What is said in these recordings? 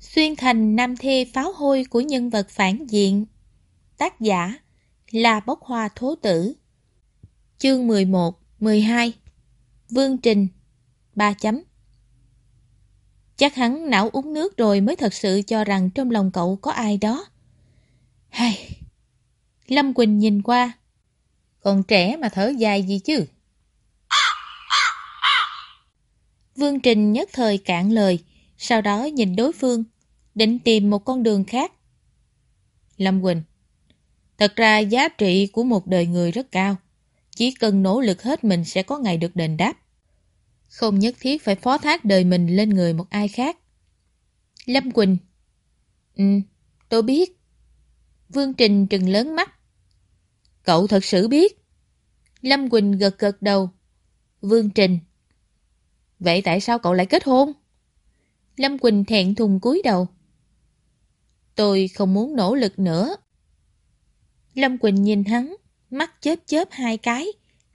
Xuyên thành nam thê pháo hôi của nhân vật phản diện Tác giả là bốc hoa thố tử Chương 11, 12 Vương Trình 3 chấm Chắc hắn não uống nước rồi mới thật sự cho rằng trong lòng cậu có ai đó. Hay... Lâm Quỳnh nhìn qua. Còn trẻ mà thở dài gì chứ? Vương Trình nhất thời cạn lời, sau đó nhìn đối phương, định tìm một con đường khác. Lâm Quỳnh Thật ra giá trị của một đời người rất cao. Chỉ cần nỗ lực hết mình sẽ có ngày được đền đáp. Không nhất thiết phải phó thác đời mình lên người một ai khác. Lâm Quỳnh Ừ, tôi biết. Vương Trình trừng lớn mắt. Cậu thật sự biết. Lâm Quỳnh gật gật đầu. Vương Trình Vậy tại sao cậu lại kết hôn? Lâm Quỳnh thẹn thùng cúi đầu. Tôi không muốn nỗ lực nữa. Lâm Quỳnh nhìn hắn, mắt chớp chớp hai cái,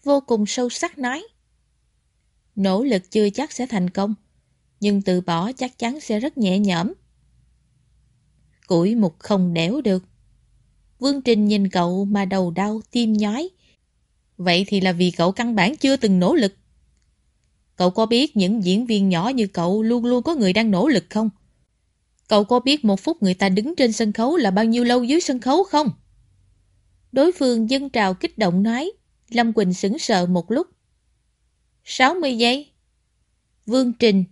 vô cùng sâu sắc nói. Nỗ lực chưa chắc sẽ thành công, nhưng từ bỏ chắc chắn sẽ rất nhẹ nhõm. Củi một không đẻo được. Vương Trình nhìn cậu mà đầu đau, tim nhói. Vậy thì là vì cậu căn bản chưa từng nỗ lực. Cậu có biết những diễn viên nhỏ như cậu luôn luôn có người đang nỗ lực không? Cậu có biết một phút người ta đứng trên sân khấu là bao nhiêu lâu dưới sân khấu không? Đối phương dân trào kích động nói. Lâm Quỳnh sững sờ một lúc. 60 giây. Vương Trình.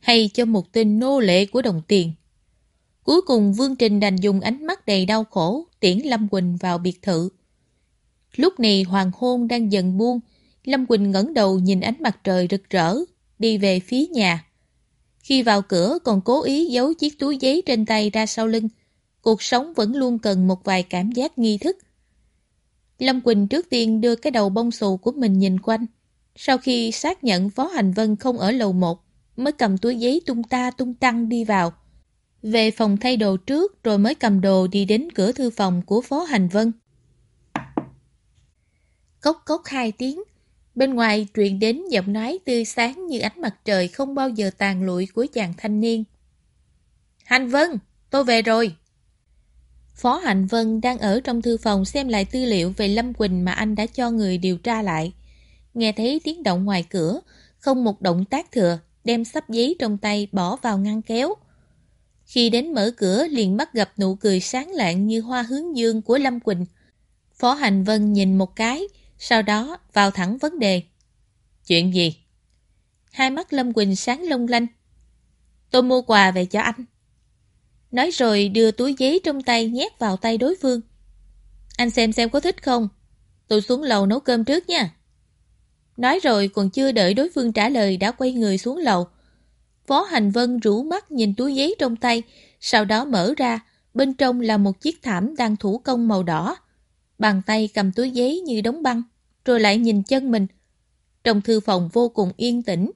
Hay cho một tên nô lệ của đồng tiền. Cuối cùng Vương Trình đành dùng ánh mắt đầy đau khổ tiễn Lâm Quỳnh vào biệt thự. Lúc này hoàng hôn đang dần buông, Lâm Quỳnh ngẩng đầu nhìn ánh mặt trời rực rỡ, đi về phía nhà. Khi vào cửa còn cố ý giấu chiếc túi giấy trên tay ra sau lưng, cuộc sống vẫn luôn cần một vài cảm giác nghi thức. Lâm Quỳnh trước tiên đưa cái đầu bông xù của mình nhìn quanh. Sau khi xác nhận Phó Hành Vân không ở lầu 1, mới cầm túi giấy tung ta tung tăng đi vào. Về phòng thay đồ trước rồi mới cầm đồ đi đến cửa thư phòng của Phó Hành Vân. Cốc cốc hai tiếng, bên ngoài truyền đến giọng nói tươi sáng như ánh mặt trời không bao giờ tàn lụi của chàng thanh niên. Hành Vân, tôi về rồi. Phó Hạnh Vân đang ở trong thư phòng xem lại tư liệu về Lâm Quỳnh mà anh đã cho người điều tra lại. Nghe thấy tiếng động ngoài cửa, không một động tác thừa, đem sắp giấy trong tay bỏ vào ngăn kéo. Khi đến mở cửa liền bắt gặp nụ cười sáng lạng như hoa hướng dương của Lâm Quỳnh. Phó Hành Vân nhìn một cái, sau đó vào thẳng vấn đề. Chuyện gì? Hai mắt Lâm Quỳnh sáng long lanh. Tôi mua quà về cho anh. Nói rồi đưa túi giấy trong tay nhét vào tay đối phương. Anh xem xem có thích không? Tôi xuống lầu nấu cơm trước nha. Nói rồi còn chưa đợi đối phương trả lời đã quay người xuống lầu. Phó Hành Vân rủ mắt nhìn túi giấy trong tay, sau đó mở ra, bên trong là một chiếc thảm đang thủ công màu đỏ. Bàn tay cầm túi giấy như đóng băng, rồi lại nhìn chân mình. Trong thư phòng vô cùng yên tĩnh.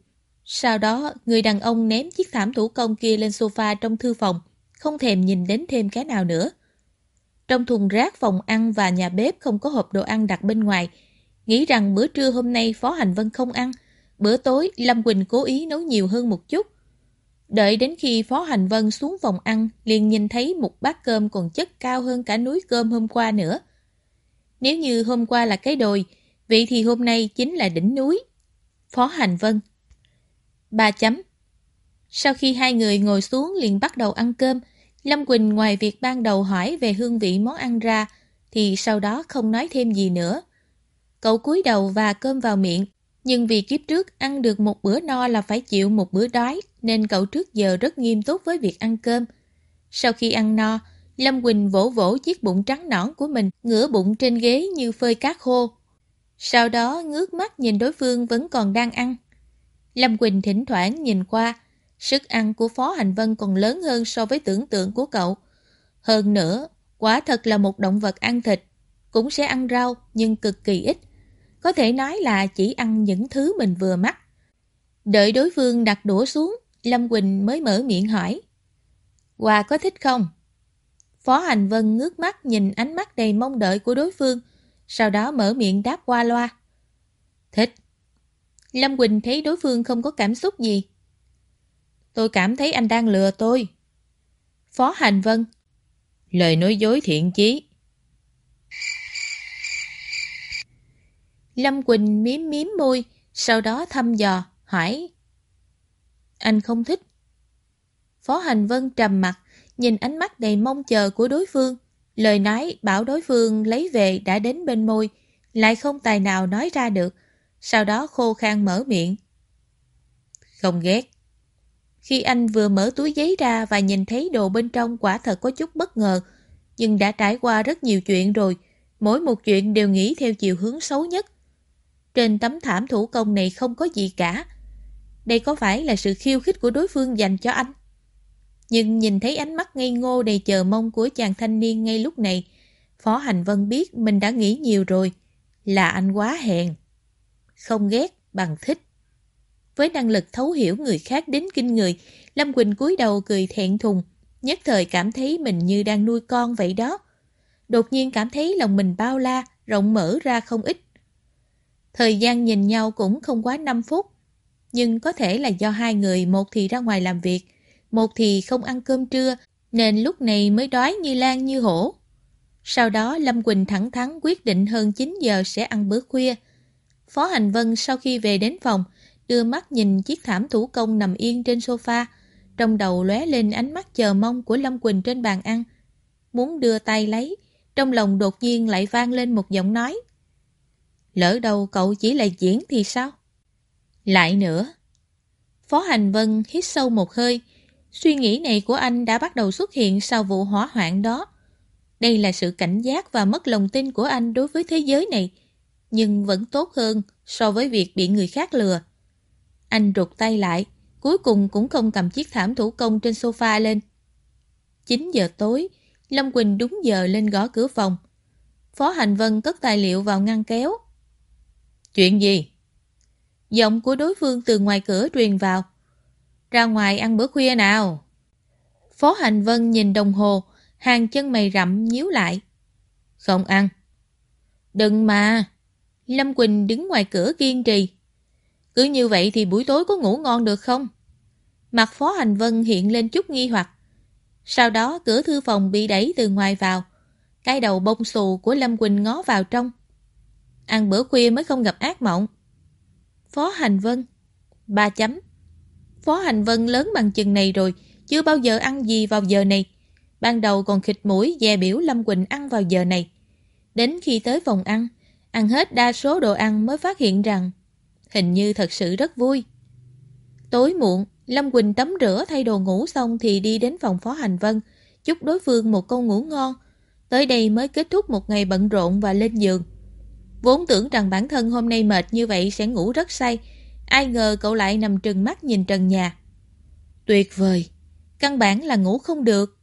Sau đó, người đàn ông ném chiếc thảm thủ công kia lên sofa trong thư phòng, không thèm nhìn đến thêm cái nào nữa. Trong thùng rác phòng ăn và nhà bếp không có hộp đồ ăn đặt bên ngoài, nghĩ rằng bữa trưa hôm nay Phó Hành Vân không ăn, bữa tối Lâm Quỳnh cố ý nấu nhiều hơn một chút. Đợi đến khi Phó Hành Vân xuống phòng ăn, liền nhìn thấy một bát cơm còn chất cao hơn cả núi cơm hôm qua nữa. Nếu như hôm qua là cái đồi, vậy thì hôm nay chính là đỉnh núi. Phó Hành Vân Ba chấm sau khi hai người ngồi xuống liền bắt đầu ăn cơm, Lâm Quỳnh ngoài việc ban đầu hỏi về hương vị món ăn ra, thì sau đó không nói thêm gì nữa. Cậu cúi đầu và cơm vào miệng, nhưng vì kiếp trước ăn được một bữa no là phải chịu một bữa đói, nên cậu trước giờ rất nghiêm túc với việc ăn cơm. Sau khi ăn no, Lâm Quỳnh vỗ vỗ chiếc bụng trắng nõn của mình, ngửa bụng trên ghế như phơi cá khô. Sau đó ngước mắt nhìn đối phương vẫn còn đang ăn. Lâm Quỳnh thỉnh thoảng nhìn qua, Sức ăn của Phó Hành Vân còn lớn hơn so với tưởng tượng của cậu. Hơn nữa, quả thật là một động vật ăn thịt, cũng sẽ ăn rau nhưng cực kỳ ít. Có thể nói là chỉ ăn những thứ mình vừa mắt. Đợi đối phương đặt đũa xuống, Lâm Quỳnh mới mở miệng hỏi. Quà có thích không? Phó Hành Vân ngước mắt nhìn ánh mắt đầy mong đợi của đối phương, sau đó mở miệng đáp qua loa. Thích. Lâm Quỳnh thấy đối phương không có cảm xúc gì, Tôi cảm thấy anh đang lừa tôi. Phó Hành Vân. Lời nói dối thiện chí. Lâm Quỳnh miếm miếm môi, sau đó thăm dò, hỏi. Anh không thích. Phó Hành Vân trầm mặt, nhìn ánh mắt đầy mong chờ của đối phương. Lời nói bảo đối phương lấy về đã đến bên môi, lại không tài nào nói ra được. Sau đó khô khan mở miệng. Không ghét. Khi anh vừa mở túi giấy ra và nhìn thấy đồ bên trong quả thật có chút bất ngờ, nhưng đã trải qua rất nhiều chuyện rồi, mỗi một chuyện đều nghĩ theo chiều hướng xấu nhất. Trên tấm thảm thủ công này không có gì cả. Đây có phải là sự khiêu khích của đối phương dành cho anh? Nhưng nhìn thấy ánh mắt ngây ngô đầy chờ mong của chàng thanh niên ngay lúc này, Phó Hành Vân biết mình đã nghĩ nhiều rồi, là anh quá hèn. Không ghét, bằng thích. Với năng lực thấu hiểu người khác đến kinh người, Lâm Quỳnh cúi đầu cười thẹn thùng, nhất thời cảm thấy mình như đang nuôi con vậy đó. Đột nhiên cảm thấy lòng mình bao la, rộng mở ra không ít. Thời gian nhìn nhau cũng không quá 5 phút, nhưng có thể là do hai người một thì ra ngoài làm việc, một thì không ăn cơm trưa, nên lúc này mới đói như lan như hổ. Sau đó Lâm Quỳnh thẳng thắn quyết định hơn 9 giờ sẽ ăn bữa khuya. Phó Hành Vân sau khi về đến phòng, đưa mắt nhìn chiếc thảm thủ công nằm yên trên sofa, trong đầu lóe lên ánh mắt chờ mong của Lâm Quỳnh trên bàn ăn. Muốn đưa tay lấy, trong lòng đột nhiên lại vang lên một giọng nói. Lỡ đầu cậu chỉ là diễn thì sao? Lại nữa. Phó Hành Vân hít sâu một hơi, Suy nghĩ này của anh đã bắt đầu xuất hiện sau vụ hỏa hoạn đó. Đây là sự cảnh giác và mất lòng tin của anh đối với thế giới này, nhưng vẫn tốt hơn so với việc bị người khác lừa. Anh rụt tay lại, cuối cùng cũng không cầm chiếc thảm thủ công trên sofa lên. 9 giờ tối, Lâm Quỳnh đúng giờ lên gõ cửa phòng. Phó Hành Vân cất tài liệu vào ngăn kéo. Chuyện gì? Giọng của đối phương từ ngoài cửa truyền vào. Ra ngoài ăn bữa khuya nào. Phó Hành Vân nhìn đồng hồ, hàng chân mày rậm nhíu lại. Không ăn. Đừng mà. Lâm Quỳnh đứng ngoài cửa kiên trì. Cứ như vậy thì buổi tối có ngủ ngon được không? Mặt Phó Hành Vân hiện lên chút nghi hoặc. Sau đó cửa thư phòng bị đẩy từ ngoài vào. Cái đầu bông xù của Lâm Quỳnh ngó vào trong. Ăn bữa khuya mới không gặp ác mộng. Phó Hành Vân. Ba chấm. Phó Hành Vân lớn bằng chừng này rồi, chưa bao giờ ăn gì vào giờ này. Ban đầu còn khịt mũi dè biểu Lâm Quỳnh ăn vào giờ này. Đến khi tới phòng ăn, ăn hết đa số đồ ăn mới phát hiện rằng hình như thật sự rất vui. Tối muộn, Lâm Quỳnh tắm rửa thay đồ ngủ xong thì đi đến phòng Phó Hành Vân, chúc đối phương một câu ngủ ngon. Tới đây mới kết thúc một ngày bận rộn và lên giường. Vốn tưởng rằng bản thân hôm nay mệt như vậy sẽ ngủ rất say, Ai ngờ cậu lại nằm trừng mắt nhìn trần nhà. Tuyệt vời, căn bản là ngủ không được.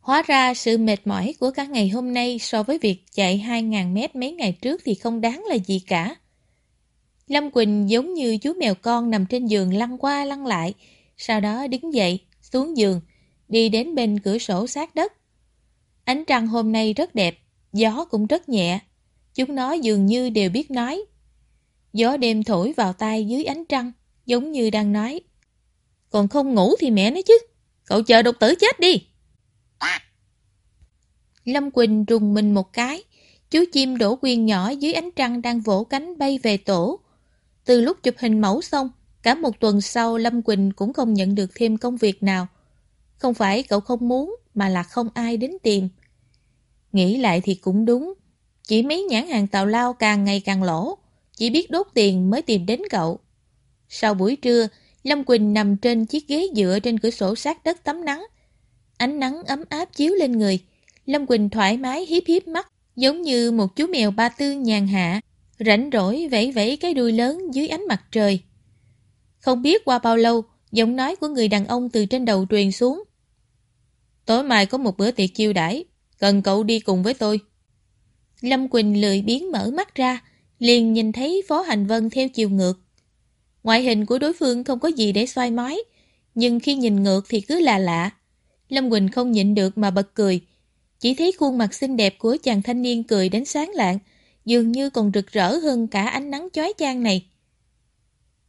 Hóa ra sự mệt mỏi của cả ngày hôm nay so với việc chạy 2.000 mét mấy ngày trước thì không đáng là gì cả. Lâm Quỳnh giống như chú mèo con nằm trên giường lăn qua lăn lại, sau đó đứng dậy, xuống giường, đi đến bên cửa sổ sát đất. Ánh trăng hôm nay rất đẹp, gió cũng rất nhẹ. Chúng nó dường như đều biết nói, Gió đêm thổi vào tai dưới ánh trăng, giống như đang nói. Còn không ngủ thì mẹ nói chứ, cậu chờ độc tử chết đi. Lâm Quỳnh rùng mình một cái, chú chim đổ quyên nhỏ dưới ánh trăng đang vỗ cánh bay về tổ. Từ lúc chụp hình mẫu xong, cả một tuần sau Lâm Quỳnh cũng không nhận được thêm công việc nào. Không phải cậu không muốn, mà là không ai đến tìm. Nghĩ lại thì cũng đúng, chỉ mấy nhãn hàng tàu lao càng ngày càng lỗ. Chỉ biết đốt tiền mới tìm đến cậu. Sau buổi trưa, Lâm Quỳnh nằm trên chiếc ghế dựa trên cửa sổ sát đất tắm nắng. Ánh nắng ấm áp chiếu lên người. Lâm Quỳnh thoải mái hiếp hiếp mắt, giống như một chú mèo ba tư nhàn hạ, rảnh rỗi vẫy vẫy cái đuôi lớn dưới ánh mặt trời. Không biết qua bao lâu, giọng nói của người đàn ông từ trên đầu truyền xuống. Tối mai có một bữa tiệc chiêu đãi, cần cậu đi cùng với tôi. Lâm Quỳnh lười biến mở mắt ra, liền nhìn thấy Phó Hành Vân theo chiều ngược. Ngoại hình của đối phương không có gì để xoay mói, nhưng khi nhìn ngược thì cứ là lạ. Lâm Quỳnh không nhịn được mà bật cười. Chỉ thấy khuôn mặt xinh đẹp của chàng thanh niên cười đến sáng lạng, dường như còn rực rỡ hơn cả ánh nắng chói chang này.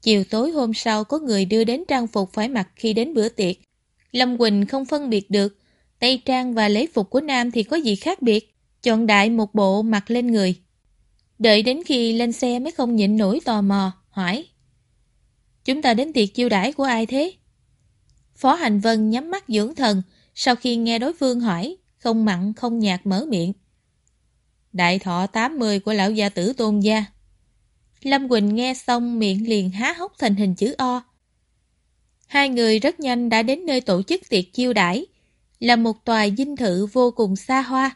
Chiều tối hôm sau có người đưa đến trang phục phải mặc khi đến bữa tiệc. Lâm Quỳnh không phân biệt được, tây trang và lễ phục của nam thì có gì khác biệt, chọn đại một bộ mặc lên người. Đợi đến khi lên xe mới không nhịn nổi tò mò, hỏi. Chúng ta đến tiệc chiêu đãi của ai thế? Phó Hành Vân nhắm mắt dưỡng thần, sau khi nghe đối phương hỏi, không mặn không nhạt mở miệng. Đại thọ 80 của lão gia tử tôn gia. Lâm Quỳnh nghe xong miệng liền há hốc thành hình chữ O. Hai người rất nhanh đã đến nơi tổ chức tiệc chiêu đãi, là một tòa dinh thự vô cùng xa hoa.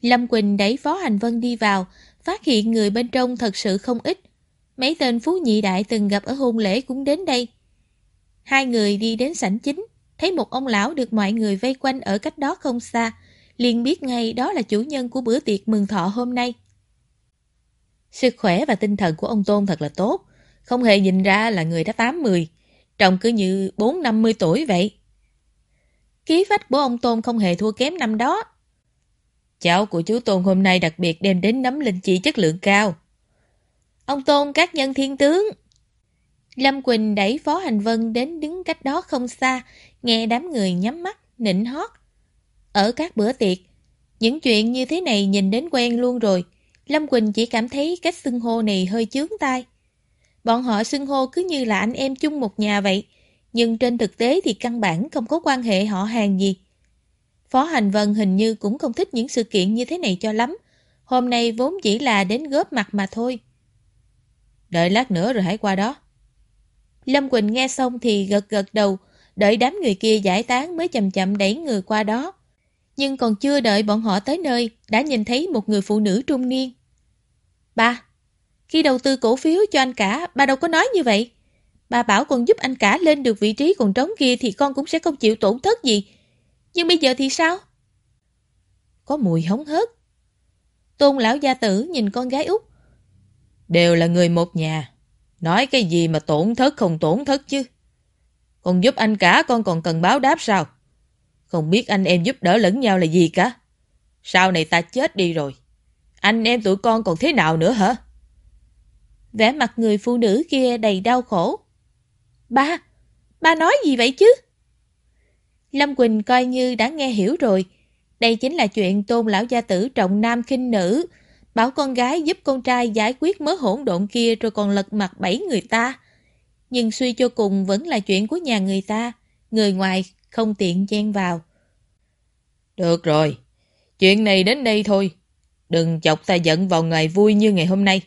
Lâm Quỳnh đẩy Phó Hành Vân đi vào, phát hiện người bên trong thật sự không ít. Mấy tên phú nhị đại từng gặp ở hôn lễ cũng đến đây. Hai người đi đến sảnh chính, thấy một ông lão được mọi người vây quanh ở cách đó không xa, liền biết ngay đó là chủ nhân của bữa tiệc mừng thọ hôm nay. Sức khỏe và tinh thần của ông Tôn thật là tốt, không hề nhìn ra là người đã 80, trông cứ như 4-50 tuổi vậy. Ký phách của ông Tôn không hề thua kém năm đó. Cháu của chú Tôn hôm nay đặc biệt đem đến nấm linh chi chất lượng cao. Ông Tôn các nhân thiên tướng. Lâm Quỳnh đẩy Phó Hành Vân đến đứng cách đó không xa, nghe đám người nhắm mắt, nịnh hót. Ở các bữa tiệc, những chuyện như thế này nhìn đến quen luôn rồi. Lâm Quỳnh chỉ cảm thấy cách xưng hô này hơi chướng tai. Bọn họ xưng hô cứ như là anh em chung một nhà vậy, nhưng trên thực tế thì căn bản không có quan hệ họ hàng gì. Phó Hành Vân hình như cũng không thích những sự kiện như thế này cho lắm. Hôm nay vốn chỉ là đến góp mặt mà thôi. Đợi lát nữa rồi hãy qua đó. Lâm Quỳnh nghe xong thì gật gật đầu, đợi đám người kia giải tán mới chậm chậm đẩy người qua đó. Nhưng còn chưa đợi bọn họ tới nơi, đã nhìn thấy một người phụ nữ trung niên. Ba, khi đầu tư cổ phiếu cho anh cả, ba đâu có nói như vậy. Bà bảo còn giúp anh cả lên được vị trí còn trống kia thì con cũng sẽ không chịu tổn thất gì. Nhưng bây giờ thì sao? Có mùi hống hớt. Tôn lão gia tử nhìn con gái út. Đều là người một nhà. Nói cái gì mà tổn thất không tổn thất chứ. Còn giúp anh cả con còn cần báo đáp sao? Không biết anh em giúp đỡ lẫn nhau là gì cả. Sau này ta chết đi rồi. Anh em tụi con còn thế nào nữa hả? Vẻ mặt người phụ nữ kia đầy đau khổ. Ba, ba nói gì vậy chứ? Lâm Quỳnh coi như đã nghe hiểu rồi. Đây chính là chuyện tôn lão gia tử trọng nam khinh nữ, bảo con gái giúp con trai giải quyết mớ hỗn độn kia rồi còn lật mặt bảy người ta. Nhưng suy cho cùng vẫn là chuyện của nhà người ta, người ngoài không tiện chen vào. Được rồi, chuyện này đến đây thôi. Đừng chọc ta giận vào ngày vui như ngày hôm nay.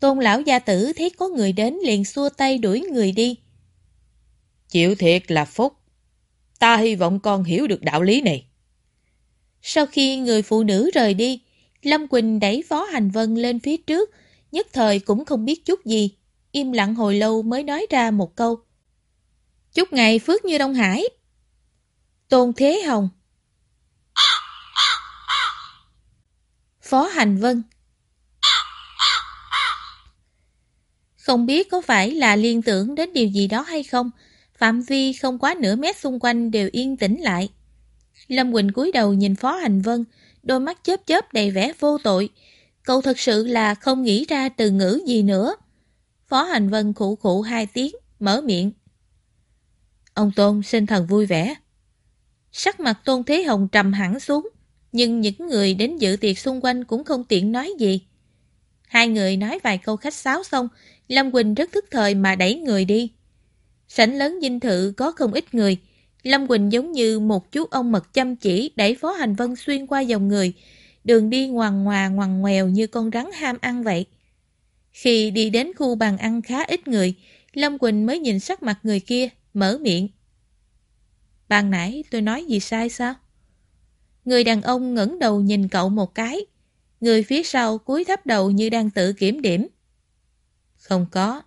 Tôn lão gia tử thấy có người đến liền xua tay đuổi người đi. Chịu thiệt là phúc. Ta hy vọng con hiểu được đạo lý này. Sau khi người phụ nữ rời đi, Lâm Quỳnh đẩy Phó Hành Vân lên phía trước, nhất thời cũng không biết chút gì. Im lặng hồi lâu mới nói ra một câu. Chúc ngày phước như Đông Hải. Tôn Thế Hồng Phó Hành Vân Không biết có phải là liên tưởng đến điều gì đó hay không, phạm vi không quá nửa mét xung quanh đều yên tĩnh lại. Lâm Quỳnh cúi đầu nhìn Phó Hành Vân, đôi mắt chớp chớp đầy vẻ vô tội. Cậu thật sự là không nghĩ ra từ ngữ gì nữa. Phó Hành Vân khụ khụ hai tiếng, mở miệng. Ông Tôn sinh thần vui vẻ. Sắc mặt Tôn Thế Hồng trầm hẳn xuống, nhưng những người đến dự tiệc xung quanh cũng không tiện nói gì. Hai người nói vài câu khách sáo xong, Lâm Quỳnh rất thức thời mà đẩy người đi. Sảnh lớn dinh thự có không ít người. Lâm Quỳnh giống như một chú ông mật chăm chỉ đẩy Phó Hành Vân xuyên qua dòng người, đường đi ngoằn ngoà ngoằn ngoèo như con rắn ham ăn vậy. Khi đi đến khu bàn ăn khá ít người, Lâm Quỳnh mới nhìn sắc mặt người kia, mở miệng. Ban nãy tôi nói gì sai sao? Người đàn ông ngẩng đầu nhìn cậu một cái. Người phía sau cúi thấp đầu như đang tự kiểm điểm. Không có.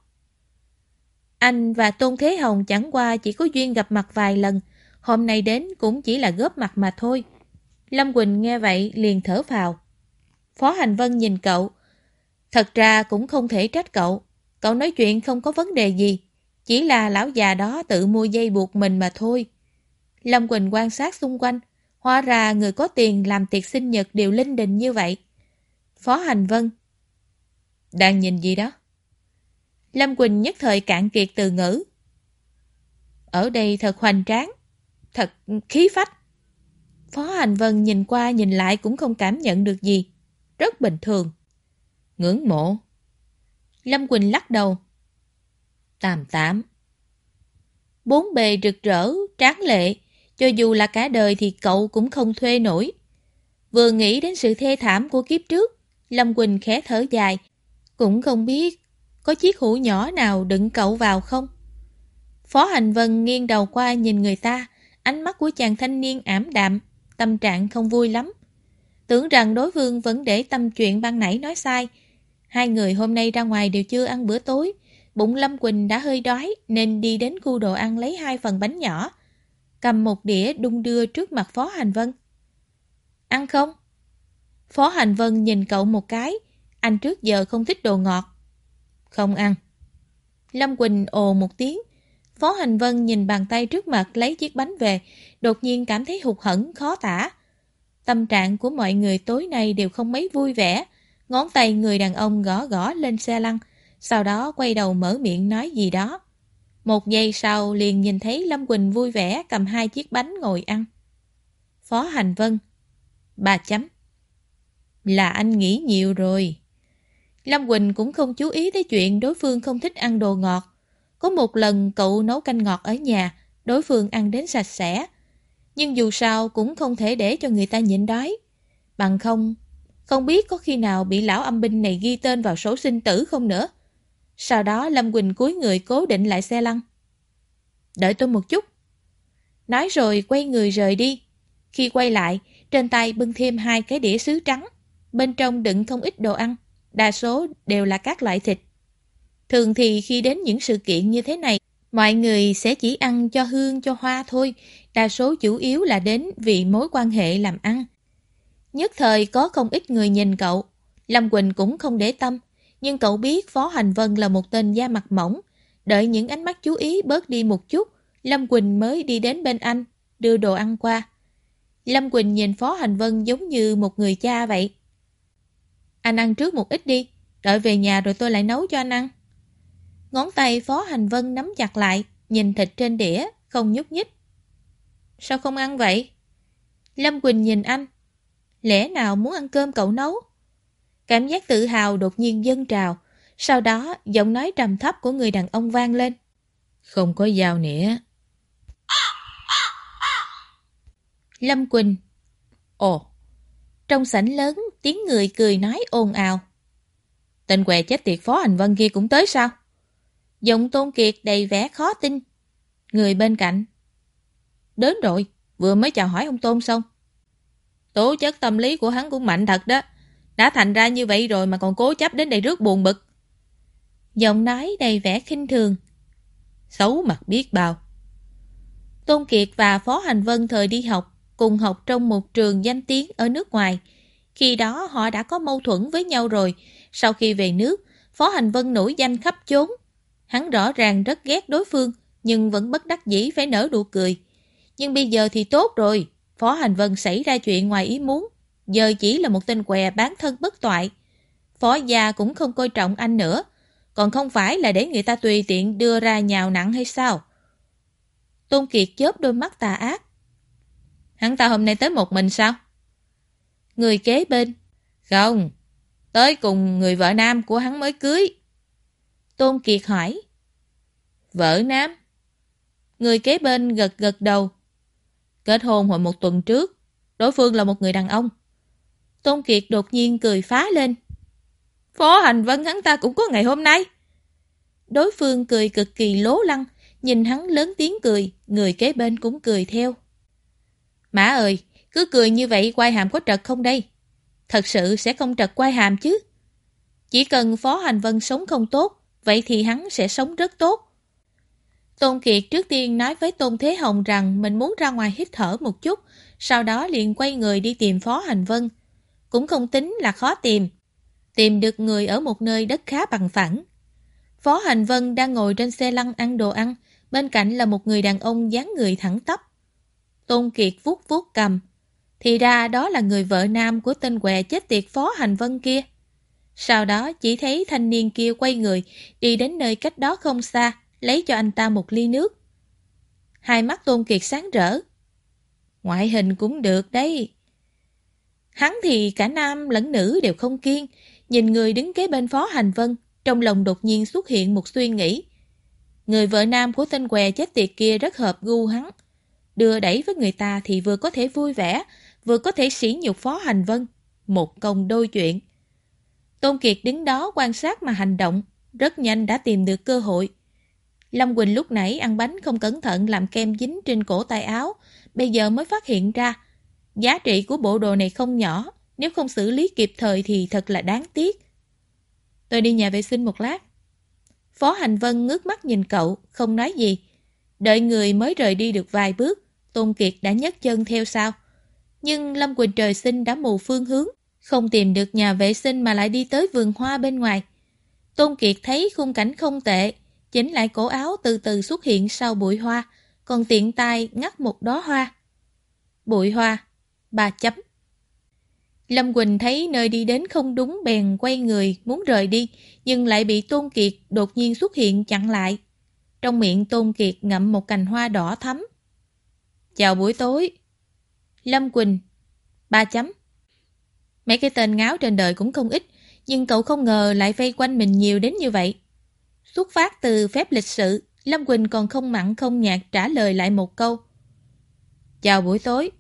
Anh và Tôn Thế Hồng chẳng qua chỉ có duyên gặp mặt vài lần. Hôm nay đến cũng chỉ là góp mặt mà thôi. Lâm Quỳnh nghe vậy liền thở phào. Phó Hành Vân nhìn cậu. Thật ra cũng không thể trách cậu. Cậu nói chuyện không có vấn đề gì. Chỉ là lão già đó tự mua dây buộc mình mà thôi. Lâm Quỳnh quan sát xung quanh. Hóa ra người có tiền làm tiệc sinh nhật đều linh đình như vậy. Phó Hành Vân Đang nhìn gì đó? Lâm Quỳnh nhất thời cạn kiệt từ ngữ. Ở đây thật hoành tráng, thật khí phách. Phó Hành Vân nhìn qua nhìn lại cũng không cảm nhận được gì. Rất bình thường. Ngưỡng mộ. Lâm Quỳnh lắc đầu. Tạm tạm. Bốn bề rực rỡ, tráng lệ. Cho dù là cả đời thì cậu cũng không thuê nổi. Vừa nghĩ đến sự thê thảm của kiếp trước, Lâm Quỳnh khẽ thở dài. Cũng không biết có chiếc hũ nhỏ nào đựng cậu vào không? Phó Hành Vân nghiêng đầu qua nhìn người ta, ánh mắt của chàng thanh niên ảm đạm, tâm trạng không vui lắm. Tưởng rằng đối phương vẫn để tâm chuyện ban nãy nói sai. Hai người hôm nay ra ngoài đều chưa ăn bữa tối. Bụng Lâm Quỳnh đã hơi đói nên đi đến khu đồ ăn lấy hai phần bánh nhỏ. Cầm một đĩa đung đưa trước mặt Phó Hành Vân. Ăn không? Phó Hành Vân nhìn cậu một cái. Anh trước giờ không thích đồ ngọt. Không ăn. Lâm Quỳnh ồ một tiếng. Phó Hành Vân nhìn bàn tay trước mặt lấy chiếc bánh về, đột nhiên cảm thấy hụt hẫng khó tả. Tâm trạng của mọi người tối nay đều không mấy vui vẻ. Ngón tay người đàn ông gõ gõ lên xe lăn, sau đó quay đầu mở miệng nói gì đó. Một giây sau liền nhìn thấy Lâm Quỳnh vui vẻ cầm hai chiếc bánh ngồi ăn. Phó Hành Vân bà chấm Là anh nghĩ nhiều rồi. Lâm Quỳnh cũng không chú ý tới chuyện đối phương không thích ăn đồ ngọt. Có một lần cậu nấu canh ngọt ở nhà, đối phương ăn đến sạch sẽ. Nhưng dù sao cũng không thể để cho người ta nhịn đói. Bằng không, không biết có khi nào bị lão âm binh này ghi tên vào số sinh tử không nữa. Sau đó Lâm Quỳnh cúi người cố định lại xe lăn. Đợi tôi một chút. Nói rồi quay người rời đi. Khi quay lại, trên tay bưng thêm hai cái đĩa sứ trắng. Bên trong đựng không ít đồ ăn. Đa số đều là các loại thịt. Thường thì khi đến những sự kiện như thế này, mọi người sẽ chỉ ăn cho hương cho hoa thôi. Đa số chủ yếu là đến vì mối quan hệ làm ăn. Nhất thời có không ít người nhìn cậu. Lâm Quỳnh cũng không để tâm. Nhưng cậu biết Phó Hành Vân là một tên da mặt mỏng. Đợi những ánh mắt chú ý bớt đi một chút, Lâm Quỳnh mới đi đến bên anh, đưa đồ ăn qua. Lâm Quỳnh nhìn Phó Hành Vân giống như một người cha vậy. Anh ăn trước một ít đi, đợi về nhà rồi tôi lại nấu cho anh ăn. Ngón tay Phó Hành Vân nắm chặt lại, nhìn thịt trên đĩa, không nhúc nhích. Sao không ăn vậy? Lâm Quỳnh nhìn anh. Lẽ nào muốn ăn cơm cậu nấu? Cảm giác tự hào đột nhiên dâng trào. Sau đó, giọng nói trầm thấp của người đàn ông vang lên. Không có dao nĩa. Lâm Quỳnh Ồ, trong sảnh lớn, tiếng người cười nói ồn ào. Tên què chết tiệt phó hành vân kia cũng tới sao? Giọng tôn kiệt đầy vẻ khó tin. Người bên cạnh. Đến rồi, vừa mới chào hỏi ông Tôn xong. Tố chất tâm lý của hắn cũng mạnh thật đó. Đã thành ra như vậy rồi mà còn cố chấp đến đây rước buồn bực. Giọng nói đầy vẻ khinh thường. Xấu mặt biết bao. Tôn Kiệt và Phó Hành Vân thời đi học, cùng học trong một trường danh tiếng ở nước ngoài. Khi đó họ đã có mâu thuẫn với nhau rồi. Sau khi về nước, Phó Hành Vân nổi danh khắp chốn. Hắn rõ ràng rất ghét đối phương, nhưng vẫn bất đắc dĩ phải nở nụ cười. Nhưng bây giờ thì tốt rồi, Phó Hành Vân xảy ra chuyện ngoài ý muốn, giờ chỉ là một tên què bán thân bất toại. Phó gia cũng không coi trọng anh nữa, còn không phải là để người ta tùy tiện đưa ra nhào nặng hay sao? Tôn Kiệt chớp đôi mắt tà ác. Hắn ta hôm nay tới một mình sao? Người kế bên. Không, tới cùng người vợ nam của hắn mới cưới. Tôn Kiệt hỏi. Vợ nam? Người kế bên gật gật đầu. Kết hôn hồi một tuần trước, đối phương là một người đàn ông. Tôn Kiệt đột nhiên cười phá lên. Phó Hành Vân hắn ta cũng có ngày hôm nay. Đối phương cười cực kỳ lố lăng, nhìn hắn lớn tiếng cười, người kế bên cũng cười theo. Mã ơi, cứ cười như vậy quay hàm có trật không đây? Thật sự sẽ không trật quay hàm chứ. Chỉ cần Phó Hành Vân sống không tốt, vậy thì hắn sẽ sống rất tốt. Tôn Kiệt trước tiên nói với Tôn Thế Hồng rằng mình muốn ra ngoài hít thở một chút, sau đó liền quay người đi tìm Phó Hành Vân. Cũng không tính là khó tìm. Tìm được người ở một nơi đất khá bằng phẳng. Phó Hành Vân đang ngồi trên xe lăn ăn đồ ăn, bên cạnh là một người đàn ông dáng người thẳng tắp. Tôn Kiệt vuốt vuốt cầm. Thì ra đó là người vợ nam của tên què chết tiệt Phó Hành Vân kia. Sau đó chỉ thấy thanh niên kia quay người, đi đến nơi cách đó không xa, lấy cho anh ta một ly nước. Hai mắt Tôn Kiệt sáng rỡ. Ngoại hình cũng được đấy. Hắn thì cả nam lẫn nữ đều không kiên, nhìn người đứng kế bên Phó Hành Vân, trong lòng đột nhiên xuất hiện một suy nghĩ. Người vợ nam của tên què chết tiệt kia rất hợp gu hắn. Đưa đẩy với người ta thì vừa có thể vui vẻ, vừa có thể sỉ nhục Phó Hành Vân. Một công đôi chuyện. Tôn Kiệt đứng đó quan sát mà hành động, rất nhanh đã tìm được cơ hội. Lâm Quỳnh lúc nãy ăn bánh không cẩn thận làm kem dính trên cổ tay áo, bây giờ mới phát hiện ra. Giá trị của bộ đồ này không nhỏ, nếu không xử lý kịp thời thì thật là đáng tiếc. Tôi đi nhà vệ sinh một lát. Phó Hành Vân ngước mắt nhìn cậu, không nói gì. Đợi người mới rời đi được vài bước, Tôn Kiệt đã nhấc chân theo sau. Nhưng Lâm Quỳnh trời sinh đã mù phương hướng, không tìm được nhà vệ sinh mà lại đi tới vườn hoa bên ngoài. Tôn Kiệt thấy khung cảnh không tệ, chỉnh lại cổ áo từ từ xuất hiện sau bụi hoa, còn tiện tay ngắt một đóa hoa. Bụi hoa, ba chấm. Lâm Quỳnh thấy nơi đi đến không đúng bèn quay người muốn rời đi, nhưng lại bị Tôn Kiệt đột nhiên xuất hiện chặn lại. Trong miệng Tôn Kiệt ngậm một cành hoa đỏ thắm. Chào buổi tối. Lâm Quỳnh, ba chấm. Mấy cái tên ngáo trên đời cũng không ít, nhưng cậu không ngờ lại vây quanh mình nhiều đến như vậy. Xuất phát từ phép lịch sự, Lâm Quỳnh còn không mặn không nhạt trả lời lại một câu. Chào buổi tối.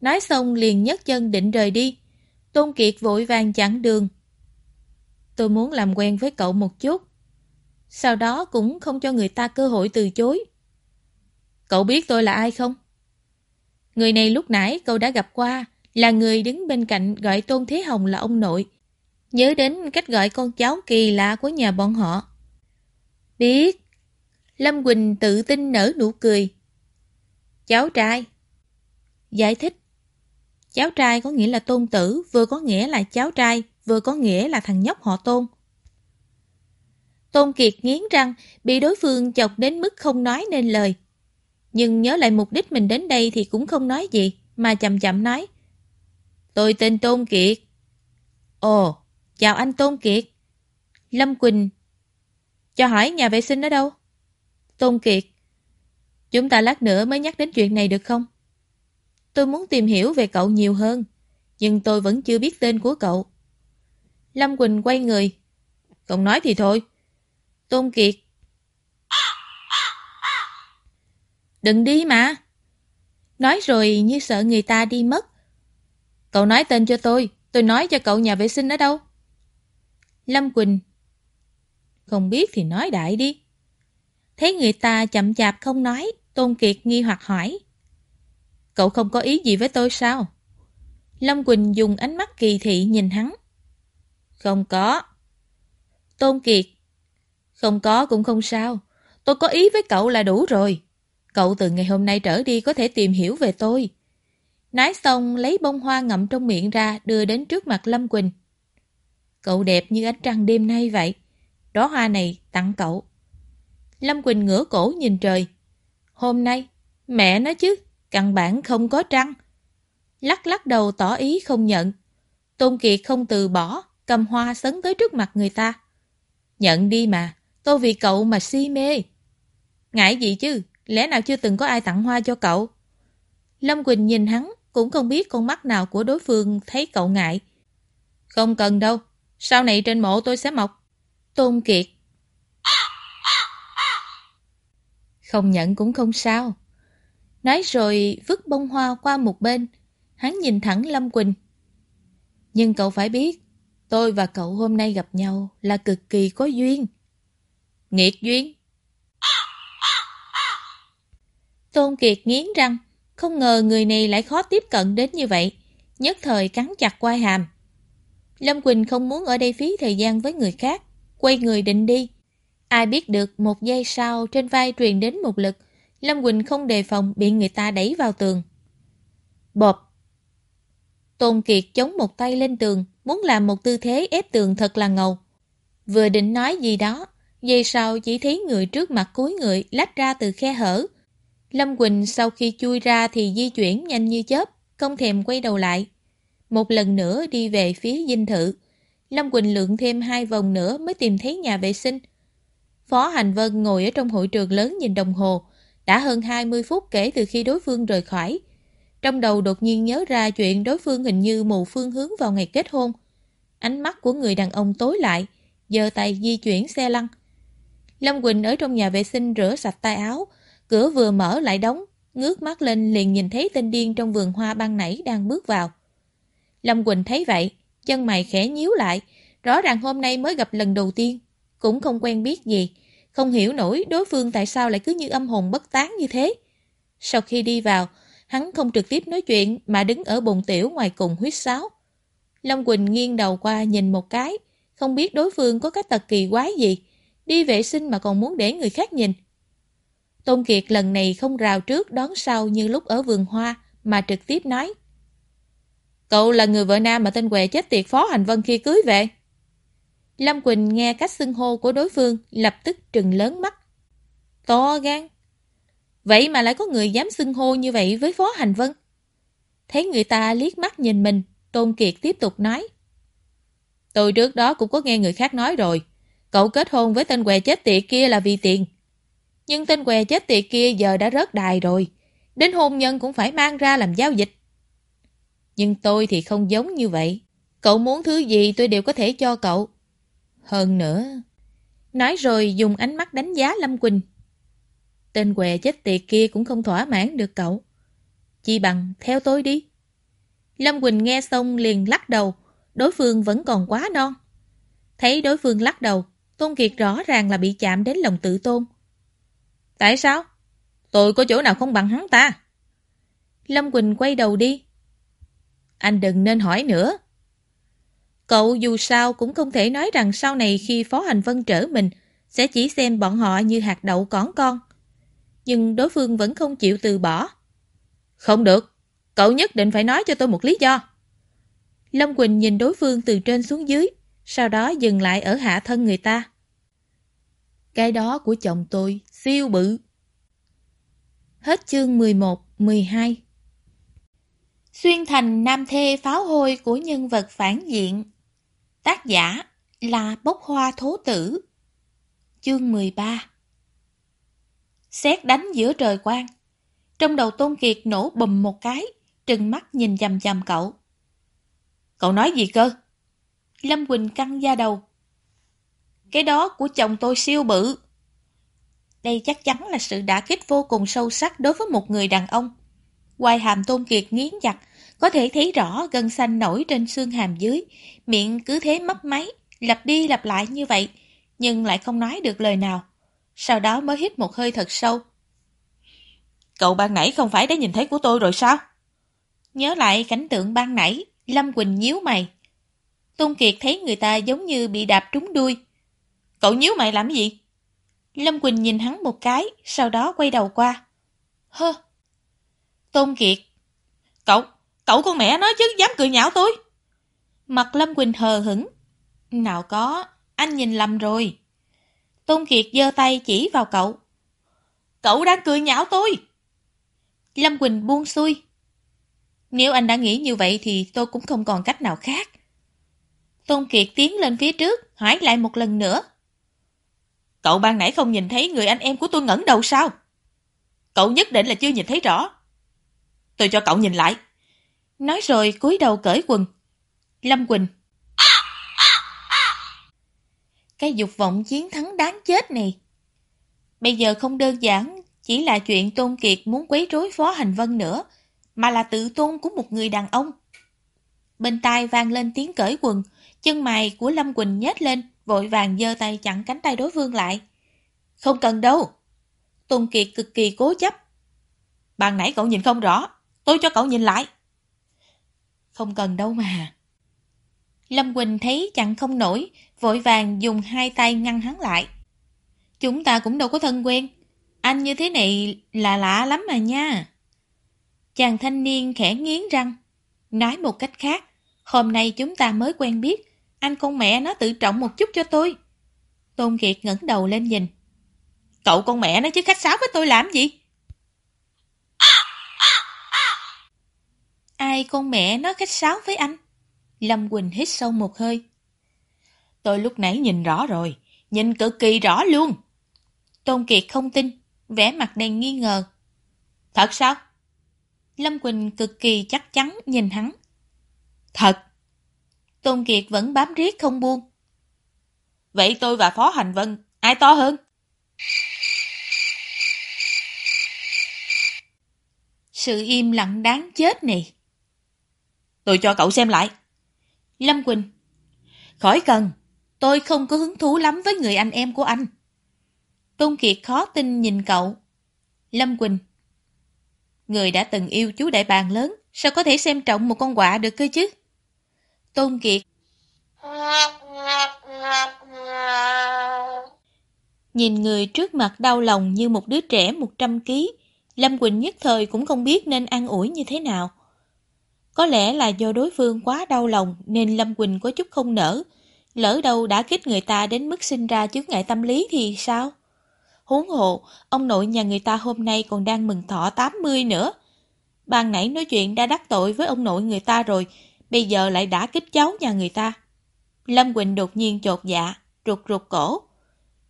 Nói xong liền nhấc chân định rời đi. Tôn Kiệt vội vàng chặn đường. Tôi muốn làm quen với cậu một chút. Sau đó cũng không cho người ta cơ hội từ chối. Cậu biết tôi là ai không? Người này lúc nãy cậu đã gặp qua, là người đứng bên cạnh gọi Tôn Thế Hồng là ông nội. Nhớ đến cách gọi con cháu kỳ lạ của nhà bọn họ. Biết. Lâm Quỳnh tự tin nở nụ cười. Cháu trai. Giải thích. Cháu trai có nghĩa là tôn tử, vừa có nghĩa là cháu trai, vừa có nghĩa là thằng nhóc họ tôn. Tôn Kiệt nghiến răng, bị đối phương chọc đến mức không nói nên lời. Nhưng nhớ lại mục đích mình đến đây thì cũng không nói gì, mà chậm chậm nói. Tôi tên Tôn Kiệt. Ồ, chào anh Tôn Kiệt. Lâm Quỳnh. Cho hỏi nhà vệ sinh ở đâu? Tôn Kiệt. Chúng ta lát nữa mới nhắc đến chuyện này được không? Tôi muốn tìm hiểu về cậu nhiều hơn, nhưng tôi vẫn chưa biết tên của cậu. Lâm Quỳnh quay người. Không nói thì thôi. Tôn Kiệt. Đừng đi mà. Nói rồi như sợ người ta đi mất. Cậu nói tên cho tôi, tôi nói cho cậu nhà vệ sinh ở đâu. Lâm Quỳnh. Không biết thì nói đại đi. Thấy người ta chậm chạp không nói, Tôn Kiệt nghi hoặc hỏi. Cậu không có ý gì với tôi sao? Lâm Quỳnh dùng ánh mắt kỳ thị nhìn hắn. Không có. Tôn Kiệt. Không có cũng không sao. Tôi có ý với cậu là đủ rồi. Cậu từ ngày hôm nay trở đi có thể tìm hiểu về tôi. Nói xong lấy bông hoa ngậm trong miệng ra đưa đến trước mặt Lâm Quỳnh. Cậu đẹp như ánh trăng đêm nay vậy. Đó hoa này tặng cậu. Lâm Quỳnh ngửa cổ nhìn trời. Hôm nay, mẹ nói chứ, căn bản không có trăng. Lắc lắc đầu tỏ ý không nhận. Tôn Kiệt không từ bỏ, cầm hoa sấn tới trước mặt người ta. Nhận đi mà, tôi vì cậu mà si mê. Ngại gì chứ, lẽ nào chưa từng có ai tặng hoa cho cậu? Lâm Quỳnh nhìn hắn, cũng không biết con mắt nào của đối phương thấy cậu ngại. Không cần đâu, sau này trên mộ tôi sẽ mọc. Tôn Kiệt. Không nhận cũng không sao. Nói rồi vứt bông hoa qua một bên, hắn nhìn thẳng Lâm Quỳnh. Nhưng cậu phải biết, tôi và cậu hôm nay gặp nhau là cực kỳ có duyên. Nghiệt duyên. Tôn Kiệt nghiến răng, không ngờ người này lại khó tiếp cận đến như vậy, nhất thời cắn chặt quai hàm. Lâm Quỳnh không muốn ở đây phí thời gian với người khác, quay người định đi. Ai biết được một giây sau trên vai truyền đến một lực, Lâm Quỳnh không đề phòng bị người ta đẩy vào tường. Bộp! Tôn Kiệt chống một tay lên tường, muốn làm một tư thế ép tường thật là ngầu. Vừa định nói gì đó, giây sau chỉ thấy người trước mặt cuối người lách ra từ khe hở. Lâm Quỳnh sau khi chui ra thì di chuyển nhanh như chớp, không thèm quay đầu lại. Một lần nữa đi về phía dinh thự. Lâm Quỳnh lượn thêm hai vòng nữa mới tìm thấy nhà vệ sinh. Phó Hành Vân ngồi ở trong hội trường lớn nhìn đồng hồ, đã hơn 20 phút kể từ khi đối phương rời khỏi. Trong đầu đột nhiên nhớ ra chuyện đối phương hình như mù phương hướng vào ngày kết hôn. Ánh mắt của người đàn ông tối lại, giơ tay di chuyển xe lăn. Lâm Quỳnh ở trong nhà vệ sinh rửa sạch tay áo, cửa vừa mở lại đóng, ngước mắt lên liền nhìn thấy tên điên trong vườn hoa ban nãy đang bước vào. Lâm Quỳnh thấy vậy, chân mày khẽ nhíu lại, rõ ràng hôm nay mới gặp lần đầu tiên, cũng không quen biết gì, không hiểu nổi đối phương tại sao lại cứ như âm hồn bất tán như thế. Sau khi đi vào, hắn không trực tiếp nói chuyện mà đứng ở bồn tiểu ngoài cùng huyết sáo. Lâm Quỳnh nghiêng đầu qua nhìn một cái, không biết đối phương có cái tật kỳ quái gì, đi vệ sinh mà còn muốn để người khác nhìn. Tôn Kiệt lần này không rào trước đón sau như lúc ở vườn hoa, mà trực tiếp nói. Cậu là người vợ nam mà tên què chết tiệt phó hành vân khi cưới về. Lâm Quỳnh nghe cách xưng hô của đối phương, lập tức trừng lớn mắt. To gan. Vậy mà lại có người dám xưng hô như vậy với phó hành vân. Thấy người ta liếc mắt nhìn mình, Tôn Kiệt tiếp tục nói. Tôi trước đó cũng có nghe người khác nói rồi. Cậu kết hôn với tên què chết tiệt kia là vì tiền. Nhưng tên què chết tiệt kia giờ đã rớt đài rồi. Đến hôn nhân cũng phải mang ra làm giao dịch. Nhưng tôi thì không giống như vậy. Cậu muốn thứ gì tôi đều có thể cho cậu. Hơn nữa... Nói rồi dùng ánh mắt đánh giá Lâm Quỳnh. Tên què chết tiệt kia cũng không thỏa mãn được cậu. Chỉ bằng theo tôi đi. Lâm Quỳnh nghe xong liền lắc đầu. Đối phương vẫn còn quá non. Thấy đối phương lắc đầu, Tôn Kiệt rõ ràng là bị chạm đến lòng tự tôn. Tại sao? Tôi có chỗ nào không bằng hắn ta? Lâm Quỳnh quay đầu đi. Anh đừng nên hỏi nữa. Cậu dù sao cũng không thể nói rằng sau này khi Phó Hành Vân trở mình sẽ chỉ xem bọn họ như hạt đậu cỏn con. Nhưng đối phương vẫn không chịu từ bỏ. Không được, cậu nhất định phải nói cho tôi một lý do. Lâm Quỳnh nhìn đối phương từ trên xuống dưới, sau đó dừng lại ở hạ thân người ta. Cái đó của chồng tôi siêu bự. Hết chương 11, 12 Xuyên thành nam thê pháo hôi của nhân vật phản diện. Tác giả là Bốc Hoa Thố Tử. Chương 13 Xét đánh giữa trời quang. Trong đầu Tôn Kiệt nổ bùm một cái Trừng mắt nhìn chầm chầm cậu. Cậu nói gì cơ? Lâm Quỳnh căng da đầu. Cái đó của chồng tôi siêu bự đây chắc chắn là sự đả kích vô cùng sâu sắc đối với một người đàn ông. Quai hàm tôn kiệt nghiến chặt, có thể thấy rõ gân xanh nổi trên xương hàm dưới, miệng cứ thế mấp máy, lặp đi lặp lại như vậy, nhưng lại không nói được lời nào. Sau đó mới hít một hơi thật sâu. Cậu ban nãy không phải đã nhìn thấy của tôi rồi sao? Nhớ lại cảnh tượng ban nãy, Lâm Quỳnh nhíu mày. Tôn Kiệt thấy người ta giống như bị đạp trúng đuôi. Cậu nhíu mày làm gì? Lâm Quỳnh nhìn hắn một cái, sau đó quay đầu qua. Hơ! Tôn Kiệt! Cậu! Cậu con mẹ nói chứ dám cười nhạo tôi! Mặt Lâm Quỳnh hờ hững. Nào có, anh nhìn lầm rồi. Tôn Kiệt giơ tay chỉ vào cậu. Cậu đang cười nhạo tôi! Lâm Quỳnh buông xuôi. Nếu anh đã nghĩ như vậy thì tôi cũng không còn cách nào khác. Tôn Kiệt tiến lên phía trước, hỏi lại một lần nữa. Cậu ban nãy không nhìn thấy người anh em của tôi ngẩn đầu sao? Cậu nhất định là chưa nhìn thấy rõ. Tôi cho cậu nhìn lại. Nói rồi cúi đầu cởi quần. Lâm Quỳnh. Cái dục vọng chiến thắng đáng chết này. Bây giờ không đơn giản chỉ là chuyện Tôn Kiệt muốn quấy rối Phó Hành Vân nữa, mà là tự tôn của một người đàn ông. Bên tai vang lên tiếng cởi quần, chân mày của Lâm Quỳnh nhếch lên, vội vàng giơ tay chặn cánh tay đối phương lại. Không cần đâu. Tùng Kiệt cực kỳ cố chấp. Bạn nãy cậu nhìn không rõ, tôi cho cậu nhìn lại. Không cần đâu mà. Lâm Quỳnh thấy chặn không nổi, vội vàng dùng hai tay ngăn hắn lại. Chúng ta cũng đâu có thân quen. Anh như thế này là lạ lắm mà nha. Chàng thanh niên khẽ nghiến răng. Nói một cách khác, hôm nay chúng ta mới quen biết, anh con mẹ nó tự trọng một chút cho tôi. Tôn Kiệt ngẩng đầu lên nhìn. Cậu con mẹ nó chứ khách sáo với tôi làm gì? Ai con mẹ nó khách sáo với anh? Lâm Quỳnh hít sâu một hơi. Tôi lúc nãy nhìn rõ rồi, nhìn cực kỳ rõ luôn. Tôn Kiệt không tin, vẻ mặt đầy nghi ngờ. Thật sao? Lâm Quỳnh cực kỳ chắc chắn nhìn hắn. Thật. Tôn Kiệt vẫn bám riết không buông. Vậy tôi và Phó Hành Vân, ai to hơn? Sự im lặng đáng chết này. Tôi cho cậu xem lại. Lâm Quỳnh. Khỏi cần. Tôi không có hứng thú lắm với người anh em của anh. Tôn Kiệt khó tin nhìn cậu. Lâm Quỳnh. Người đã từng yêu chú đại bàng lớn, sao có thể xem trọng một con quạ được cơ chứ? Tôn Kiệt. Nhìn người trước mặt đau lòng như một đứa trẻ 100 kg, Lâm Quỳnh nhất thời cũng không biết nên an ủi như thế nào. Có lẽ là do đối phương quá đau lòng nên Lâm Quỳnh có chút không nở. Lỡ đâu đã kích người ta đến mức sinh ra chướng ngại tâm lý thì sao? Huống hộ, ông nội nhà người ta hôm nay còn đang mừng thọ 80 nữa. Ban nãy nói chuyện đã đắc tội với ông nội người ta rồi, bây giờ lại đã kích cháu nhà người ta. Lâm Quỳnh đột nhiên chột dạ, rụt rụt cổ.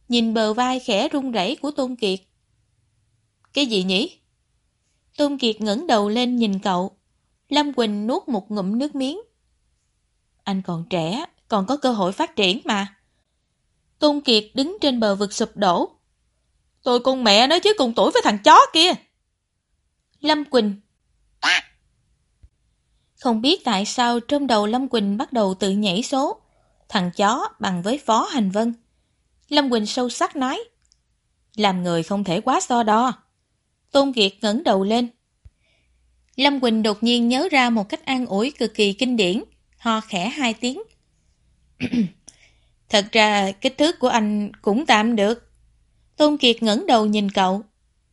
Nhìn bờ vai khẽ run rẩy của Tôn Kiệt. Cái gì nhỉ? Tôn Kiệt ngẩng đầu lên nhìn cậu. Lâm Quỳnh nuốt một ngụm nước miếng. Anh còn trẻ, còn có cơ hội phát triển mà. Tôn Kiệt đứng trên bờ vực sụp đổ. Tôi cùng mẹ nói chứ cùng tuổi với thằng chó kia. Lâm Quỳnh không biết tại sao trong đầu Lâm Quỳnh bắt đầu tự nhảy số. Thằng chó bằng với Phó Hành Vân. Lâm Quỳnh sâu sắc nói. Làm người không thể quá so đo. Tôn Kiệt ngẩng đầu lên. Lâm Quỳnh đột nhiên nhớ ra một cách an ủi cực kỳ kinh điển, ho khẽ hai tiếng. Thật ra kích thước của anh cũng tạm được. Tôn Kiệt ngẩng đầu nhìn cậu.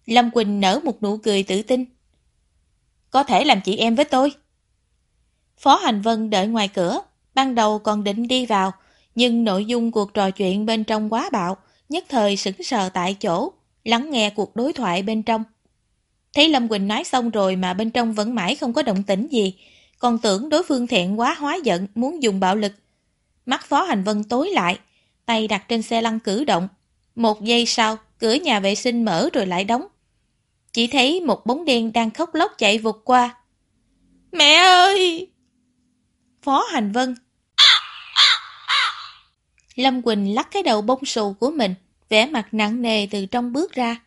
Lâm Quỳnh nở một nụ cười tự tin. Có thể làm chị em với tôi. Phó Hành Vân đợi ngoài cửa, ban đầu còn định đi vào, nhưng nội dung cuộc trò chuyện bên trong quá bạo, nhất thời sững sờ tại chỗ, lắng nghe cuộc đối thoại bên trong. Thấy Lâm Quỳnh nói xong rồi mà bên trong vẫn mãi không có động tĩnh gì, còn tưởng đối phương thiện quá hóa giận muốn dùng bạo lực. Mắt Phó Hành Vân tối lại, tay đặt trên xe lăn cử động. Một giây sau, cửa nhà vệ sinh mở rồi lại đóng. Chỉ thấy một bóng đen đang khóc lóc chạy vụt qua. Mẹ ơi! Phó Hành Vân Lâm Quỳnh lắc cái đầu bông xù của mình, vẻ mặt nặng nề từ trong bước ra.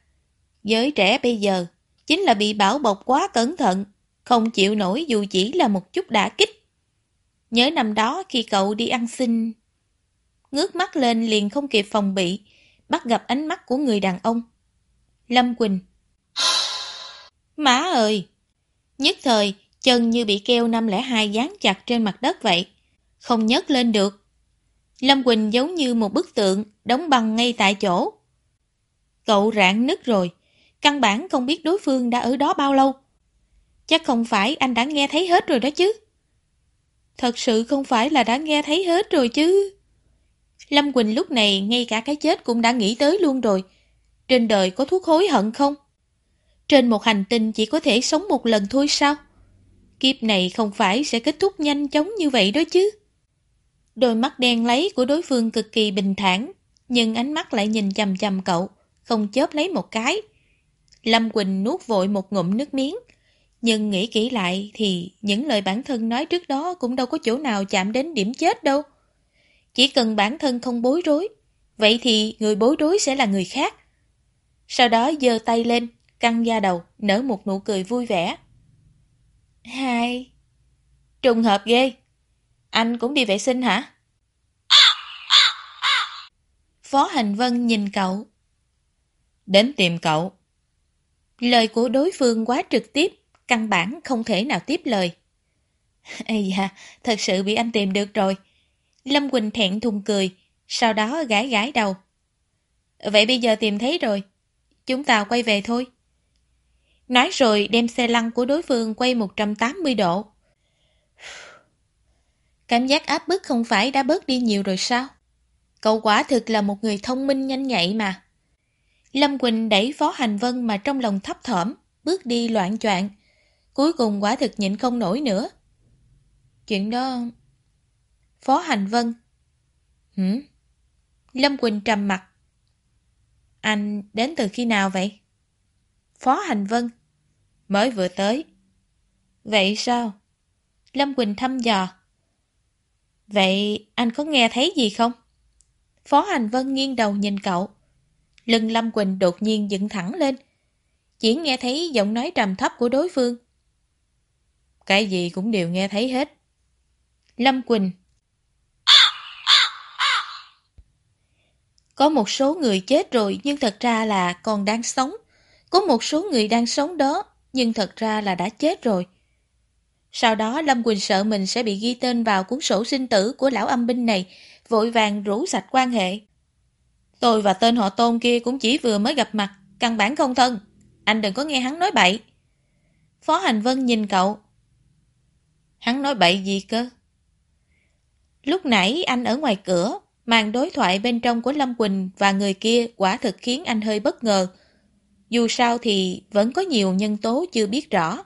Giới trẻ bây giờ, chính là bị bảo bọc quá cẩn thận, không chịu nổi dù chỉ là một chút đả kích. Nhớ năm đó khi cậu đi ăn xin, ngước mắt lên liền không kịp phòng bị, bắt gặp ánh mắt của người đàn ông. Lâm Quỳnh Má ơi! Nhất thời, chân như bị keo 502 dán chặt trên mặt đất vậy, không nhấc lên được. Lâm Quỳnh giống như một bức tượng đóng băng ngay tại chỗ. Cậu rạn nứt rồi, Căn bản không biết đối phương đã ở đó bao lâu. Chắc không phải anh đã nghe thấy hết rồi đó chứ. Thật sự không phải là đã nghe thấy hết rồi chứ. Lâm Quỳnh lúc này ngay cả cái chết cũng đã nghĩ tới luôn rồi. Trên đời có thuốc hối hận không? Trên một hành tinh chỉ có thể sống một lần thôi sao? Kiếp này không phải sẽ kết thúc nhanh chóng như vậy đó chứ. Đôi mắt đen lấy của đối phương cực kỳ bình thản, nhưng ánh mắt lại nhìn chầm chầm cậu, không chớp lấy một cái. Lâm Quỳnh nuốt vội một ngụm nước miếng. Nhưng nghĩ kỹ lại thì những lời bản thân nói trước đó cũng đâu có chỗ nào chạm đến điểm chết đâu. Chỉ cần bản thân không bối rối, vậy thì người bối rối sẽ là người khác. Sau đó giơ tay lên, căng da đầu, nở một nụ cười vui vẻ. Hai... Trùng hợp ghê. Anh cũng đi vệ sinh hả? Phó Hành Vân nhìn cậu. Đến tìm cậu. Lời của đối phương quá trực tiếp, căn bản không thể nào tiếp lời. Ây da, thật sự bị anh tìm được rồi. Lâm Quỳnh thẹn thùng cười, sau đó gãi gãi đầu. Vậy bây giờ tìm thấy rồi, chúng ta quay về thôi. Nói rồi đem xe lăn của đối phương quay 180 độ. Cảm giác áp bức không phải đã bớt đi nhiều rồi sao? Cậu quả thực là một người thông minh nhanh nhạy mà. Lâm Quỳnh đẩy Phó Hành Vân mà trong lòng thấp thỏm, bước đi loạn choạng. Cuối cùng quả thực nhịn không nổi nữa. Chuyện đó... Phó Hành Vân Hử? Lâm Quỳnh trầm mặt. Anh đến từ khi nào vậy? Phó Hành Vân. Mới vừa tới. Vậy sao? Lâm Quỳnh thăm dò. Vậy anh có nghe thấy gì không? Phó Hành Vân nghiêng đầu nhìn cậu. Lưng Lâm Quỳnh đột nhiên dựng thẳng lên. Chỉ nghe thấy giọng nói trầm thấp của đối phương. Cái gì cũng đều nghe thấy hết. Lâm Quỳnh Có một số người chết rồi nhưng thật ra là còn đang sống. Có một số người đang sống đó nhưng thật ra là đã chết rồi. Sau đó Lâm Quỳnh sợ mình sẽ bị ghi tên vào cuốn sổ sinh tử của lão âm binh này, vội vàng rủ sạch quan hệ. Tôi và tên họ tôn kia cũng chỉ vừa mới gặp mặt, căn bản không thân. Anh đừng có nghe hắn nói bậy. Phó Hành Vân nhìn cậu. Hắn nói bậy gì cơ? Lúc nãy anh ở ngoài cửa, màn đối thoại bên trong của Lâm Quỳnh và người kia quả thực khiến anh hơi bất ngờ. Dù sao thì vẫn có nhiều nhân tố chưa biết rõ.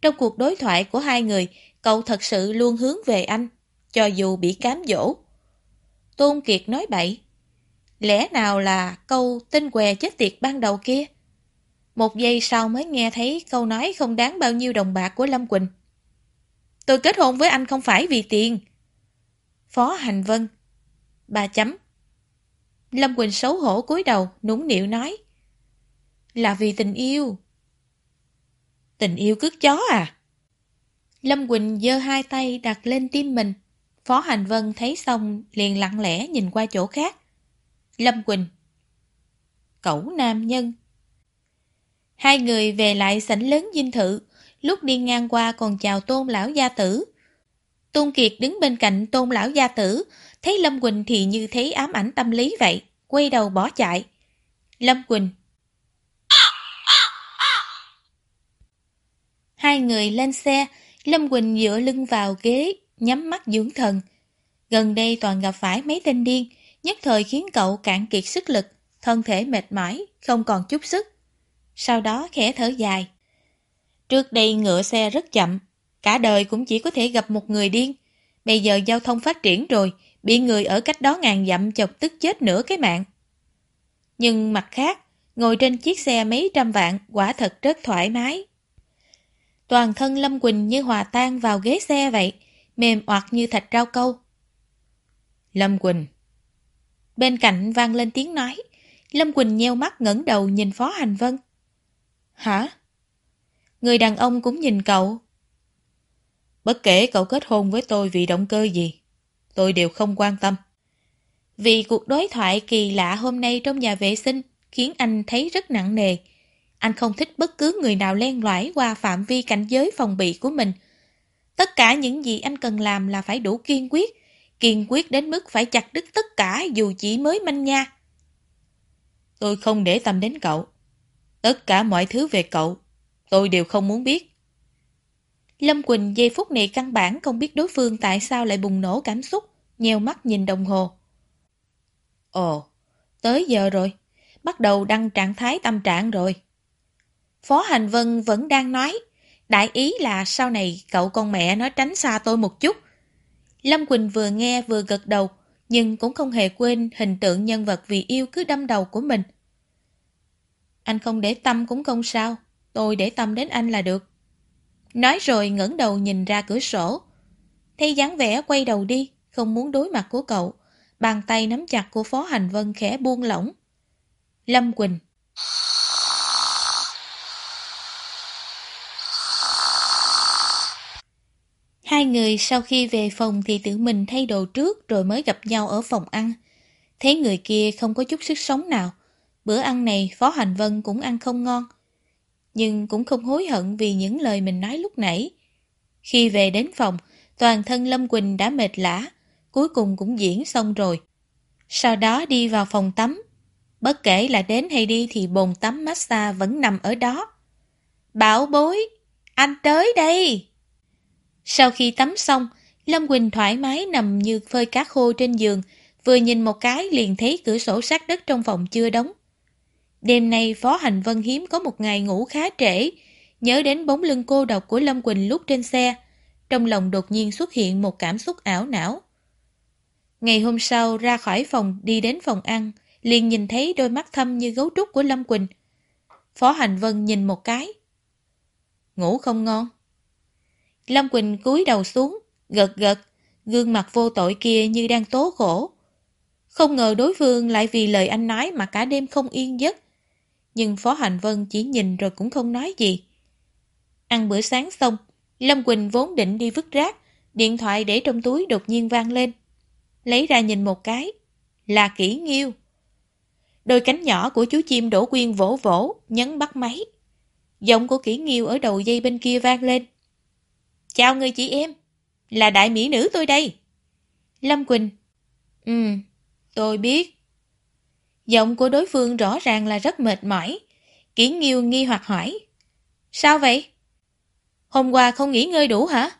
Trong cuộc đối thoại của hai người, cậu thật sự luôn hướng về anh, cho dù bị cám dỗ. Tôn Kiệt nói bậy. Lẽ nào là câu tinh què chết tiệt ban đầu kia? Một giây sau mới nghe thấy câu nói không đáng bao nhiêu đồng bạc của Lâm Quỳnh. Tôi kết hôn với anh không phải vì tiền. Phó Hành Vân. Ba chấm. Lâm Quỳnh xấu hổ cúi đầu, núng nịu nói. Là vì tình yêu. Tình yêu cướp chó à? Lâm Quỳnh giơ hai tay đặt lên tim mình. Phó Hành Vân thấy xong liền lặng lẽ nhìn qua chỗ khác. Lâm Quỳnh Cẩu nam nhân Hai người về lại sảnh lớn dinh thự, lúc đi ngang qua còn chào tôn lão gia tử. Tôn Kiệt đứng bên cạnh tôn lão gia tử, thấy Lâm Quỳnh thì như thấy ám ảnh tâm lý vậy, quay đầu bỏ chạy. Lâm Quỳnh Hai người lên xe, Lâm Quỳnh dựa lưng vào ghế, nhắm mắt dưỡng thần. Gần đây toàn gặp phải mấy tên điên, nhất thời khiến cậu cạn kiệt sức lực, thân thể mệt mỏi, không còn chút sức. Sau đó khẽ thở dài. Trước đây ngựa xe rất chậm, cả đời cũng chỉ có thể gặp một người điên. Bây giờ giao thông phát triển rồi, bị người ở cách đó ngàn dặm chọc tức chết nửa cái mạng. Nhưng mặt khác, ngồi trên chiếc xe mấy trăm vạn quả thật rất thoải mái. Toàn thân Lâm Quỳnh như hòa tan vào ghế xe vậy, mềm oặt như thạch rau câu. Lâm Quỳnh Bên cạnh vang lên tiếng nói, Lâm Quỳnh nheo mắt ngẩng đầu nhìn Phó Hành Vân. Hả? Người đàn ông cũng nhìn cậu. Bất kể cậu kết hôn với tôi vì động cơ gì, tôi đều không quan tâm. Vì cuộc đối thoại kỳ lạ hôm nay trong nhà vệ sinh khiến anh thấy rất nặng nề. Anh không thích bất cứ người nào len lỏi qua phạm vi cảnh giới phòng bị của mình. Tất cả những gì anh cần làm là phải đủ kiên quyết, kiên quyết đến mức phải chặt đứt tất cả dù chỉ mới manh nha. Tôi không để tâm đến cậu. Tất cả mọi thứ về cậu, tôi đều không muốn biết. Lâm Quỳnh giây phút này căn bản không biết đối phương tại sao lại bùng nổ cảm xúc, nheo mắt nhìn đồng hồ. Ồ, tới giờ rồi, bắt đầu đăng trạng thái tâm trạng rồi. Phó Hành Vân vẫn đang nói, đại ý là sau này cậu con mẹ nói tránh xa tôi một chút. Lâm Quỳnh vừa nghe vừa gật đầu, nhưng cũng không hề quên hình tượng nhân vật vì yêu cứ đâm đầu của mình. Anh không để tâm cũng không sao, tôi để tâm đến anh là được. Nói rồi ngẩng đầu nhìn ra cửa sổ. Thấy dáng vẻ quay đầu đi, không muốn đối mặt của cậu. Bàn tay nắm chặt của Phó Hành Vân khẽ buông lỏng. Lâm Quỳnh Hai người sau khi về phòng thì tự mình thay đồ trước rồi mới gặp nhau ở phòng ăn. Thấy người kia không có chút sức sống nào. Bữa ăn này Phó Hành Vân cũng ăn không ngon. Nhưng cũng không hối hận vì những lời mình nói lúc nãy. Khi về đến phòng, toàn thân Lâm Quỳnh đã mệt lã, cuối cùng cũng diễn xong rồi. Sau đó đi vào phòng tắm. Bất kể là đến hay đi thì bồn tắm massage vẫn nằm ở đó. Bảo bối, anh tới đây! Sau khi tắm xong, Lâm Quỳnh thoải mái nằm như phơi cá khô trên giường, vừa nhìn một cái liền thấy cửa sổ sát đất trong phòng chưa đóng. Đêm nay Phó Hành Vân hiếm có một ngày ngủ khá trễ, nhớ đến bóng lưng cô độc của Lâm Quỳnh lúc trên xe, trong lòng đột nhiên xuất hiện một cảm xúc ảo não. Ngày hôm sau ra khỏi phòng đi đến phòng ăn, liền nhìn thấy đôi mắt thâm như gấu trúc của Lâm Quỳnh. Phó Hành Vân nhìn một cái. Ngủ không ngon. Lâm Quỳnh cúi đầu xuống, gật gật, gương mặt vô tội kia như đang tố khổ. Không ngờ đối phương lại vì lời anh nói mà cả đêm không yên giấc. Nhưng Phó Hành Vân chỉ nhìn rồi cũng không nói gì. Ăn bữa sáng xong, Lâm Quỳnh vốn định đi vứt rác, điện thoại để trong túi đột nhiên vang lên. Lấy ra nhìn một cái, là kỹ nghiêu. Đôi cánh nhỏ của chú chim đổ quyên vỗ vỗ, nhấn bắt máy. Giọng của kỹ nghiêu ở đầu dây bên kia vang lên. Chào người chị em, là đại mỹ nữ tôi đây. Lâm Quỳnh. Ừ, tôi biết. Giọng của đối phương rõ ràng là rất mệt mỏi. Kỹ nghiêu nghi hoặc hỏi. Sao vậy? Hôm qua không nghỉ ngơi đủ hả?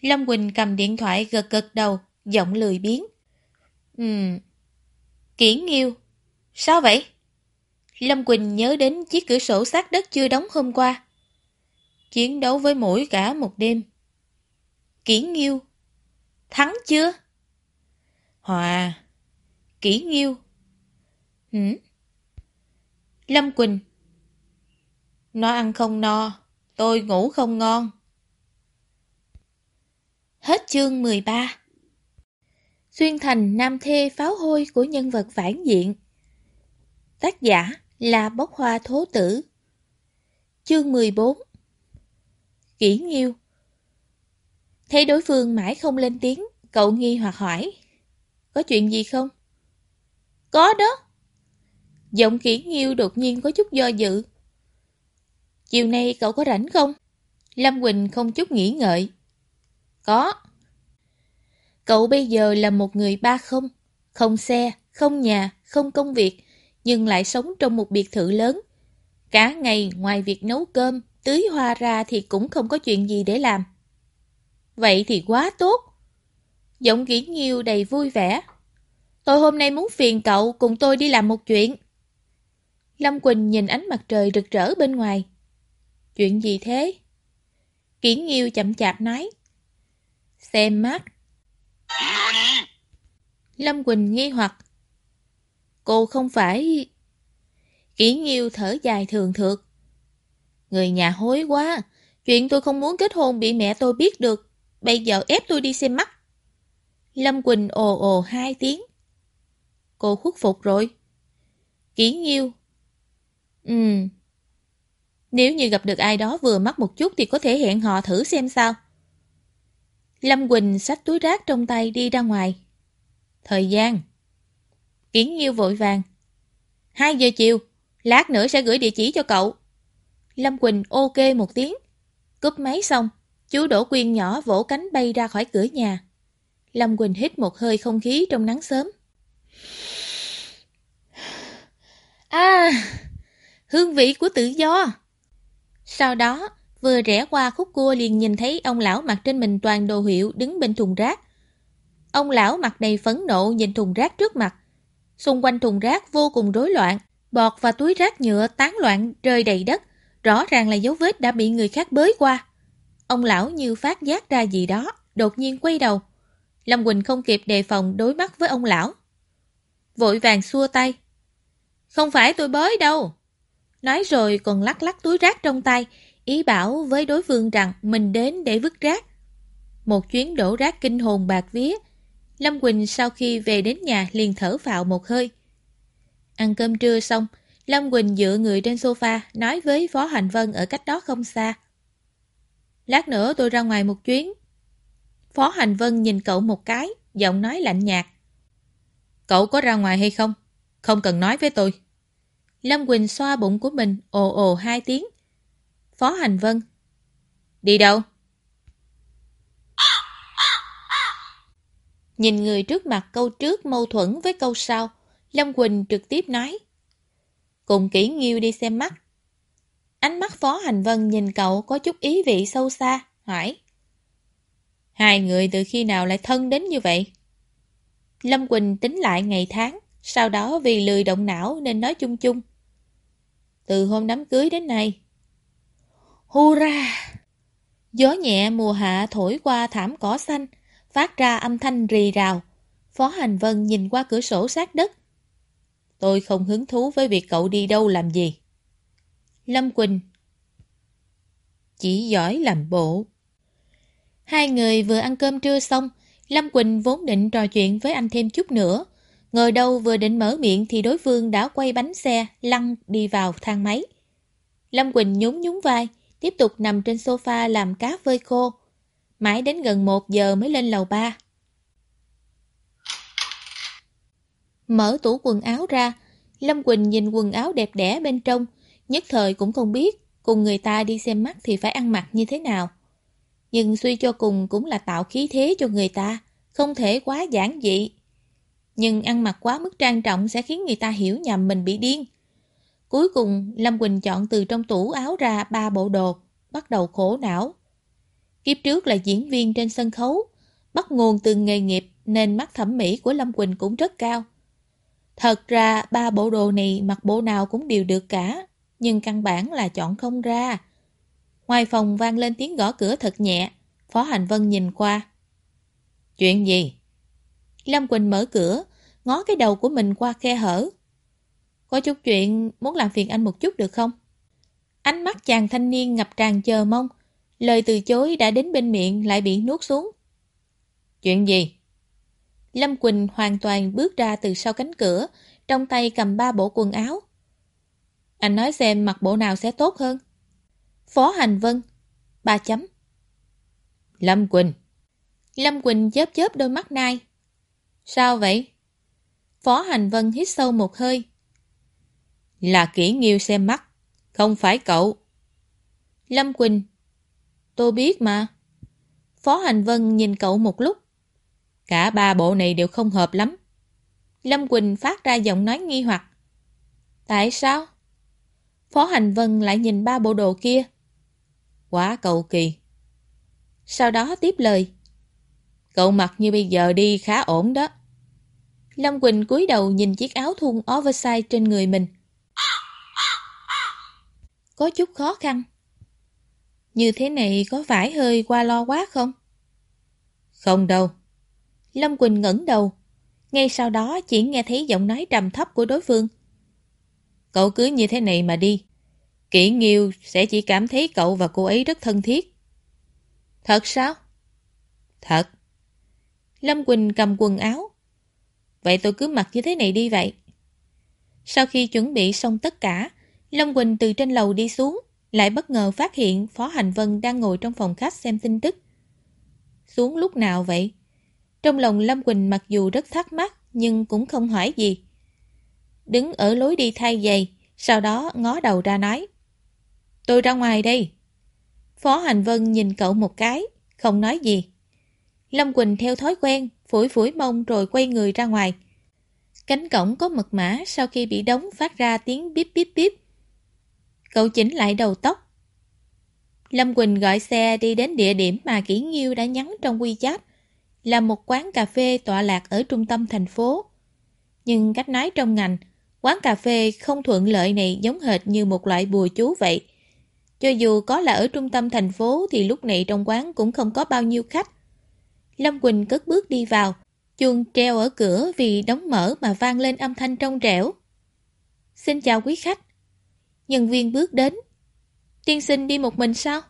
Lâm Quỳnh cầm điện thoại gật gật đầu, giọng lười biếng. Ừm. Kiển nghiêu. Sao vậy? Lâm Quỳnh nhớ đến chiếc cửa sổ sát đất chưa đóng hôm qua. Chiến đấu với mũi cả một đêm. Kỷ nghiêu. Thắng chưa? Hòa. Kỷ nghiêu. Hử? Lâm Quỳnh. Nó ăn không no, tôi ngủ không ngon. Hết chương 13 Xuyên thành nam thê pháo hôi của nhân vật phản diện Tác giả là Bốc Hoa Thố Tử Chương 14 kỹ Nghiêu Thấy đối phương mãi không lên tiếng, cậu nghi hoặc hỏi Có chuyện gì không? Có đó Giọng kỹ Nghiêu đột nhiên có chút do dự Chiều nay cậu có rảnh không? Lâm Quỳnh không chút nghĩ ngợi Có Cậu bây giờ là một người ba không, không xe, không nhà, không công việc, nhưng lại sống trong một biệt thự lớn. Cả ngày ngoài việc nấu cơm, tưới hoa ra thì cũng không có chuyện gì để làm. Vậy thì quá tốt. Giọng kỹ nghiêu đầy vui vẻ. Tôi hôm nay muốn phiền cậu cùng tôi đi làm một chuyện. Lâm Quỳnh nhìn ánh mặt trời rực rỡ bên ngoài. Chuyện gì thế? Kỹ nghiêu chậm chạp nói. Xem mắt. Lâm Quỳnh nghi hoặc. Cô không phải... Kỷ Nghiêu thở dài thường thượt. Người nhà hối quá. Chuyện tôi không muốn kết hôn bị mẹ tôi biết được. Bây giờ ép tôi đi xem mắt. Lâm Quỳnh ồ ồ hai tiếng. Cô khuất phục rồi. Kỷ Nghiêu. Ừ. Nếu như gặp được ai đó vừa mắt một chút thì có thể hẹn họ thử xem sao. Lâm Quỳnh xách túi rác trong tay đi ra ngoài. Thời gian. Kiến Nhiêu vội vàng. 2 giờ chiều, lát nữa sẽ gửi địa chỉ cho cậu. Lâm Quỳnh ok một tiếng. Cúp máy xong, chú Đỗ Quyên nhỏ vỗ cánh bay ra khỏi cửa nhà. Lâm Quỳnh hít một hơi không khí trong nắng sớm. À, hương vị của tự do. Sau đó, vừa rẽ qua khúc cua liền nhìn thấy ông lão mặc trên mình toàn đồ hiệu đứng bên thùng rác. Ông lão mặt đầy phấn nộ nhìn thùng rác trước mặt. Xung quanh thùng rác vô cùng rối loạn, bọt và túi rác nhựa tán loạn rơi đầy đất, rõ ràng là dấu vết đã bị người khác bới qua. Ông lão như phát giác ra gì đó, đột nhiên quay đầu. Lâm Quỳnh không kịp đề phòng đối mắt với ông lão. Vội vàng xua tay. Không phải tôi bới đâu. Nói rồi còn lắc lắc túi rác trong tay, ý bảo với đối phương rằng mình đến để vứt rác. Một chuyến đổ rác kinh hồn bạc vía, Lâm Quỳnh sau khi về đến nhà liền thở phào một hơi. Ăn cơm trưa xong, Lâm Quỳnh dựa người trên sofa nói với Phó Hành Vân ở cách đó không xa. Lát nữa tôi ra ngoài một chuyến. Phó Hành Vân nhìn cậu một cái, giọng nói lạnh nhạt. Cậu có ra ngoài hay không? Không cần nói với tôi. Lâm Quỳnh xoa bụng của mình, ồ ồ hai tiếng. Phó Hành Vân. Đi đâu? Nhìn người trước mặt câu trước mâu thuẫn với câu sau, Lâm Quỳnh trực tiếp nói. Cùng kỹ nghiêu đi xem mắt. Ánh mắt Phó Hành Vân nhìn cậu có chút ý vị sâu xa, hỏi. Hai người từ khi nào lại thân đến như vậy? Lâm Quỳnh tính lại ngày tháng, sau đó vì lười động não nên nói chung chung. Từ hôm đám cưới đến nay. Hurra! Gió nhẹ mùa hạ thổi qua thảm cỏ xanh, phát ra âm thanh rì rào. Phó Hành Vân nhìn qua cửa sổ sát đất. Tôi không hứng thú với việc cậu đi đâu làm gì. Lâm Quỳnh Chỉ giỏi làm bộ. Hai người vừa ăn cơm trưa xong, Lâm Quỳnh vốn định trò chuyện với anh thêm chút nữa. Ngồi đâu vừa định mở miệng thì đối phương đã quay bánh xe, lăn đi vào thang máy. Lâm Quỳnh nhún nhún vai, tiếp tục nằm trên sofa làm cá vơi khô. Mãi đến gần một giờ mới lên lầu ba. Mở tủ quần áo ra, Lâm Quỳnh nhìn quần áo đẹp đẽ bên trong, nhất thời cũng không biết cùng người ta đi xem mắt thì phải ăn mặc như thế nào. Nhưng suy cho cùng cũng là tạo khí thế cho người ta, không thể quá giản dị. Nhưng ăn mặc quá mức trang trọng sẽ khiến người ta hiểu nhầm mình bị điên. Cuối cùng, Lâm Quỳnh chọn từ trong tủ áo ra ba bộ đồ, bắt đầu khổ não. Kiếp trước là diễn viên trên sân khấu, bắt nguồn từ nghề nghiệp nên mắt thẩm mỹ của Lâm Quỳnh cũng rất cao. Thật ra ba bộ đồ này mặc bộ nào cũng đều được cả, nhưng căn bản là chọn không ra. Ngoài phòng vang lên tiếng gõ cửa thật nhẹ, Phó Hành Vân nhìn qua. Chuyện gì? Lâm Quỳnh mở cửa, ngó cái đầu của mình qua khe hở. Có chút chuyện muốn làm phiền anh một chút được không? Ánh mắt chàng thanh niên ngập tràn chờ mong, lời từ chối đã đến bên miệng lại bị nuốt xuống. Chuyện gì? Lâm Quỳnh hoàn toàn bước ra từ sau cánh cửa, trong tay cầm ba bộ quần áo. Anh nói xem mặc bộ nào sẽ tốt hơn. Phó Hành Vân. Ba chấm. Lâm Quỳnh. Lâm Quỳnh chớp chớp đôi mắt nai. Sao vậy? Phó Hành Vân hít sâu một hơi. Là kỹ nghiêu xem mắt, không phải cậu. Lâm Quỳnh. Tôi biết mà. Phó Hành Vân nhìn cậu một lúc. Cả ba bộ này đều không hợp lắm. Lâm Quỳnh phát ra giọng nói nghi hoặc. Tại sao? Phó Hành Vân lại nhìn ba bộ đồ kia. Quá cầu kỳ. Sau đó tiếp lời. Cậu mặc như bây giờ đi khá ổn đó. Lâm Quỳnh cúi đầu nhìn chiếc áo thun oversize trên người mình. Có chút khó khăn. Như thế này có phải hơi qua lo quá không? Không đâu. Lâm Quỳnh ngẩng đầu. Ngay sau đó chỉ nghe thấy giọng nói trầm thấp của đối phương. Cậu cứ như thế này mà đi. Kỷ Nghiêu sẽ chỉ cảm thấy cậu và cô ấy rất thân thiết. Thật sao? Thật. Lâm Quỳnh cầm quần áo. Vậy tôi cứ mặc như thế này đi vậy. Sau khi chuẩn bị xong tất cả, Lâm Quỳnh từ trên lầu đi xuống, lại bất ngờ phát hiện Phó Hành Vân đang ngồi trong phòng khách xem tin tức. Xuống lúc nào vậy? Trong lòng Lâm Quỳnh mặc dù rất thắc mắc, nhưng cũng không hỏi gì. Đứng ở lối đi thay giày, sau đó ngó đầu ra nói. Tôi ra ngoài đây. Phó Hành Vân nhìn cậu một cái, không nói gì. Lâm Quỳnh theo thói quen, phủi phủi mông rồi quay người ra ngoài. Cánh cổng có mật mã sau khi bị đóng phát ra tiếng bíp bíp bíp. Cậu chỉnh lại đầu tóc. Lâm Quỳnh gọi xe đi đến địa điểm mà Kỷ Nghiêu đã nhắn trong WeChat, là một quán cà phê tọa lạc ở trung tâm thành phố. Nhưng cách nói trong ngành, quán cà phê không thuận lợi này giống hệt như một loại bùa chú vậy. Cho dù có là ở trung tâm thành phố thì lúc này trong quán cũng không có bao nhiêu khách. Lâm Quỳnh cất bước đi vào, chuông treo ở cửa vì đóng mở mà vang lên âm thanh trong trẻo. Xin chào quý khách. Nhân viên bước đến. Tiên sinh đi một mình sao?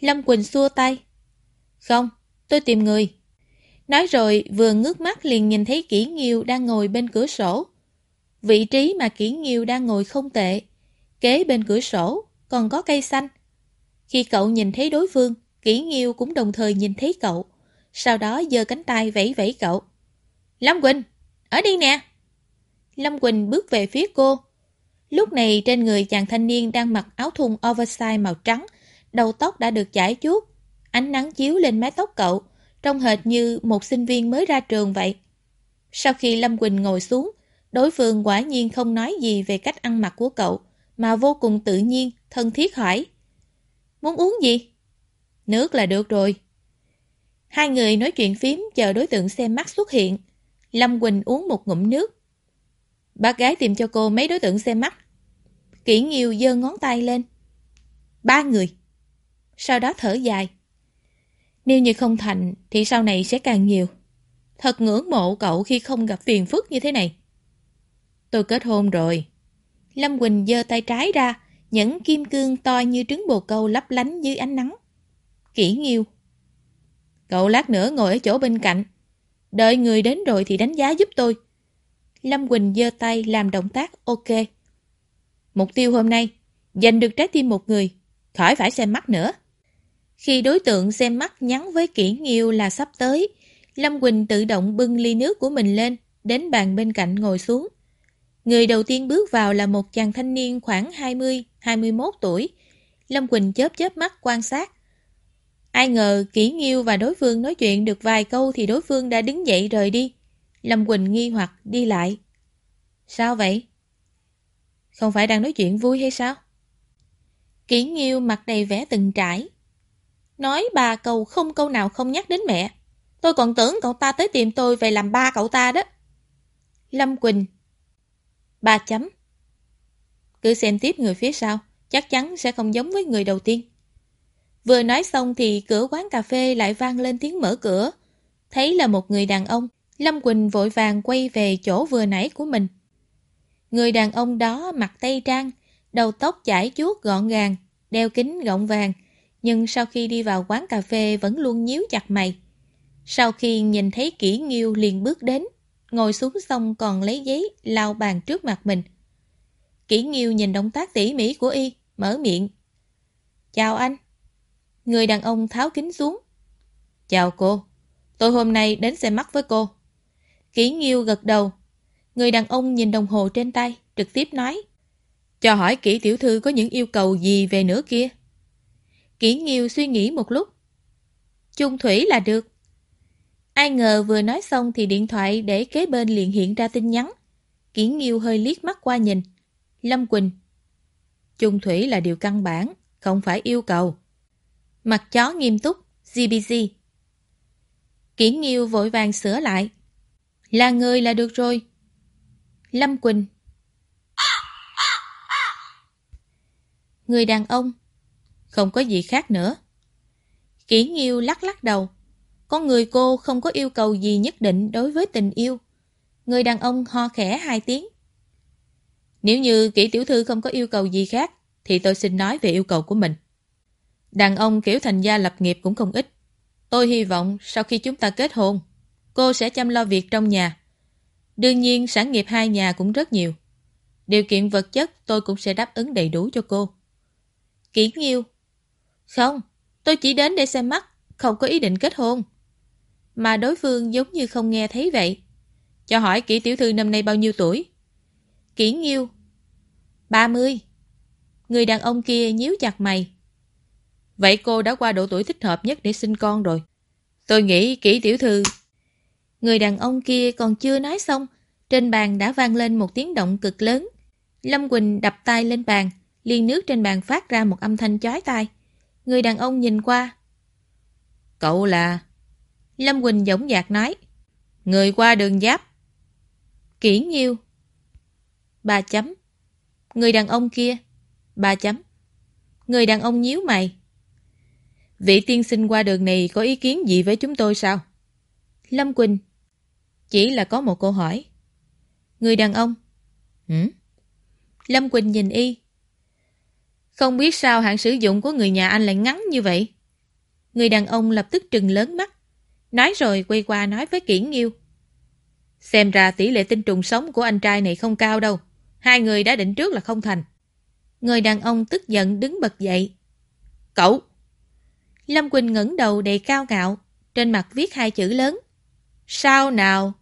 Lâm Quỳnh xua tay. Không, tôi tìm người. Nói rồi vừa ngước mắt liền nhìn thấy Kỷ Nghiêu đang ngồi bên cửa sổ. Vị trí mà Kỷ Nghiêu đang ngồi không tệ. Kế bên cửa sổ còn có cây xanh. Khi cậu nhìn thấy đối phương, Kỷ Nghiêu cũng đồng thời nhìn thấy cậu. Sau đó giơ cánh tay vẫy vẫy cậu. Lâm Quỳnh, ở đây nè. Lâm Quỳnh bước về phía cô. Lúc này trên người chàng thanh niên đang mặc áo thun oversize màu trắng, đầu tóc đã được chải chuốt. Ánh nắng chiếu lên mái tóc cậu, trông hệt như một sinh viên mới ra trường vậy. Sau khi Lâm Quỳnh ngồi xuống, đối phương quả nhiên không nói gì về cách ăn mặc của cậu, mà vô cùng tự nhiên, thân thiết hỏi. Muốn uống gì? Nước là được rồi. Hai người nói chuyện phím chờ đối tượng xem mắt xuất hiện. Lâm Quỳnh uống một ngụm nước. Bác gái tìm cho cô mấy đối tượng xem mắt. Kỷ Nghiêu giơ ngón tay lên. Ba người. Sau đó thở dài. Nếu như không thành thì sau này sẽ càng nhiều. Thật ngưỡng mộ cậu khi không gặp phiền phức như thế này. Tôi kết hôn rồi. Lâm Quỳnh giơ tay trái ra, những kim cương to như trứng bồ câu lấp lánh dưới ánh nắng. Kỹ nghiêu. Cậu lát nữa ngồi ở chỗ bên cạnh. Đợi người đến rồi thì đánh giá giúp tôi. Lâm Quỳnh giơ tay làm động tác ok. Mục tiêu hôm nay, giành được trái tim một người, khỏi phải xem mắt nữa. Khi đối tượng xem mắt nhắn với kỹ nghiêu là sắp tới, Lâm Quỳnh tự động bưng ly nước của mình lên, đến bàn bên cạnh ngồi xuống. Người đầu tiên bước vào là một chàng thanh niên khoảng 20-21 tuổi. Lâm Quỳnh chớp chớp mắt quan sát. Ai ngờ kỹ nghiêu và đối phương nói chuyện được vài câu thì đối phương đã đứng dậy rời đi. Lâm Quỳnh nghi hoặc đi lại. Sao vậy? Không phải đang nói chuyện vui hay sao? kỷ nghiêu mặt đầy vẻ từng trải. Nói ba câu không câu nào không nhắc đến mẹ. Tôi còn tưởng cậu ta tới tìm tôi về làm ba cậu ta đó. Lâm Quỳnh Ba chấm Cứ xem tiếp người phía sau, chắc chắn sẽ không giống với người đầu tiên. Vừa nói xong thì cửa quán cà phê lại vang lên tiếng mở cửa. Thấy là một người đàn ông, Lâm Quỳnh vội vàng quay về chỗ vừa nãy của mình. Người đàn ông đó mặc tây trang, đầu tóc chải chuốt gọn gàng, đeo kính gọng vàng, nhưng sau khi đi vào quán cà phê vẫn luôn nhíu chặt mày. Sau khi nhìn thấy kỹ nghiêu liền bước đến, ngồi xuống xong còn lấy giấy lau bàn trước mặt mình. Kỹ nghiêu nhìn động tác tỉ mỉ của y, mở miệng. Chào anh. Người đàn ông tháo kính xuống. Chào cô. Tôi hôm nay đến xem mắt với cô. Kỹ nghiêu gật đầu. Người đàn ông nhìn đồng hồ trên tay, trực tiếp nói. Cho hỏi kỹ tiểu thư có những yêu cầu gì về nữa kia? Kỷ nghiêu suy nghĩ một lúc. Chung thủy là được. Ai ngờ vừa nói xong thì điện thoại để kế bên liền hiện ra tin nhắn. Kỷ nghiêu hơi liếc mắt qua nhìn. Lâm Quỳnh. Chung thủy là điều căn bản, không phải yêu cầu. Mặt chó nghiêm túc, GBG. Kỷ nghiêu vội vàng sửa lại. Là người là được rồi. Lâm Quỳnh. Người đàn ông. Không có gì khác nữa. Kỷ nghiêu lắc lắc đầu. Con người cô không có yêu cầu gì nhất định đối với tình yêu. Người đàn ông ho khẽ hai tiếng. Nếu như kỹ tiểu thư không có yêu cầu gì khác, thì tôi xin nói về yêu cầu của mình. Đàn ông kiểu thành gia lập nghiệp cũng không ít. Tôi hy vọng sau khi chúng ta kết hôn, cô sẽ chăm lo việc trong nhà. Đương nhiên sản nghiệp hai nhà cũng rất nhiều. Điều kiện vật chất tôi cũng sẽ đáp ứng đầy đủ cho cô. Kỷ nghiêu. Không, tôi chỉ đến để xem mắt, không có ý định kết hôn. Mà đối phương giống như không nghe thấy vậy. Cho hỏi kỹ tiểu thư năm nay bao nhiêu tuổi? Kỹ nghiêu. 30. Người đàn ông kia nhíu chặt mày. Vậy cô đã qua độ tuổi thích hợp nhất để sinh con rồi. Tôi nghĩ kỹ tiểu thư... Người đàn ông kia còn chưa nói xong, trên bàn đã vang lên một tiếng động cực lớn. Lâm Quỳnh đập tay lên bàn, liên nước trên bàn phát ra một âm thanh chói tai. Người đàn ông nhìn qua. Cậu là... Lâm Quỳnh giống dạc nói. Người qua đường giáp. Kỹ nghiêu. Ba chấm. Người đàn ông kia. Ba chấm. Người đàn ông nhíu mày. Vị tiên sinh qua đường này có ý kiến gì với chúng tôi sao? Lâm Quỳnh. Chỉ là có một câu hỏi. Người đàn ông. Hử? Lâm Quỳnh nhìn y. Không biết sao hạn sử dụng của người nhà anh lại ngắn như vậy. Người đàn ông lập tức trừng lớn mắt. Nói rồi quay qua nói với Kiển Nghiêu. Xem ra tỷ lệ tinh trùng sống của anh trai này không cao đâu. Hai người đã định trước là không thành. Người đàn ông tức giận đứng bật dậy. Cậu! Lâm Quỳnh ngẩng đầu đầy cao ngạo, trên mặt viết hai chữ lớn. Sao nào?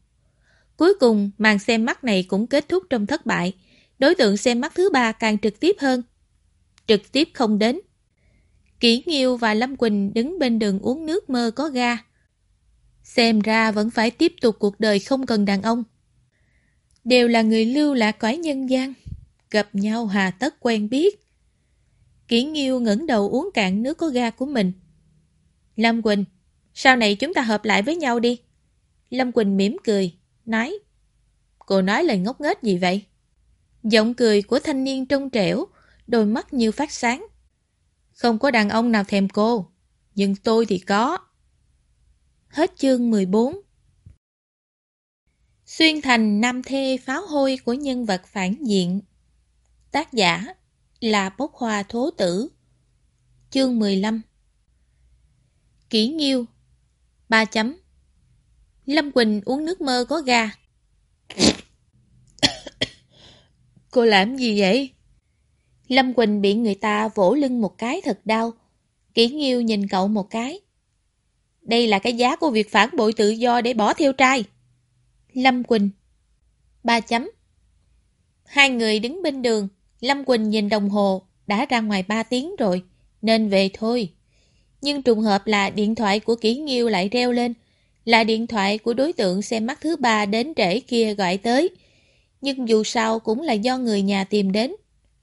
Cuối cùng, màn xem mắt này cũng kết thúc trong thất bại. Đối tượng xem mắt thứ ba càng trực tiếp hơn. Trực tiếp không đến. Kỷ Nghiêu và Lâm Quỳnh đứng bên đường uống nước mơ có ga. Xem ra vẫn phải tiếp tục cuộc đời không cần đàn ông. Đều là người lưu lạc cõi nhân gian. Gặp nhau hà tất quen biết. Kỷ Nghiêu ngẩng đầu uống cạn nước có ga của mình. Lâm Quỳnh, sau này chúng ta hợp lại với nhau đi. Lâm Quỳnh mỉm cười, nói. Cô nói lời ngốc nghếch gì vậy? Giọng cười của thanh niên trong trẻo, đôi mắt như phát sáng. Không có đàn ông nào thèm cô, nhưng tôi thì có. Hết chương 14 Xuyên thành nam thê pháo hôi của nhân vật phản diện. Tác giả là Bốc Hoa Thố Tử. Chương 15 Kỷ Nghiêu 3 chấm Lâm Quỳnh uống nước mơ có ga. Cô làm gì vậy? Lâm Quỳnh bị người ta vỗ lưng một cái thật đau. Kỷ Nghiêu nhìn cậu một cái. Đây là cái giá của việc phản bội tự do để bỏ theo trai. Lâm Quỳnh Ba chấm Hai người đứng bên đường, Lâm Quỳnh nhìn đồng hồ, đã ra ngoài ba tiếng rồi, nên về thôi. Nhưng trùng hợp là điện thoại của Kỷ Nghiêu lại reo lên, là điện thoại của đối tượng xem mắt thứ ba đến trễ kia gọi tới. Nhưng dù sao cũng là do người nhà tìm đến.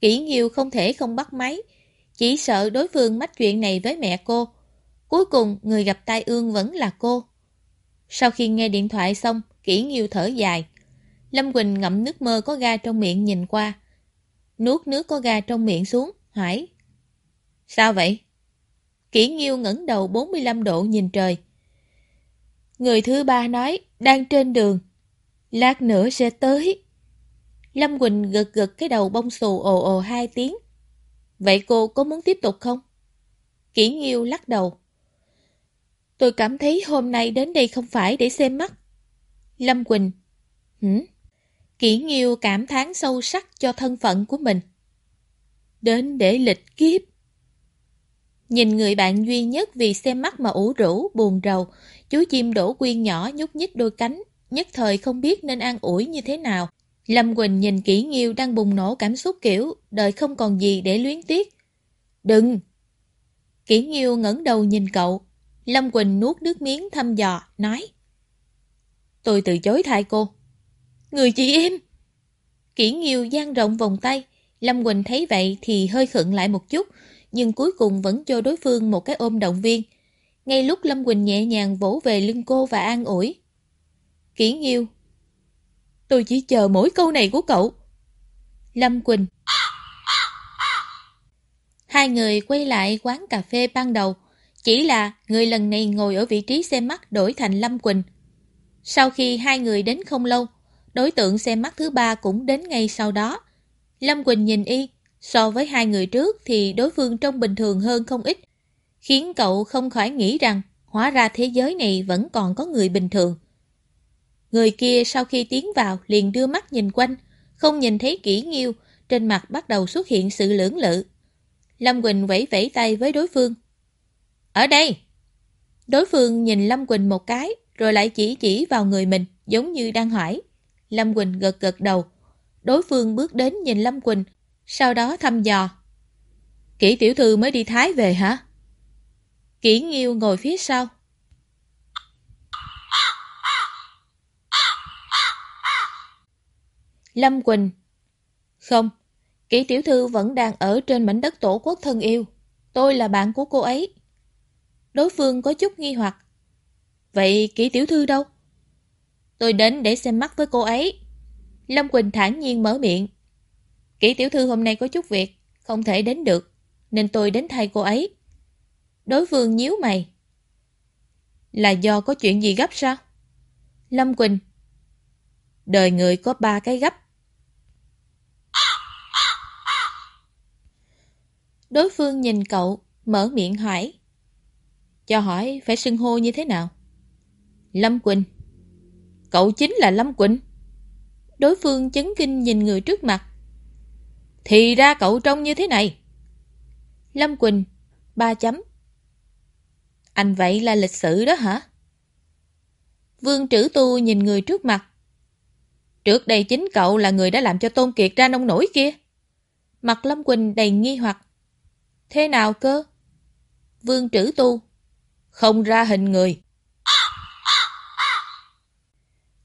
Kỷ Nghiêu không thể không bắt máy, chỉ sợ đối phương mách chuyện này với mẹ cô. Cuối cùng người gặp tai ương vẫn là cô. Sau khi nghe điện thoại xong, Kỷ Nghiêu thở dài. Lâm Quỳnh ngậm nước mơ có ga trong miệng nhìn qua. Nuốt nước có ga trong miệng xuống, hỏi. Sao vậy? Kỷ Nghiêu ngẩng đầu 45 độ nhìn trời. Người thứ ba nói, đang trên đường. Lát nữa sẽ tới. Lâm Quỳnh gật gật cái đầu bông xù ồ ồ hai tiếng. Vậy cô có muốn tiếp tục không? Kỷ Nghiêu lắc đầu. Tôi cảm thấy hôm nay đến đây không phải để xem mắt. Lâm Quỳnh. Hử? Kỷ Nghiêu cảm thán sâu sắc cho thân phận của mình. Đến để lịch kiếp. Nhìn người bạn duy nhất vì xem mắt mà ủ rũ, buồn rầu, chú chim đổ quyên nhỏ nhúc nhích đôi cánh, nhất thời không biết nên an ủi như thế nào. Lâm Quỳnh nhìn kỹ nghiêu đang bùng nổ cảm xúc kiểu, đời không còn gì để luyến tiếc. Đừng! Kỷ nghiêu ngẩng đầu nhìn cậu. Lâm Quỳnh nuốt nước miếng thăm dò, nói. Tôi từ chối thay cô. Người chị em! Kỷ nghiêu dang rộng vòng tay. Lâm Quỳnh thấy vậy thì hơi khựng lại một chút, nhưng cuối cùng vẫn cho đối phương một cái ôm động viên. Ngay lúc Lâm Quỳnh nhẹ nhàng vỗ về lưng cô và an ủi. Kỷ nghiêu Tôi chỉ chờ mỗi câu này của cậu. Lâm Quỳnh Hai người quay lại quán cà phê ban đầu. Chỉ là người lần này ngồi ở vị trí xe mắt đổi thành Lâm Quỳnh. Sau khi hai người đến không lâu, đối tượng xe mắt thứ ba cũng đến ngay sau đó. Lâm Quỳnh nhìn y, so với hai người trước thì đối phương trông bình thường hơn không ít, khiến cậu không khỏi nghĩ rằng hóa ra thế giới này vẫn còn có người bình thường. Người kia sau khi tiến vào liền đưa mắt nhìn quanh, không nhìn thấy kỹ nghiêu, trên mặt bắt đầu xuất hiện sự lưỡng lự. Lâm Quỳnh vẫy vẫy tay với đối phương. Ở đây! Đối phương nhìn Lâm Quỳnh một cái, rồi lại chỉ chỉ vào người mình, giống như đang hỏi. Lâm Quỳnh gật gật đầu. Đối phương bước đến nhìn Lâm Quỳnh, sau đó thăm dò. Kỷ tiểu thư mới đi Thái về hả? Kỷ Nghiêu ngồi phía sau, Lâm Quỳnh Không, kỹ tiểu thư vẫn đang ở trên mảnh đất tổ quốc thân yêu. Tôi là bạn của cô ấy. Đối phương có chút nghi hoặc. Vậy kỹ tiểu thư đâu? Tôi đến để xem mắt với cô ấy. Lâm Quỳnh thản nhiên mở miệng. Kỹ tiểu thư hôm nay có chút việc, không thể đến được, nên tôi đến thay cô ấy. Đối phương nhíu mày. Là do có chuyện gì gấp sao? Lâm Quỳnh Đời người có ba cái gấp Đối phương nhìn cậu, mở miệng hỏi. Cho hỏi phải xưng hô như thế nào? Lâm Quỳnh. Cậu chính là Lâm Quỳnh. Đối phương chấn kinh nhìn người trước mặt. Thì ra cậu trông như thế này. Lâm Quỳnh. Ba chấm. Anh vậy là lịch sử đó hả? Vương Trữ Tu nhìn người trước mặt. Trước đây chính cậu là người đã làm cho Tôn Kiệt ra nông nổi kia. Mặt Lâm Quỳnh đầy nghi hoặc. Thế nào cơ? Vương trữ tu. Không ra hình người.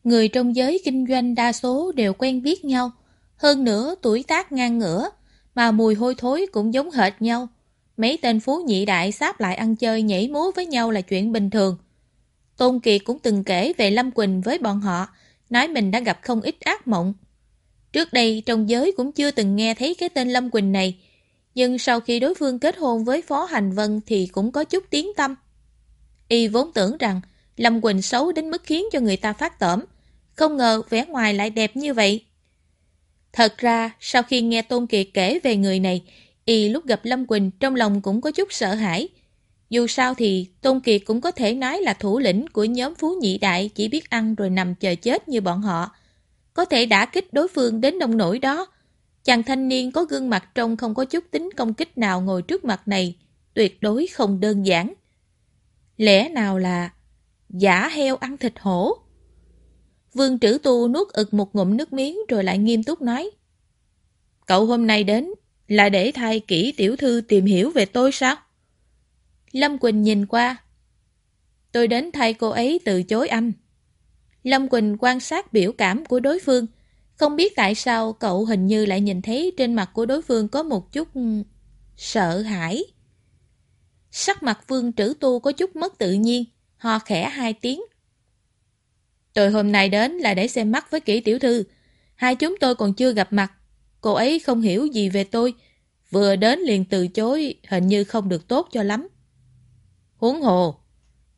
Người trong giới kinh doanh đa số đều quen biết nhau. Hơn nữa tuổi tác ngang ngửa, mà mùi hôi thối cũng giống hệt nhau. Mấy tên phú nhị đại sáp lại ăn chơi nhảy múa với nhau là chuyện bình thường. Tôn Kiệt cũng từng kể về Lâm Quỳnh với bọn họ, nói mình đã gặp không ít ác mộng. Trước đây trong giới cũng chưa từng nghe thấy cái tên Lâm Quỳnh này, nhưng sau khi đối phương kết hôn với Phó Hành Vân thì cũng có chút tiếng tâm. Y vốn tưởng rằng Lâm Quỳnh xấu đến mức khiến cho người ta phát tởm, không ngờ vẻ ngoài lại đẹp như vậy. Thật ra, sau khi nghe Tôn Kiệt kể về người này, y lúc gặp Lâm Quỳnh trong lòng cũng có chút sợ hãi. Dù sao thì Tôn Kiệt cũng có thể nói là thủ lĩnh của nhóm Phú Nhị Đại chỉ biết ăn rồi nằm chờ chết như bọn họ. Có thể đã kích đối phương đến nông nổi đó. Chàng thanh niên có gương mặt trông không có chút tính công kích nào ngồi trước mặt này, tuyệt đối không đơn giản. Lẽ nào là giả heo ăn thịt hổ? Vương Trữ Tu nuốt ực một ngụm nước miếng rồi lại nghiêm túc nói. Cậu hôm nay đến là để thay kỹ tiểu thư tìm hiểu về tôi sao? Lâm Quỳnh nhìn qua. Tôi đến thay cô ấy từ chối anh. Lâm Quỳnh quan sát biểu cảm của đối phương. Không biết tại sao cậu hình như lại nhìn thấy trên mặt của đối phương có một chút ừ, sợ hãi. Sắc mặt Vương Trữ Tu có chút mất tự nhiên, ho khẽ hai tiếng. Tôi hôm nay đến là để xem mắt với kỹ tiểu thư. Hai chúng tôi còn chưa gặp mặt. Cô ấy không hiểu gì về tôi. Vừa đến liền từ chối, hình như không được tốt cho lắm. Huống hồ.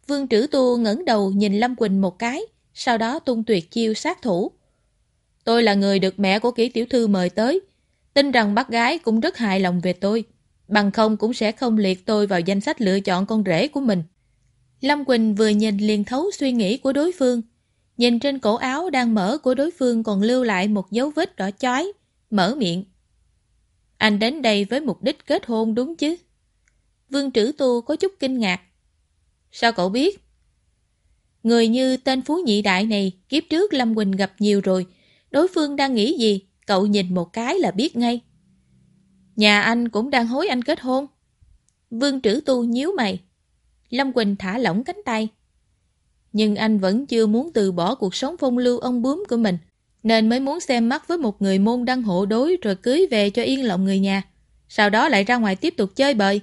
Vương Trữ Tu ngẩng đầu nhìn Lâm Quỳnh một cái, sau đó tung tuyệt chiêu sát thủ. Tôi là người được mẹ của kỹ tiểu thư mời tới. Tin rằng bác gái cũng rất hài lòng về tôi. Bằng không cũng sẽ không liệt tôi vào danh sách lựa chọn con rể của mình. Lâm Quỳnh vừa nhìn liền thấu suy nghĩ của đối phương, Nhìn trên cổ áo đang mở của đối phương còn lưu lại một dấu vết đỏ chói, mở miệng. Anh đến đây với mục đích kết hôn đúng chứ? Vương Trữ Tu có chút kinh ngạc. Sao cậu biết? Người như tên Phú Nhị Đại này kiếp trước Lâm Quỳnh gặp nhiều rồi. Đối phương đang nghĩ gì? Cậu nhìn một cái là biết ngay. Nhà anh cũng đang hối anh kết hôn. Vương Trữ Tu nhíu mày. Lâm Quỳnh thả lỏng cánh tay. Nhưng anh vẫn chưa muốn từ bỏ cuộc sống phong lưu ông bướm của mình, nên mới muốn xem mắt với một người môn đăng hộ đối rồi cưới về cho yên lòng người nhà. Sau đó lại ra ngoài tiếp tục chơi bời.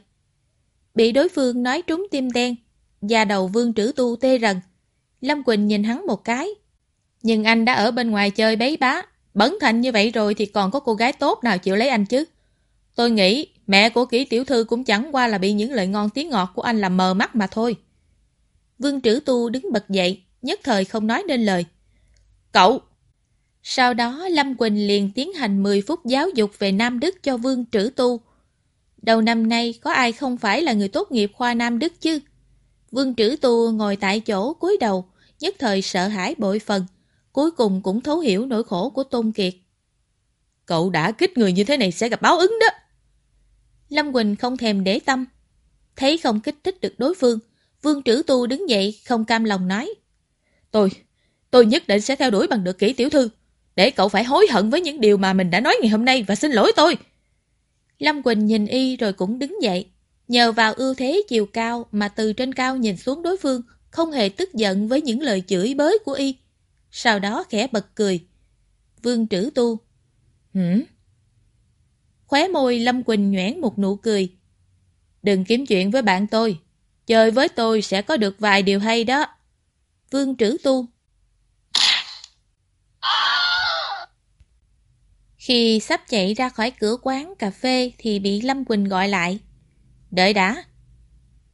Bị đối phương nói trúng tim đen, da đầu vương trữ tu tê rần. Lâm Quỳnh nhìn hắn một cái. Nhưng anh đã ở bên ngoài chơi bấy bá, bẩn thành như vậy rồi thì còn có cô gái tốt nào chịu lấy anh chứ. Tôi nghĩ mẹ của kỹ tiểu thư cũng chẳng qua là bị những lời ngon tiếng ngọt của anh làm mờ mắt mà thôi. Vương Trữ Tu đứng bật dậy, nhất thời không nói nên lời. Cậu! Sau đó Lâm Quỳnh liền tiến hành 10 phút giáo dục về Nam Đức cho Vương Trữ Tu. Đầu năm nay có ai không phải là người tốt nghiệp khoa Nam Đức chứ? Vương Trữ Tu ngồi tại chỗ cúi đầu, nhất thời sợ hãi bội phần, cuối cùng cũng thấu hiểu nỗi khổ của Tôn Kiệt. Cậu đã kích người như thế này sẽ gặp báo ứng đó. Lâm Quỳnh không thèm để tâm, thấy không kích thích được đối phương, Vương Trữ Tu đứng dậy, không cam lòng nói. Tôi, tôi nhất định sẽ theo đuổi bằng được kỹ tiểu thư, để cậu phải hối hận với những điều mà mình đã nói ngày hôm nay và xin lỗi tôi. Lâm Quỳnh nhìn y rồi cũng đứng dậy. Nhờ vào ưu thế chiều cao mà từ trên cao nhìn xuống đối phương, không hề tức giận với những lời chửi bới của y. Sau đó khẽ bật cười. Vương Trữ Tu. Hửm? Khóe môi Lâm Quỳnh nhoảng một nụ cười. Đừng kiếm chuyện với bạn tôi. Chơi với tôi sẽ có được vài điều hay đó. Vương Trữ Tu Khi sắp chạy ra khỏi cửa quán cà phê thì bị Lâm Quỳnh gọi lại. Đợi đã.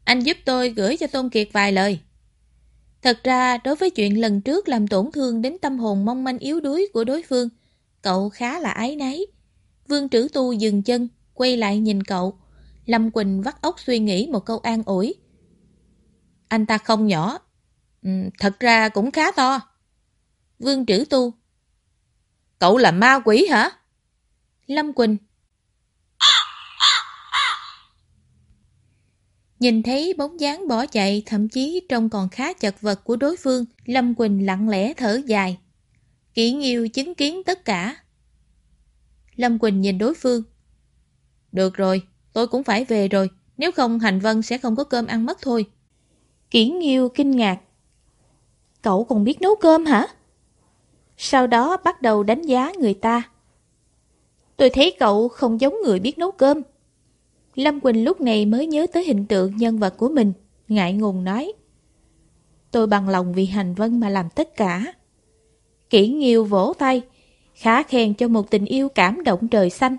Anh giúp tôi gửi cho Tôn Kiệt vài lời. Thật ra, đối với chuyện lần trước làm tổn thương đến tâm hồn mong manh yếu đuối của đối phương, cậu khá là ái náy. Vương Trữ Tu dừng chân, quay lại nhìn cậu. Lâm Quỳnh vắt óc suy nghĩ một câu an ủi. Anh ta không nhỏ. Ừ, thật ra cũng khá to. Vương Trữ Tu. Cậu là ma quỷ hả? Lâm Quỳnh. Nhìn thấy bóng dáng bỏ chạy, thậm chí trông còn khá chật vật của đối phương, Lâm Quỳnh lặng lẽ thở dài. Kỷ Nghiêu chứng kiến tất cả. Lâm Quỳnh nhìn đối phương. Được rồi, tôi cũng phải về rồi, nếu không Hành Vân sẽ không có cơm ăn mất thôi. Kỷ Nghiêu kinh ngạc. Cậu còn biết nấu cơm hả? Sau đó bắt đầu đánh giá người ta. Tôi thấy cậu không giống người biết nấu cơm. Lâm Quỳnh lúc này mới nhớ tới hình tượng nhân vật của mình, ngại ngùng nói. Tôi bằng lòng vì hành vân mà làm tất cả. Kỷ Nghiêu vỗ tay, khá khen cho một tình yêu cảm động trời xanh.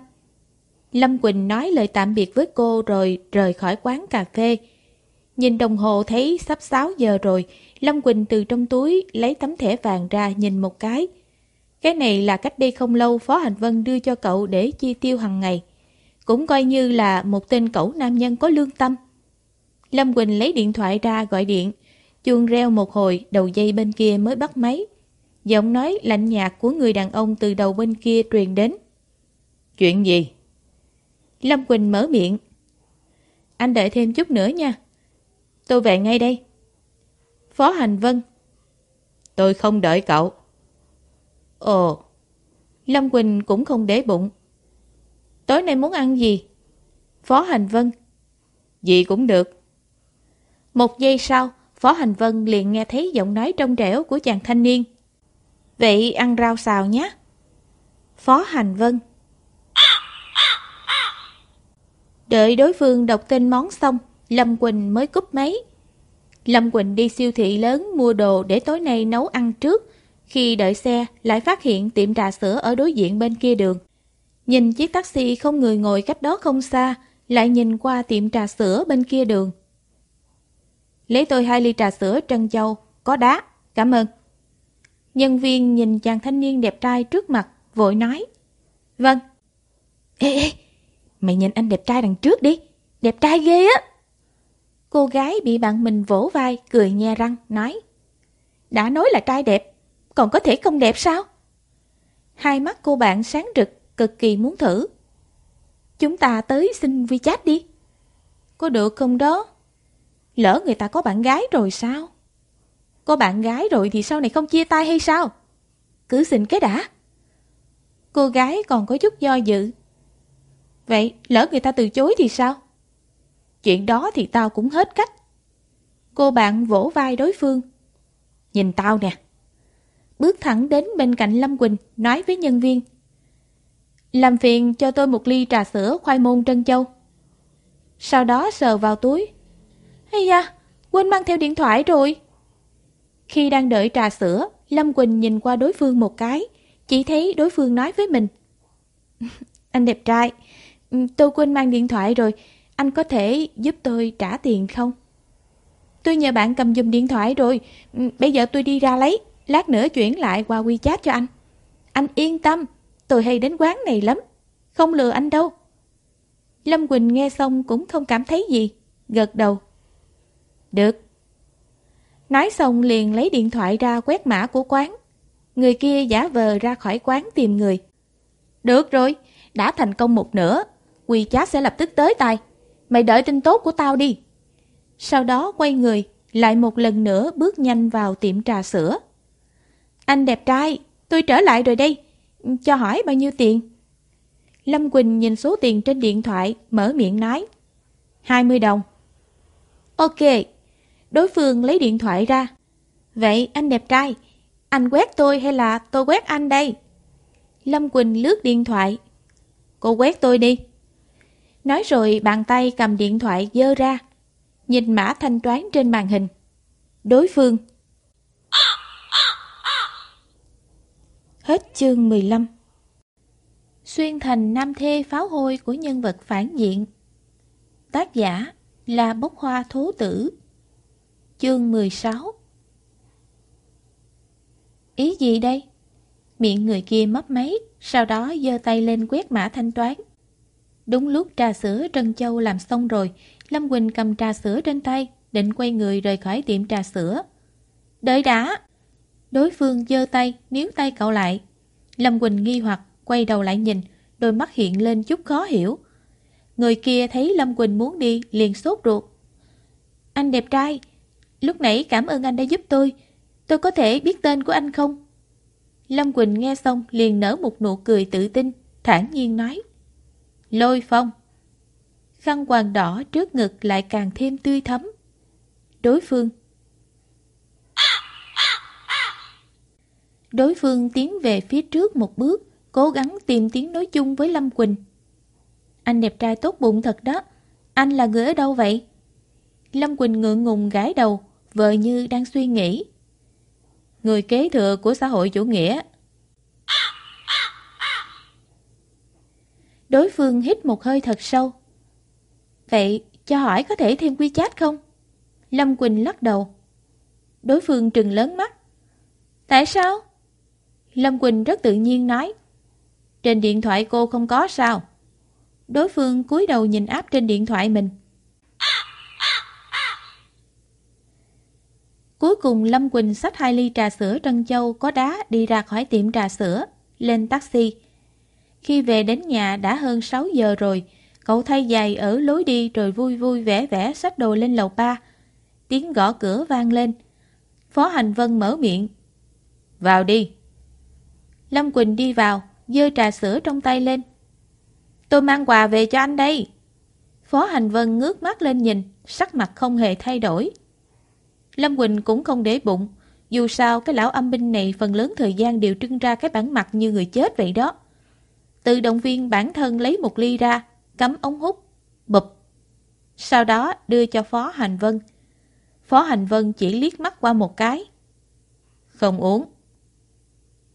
Lâm Quỳnh nói lời tạm biệt với cô rồi rời khỏi quán cà phê, Nhìn đồng hồ thấy sắp 6 giờ rồi, Lâm Quỳnh từ trong túi lấy tấm thẻ vàng ra nhìn một cái. Cái này là cách đây không lâu Phó Hành Vân đưa cho cậu để chi tiêu hàng ngày. Cũng coi như là một tên cẩu nam nhân có lương tâm. Lâm Quỳnh lấy điện thoại ra gọi điện. Chuông reo một hồi, đầu dây bên kia mới bắt máy. Giọng nói lạnh nhạt của người đàn ông từ đầu bên kia truyền đến. Chuyện gì? Lâm Quỳnh mở miệng. Anh đợi thêm chút nữa nha. Tôi về ngay đây. Phó Hành Vân. Tôi không đợi cậu. Ồ. Lâm Quỳnh cũng không để bụng. Tối nay muốn ăn gì? Phó Hành Vân. Gì cũng được. Một giây sau, Phó Hành Vân liền nghe thấy giọng nói trong trẻo của chàng thanh niên. Vậy ăn rau xào nhé. Phó Hành Vân. Đợi đối phương đọc tên món xong, Lâm Quỳnh mới cúp máy. Lâm Quỳnh đi siêu thị lớn mua đồ để tối nay nấu ăn trước. Khi đợi xe, lại phát hiện tiệm trà sữa ở đối diện bên kia đường. Nhìn chiếc taxi không người ngồi cách đó không xa, lại nhìn qua tiệm trà sữa bên kia đường. Lấy tôi hai ly trà sữa trân châu, có đá, cảm ơn. Nhân viên nhìn chàng thanh niên đẹp trai trước mặt, vội nói. Vâng. Ê, ê, mày nhìn anh đẹp trai đằng trước đi, đẹp trai ghê á. Cô gái bị bạn mình vỗ vai, cười nhe răng, nói. Đã nói là trai đẹp, còn có thể không đẹp sao? Hai mắt cô bạn sáng rực, cực kỳ muốn thử. Chúng ta tới xin WeChat đi. Có được không đó? Lỡ người ta có bạn gái rồi sao? Có bạn gái rồi thì sau này không chia tay hay sao? Cứ xin cái đã. Cô gái còn có chút do dự. Vậy lỡ người ta từ chối thì sao? Chuyện đó thì tao cũng hết cách. Cô bạn vỗ vai đối phương. Nhìn tao nè. Bước thẳng đến bên cạnh Lâm Quỳnh, nói với nhân viên. Làm phiền cho tôi một ly trà sữa khoai môn trân châu. Sau đó sờ vào túi. Hay da, quên mang theo điện thoại rồi. Khi đang đợi trà sữa, Lâm Quỳnh nhìn qua đối phương một cái, chỉ thấy đối phương nói với mình. Anh đẹp trai, tôi quên mang điện thoại rồi, anh có thể giúp tôi trả tiền không? Tôi nhờ bạn cầm dùm điện thoại rồi, bây giờ tôi đi ra lấy, lát nữa chuyển lại qua WeChat cho anh. Anh yên tâm, tôi hay đến quán này lắm, không lừa anh đâu. Lâm Quỳnh nghe xong cũng không cảm thấy gì, gật đầu. Được. Nói xong liền lấy điện thoại ra quét mã của quán. Người kia giả vờ ra khỏi quán tìm người. Được rồi, đã thành công một nửa, quỳ chá sẽ lập tức tới tay. Mày đợi tin tốt của tao đi. Sau đó quay người, lại một lần nữa bước nhanh vào tiệm trà sữa. Anh đẹp trai, tôi trở lại rồi đây. Cho hỏi bao nhiêu tiền? Lâm Quỳnh nhìn số tiền trên điện thoại, mở miệng nói. 20 đồng. Ok. Đối phương lấy điện thoại ra. Vậy anh đẹp trai, anh quét tôi hay là tôi quét anh đây? Lâm Quỳnh lướt điện thoại. Cô quét tôi đi. Nói rồi bàn tay cầm điện thoại dơ ra, nhìn mã thanh toán trên màn hình. Đối phương. Hết chương 15 Xuyên thành nam thê pháo hôi của nhân vật phản diện Tác giả là bốc hoa thố tử Chương 16 Ý gì đây? Miệng người kia mấp máy, sau đó giơ tay lên quét mã thanh toán. Đúng lúc trà sữa Trân Châu làm xong rồi, Lâm Quỳnh cầm trà sữa trên tay, định quay người rời khỏi tiệm trà sữa. Đợi đã! Đối phương giơ tay, níu tay cậu lại. Lâm Quỳnh nghi hoặc, quay đầu lại nhìn, đôi mắt hiện lên chút khó hiểu. Người kia thấy Lâm Quỳnh muốn đi, liền sốt ruột. Anh đẹp trai, lúc nãy cảm ơn anh đã giúp tôi. Tôi có thể biết tên của anh không? Lâm Quỳnh nghe xong liền nở một nụ cười tự tin, thản nhiên nói. Lôi phong. Khăn quàng đỏ trước ngực lại càng thêm tươi thấm. Đối phương. Đối phương tiến về phía trước một bước, cố gắng tìm tiếng nói chung với Lâm Quỳnh. Anh đẹp trai tốt bụng thật đó. Anh là người ở đâu vậy? Lâm Quỳnh ngượng ngùng gãi đầu, vợ như đang suy nghĩ. Người kế thừa của xã hội chủ nghĩa Đối phương hít một hơi thật sâu. Vậy cho hỏi có thể thêm quy chat không? Lâm Quỳnh lắc đầu. Đối phương trừng lớn mắt. Tại sao? Lâm Quỳnh rất tự nhiên nói. Trên điện thoại cô không có sao? Đối phương cúi đầu nhìn áp trên điện thoại mình. Cuối cùng Lâm Quỳnh xách hai ly trà sữa Trân Châu có đá đi ra khỏi tiệm trà sữa, lên taxi. Khi về đến nhà đã hơn 6 giờ rồi, cậu thay giày ở lối đi rồi vui vui vẻ vẻ xách đồ lên lầu ba. Tiếng gõ cửa vang lên. Phó Hành Vân mở miệng. Vào đi. Lâm Quỳnh đi vào, dơ trà sữa trong tay lên. Tôi mang quà về cho anh đây. Phó Hành Vân ngước mắt lên nhìn, sắc mặt không hề thay đổi. Lâm Quỳnh cũng không để bụng, dù sao cái lão âm binh này phần lớn thời gian đều trưng ra cái bản mặt như người chết vậy đó. Tự động viên bản thân lấy một ly ra, cắm ống hút, bụp. Sau đó đưa cho Phó Hành Vân. Phó Hành Vân chỉ liếc mắt qua một cái. Không uống.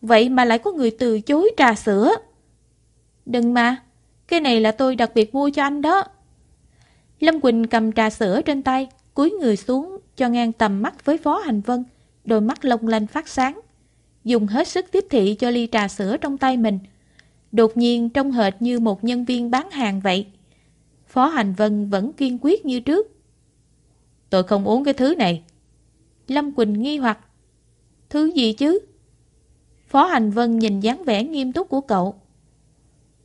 Vậy mà lại có người từ chối trà sữa. Đừng mà, cái này là tôi đặc biệt mua cho anh đó. Lâm Quỳnh cầm trà sữa trên tay, cúi người xuống cho ngang tầm mắt với Phó Hành Vân, đôi mắt long lanh phát sáng. Dùng hết sức tiếp thị cho ly trà sữa trong tay mình. Đột nhiên trông hệt như một nhân viên bán hàng vậy. Phó Hành Vân vẫn kiên quyết như trước. Tôi không uống cái thứ này. Lâm Quỳnh nghi hoặc. Thứ gì chứ? Phó Hành Vân nhìn dáng vẻ nghiêm túc của cậu.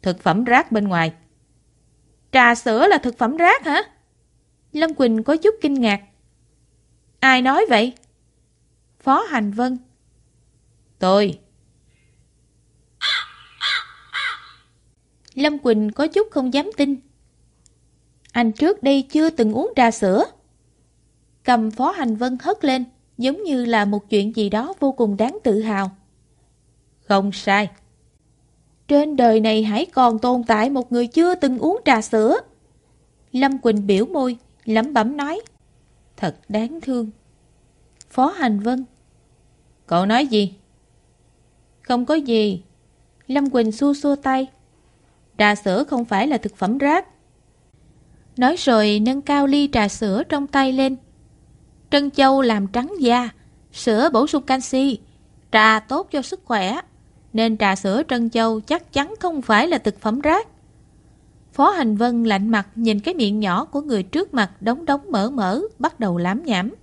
Thực phẩm rác bên ngoài. Trà sữa là thực phẩm rác hả? Lâm Quỳnh có chút kinh ngạc. Ai nói vậy? Phó Hành Vân. Tôi. Lâm Quỳnh có chút không dám tin. Anh trước đây chưa từng uống trà sữa. Cầm Phó Hành Vân hất lên, giống như là một chuyện gì đó vô cùng đáng tự hào. Không sai. Trên đời này hãy còn tồn tại một người chưa từng uống trà sữa. Lâm Quỳnh biểu môi, lẩm bẩm nói. Thật đáng thương. Phó Hành Vân. Cậu nói gì? Không có gì. Lâm Quỳnh xua xua tay. Trà sữa không phải là thực phẩm rác. Nói rồi nâng cao ly trà sữa trong tay lên. Trân châu làm trắng da, sữa bổ sung canxi, trà tốt cho sức khỏe. Nên trà sữa trân châu chắc chắn không phải là thực phẩm rác. Phó Hành Vân lạnh mặt nhìn cái miệng nhỏ của người trước mặt đóng đóng mở mở, bắt đầu lám nhảm.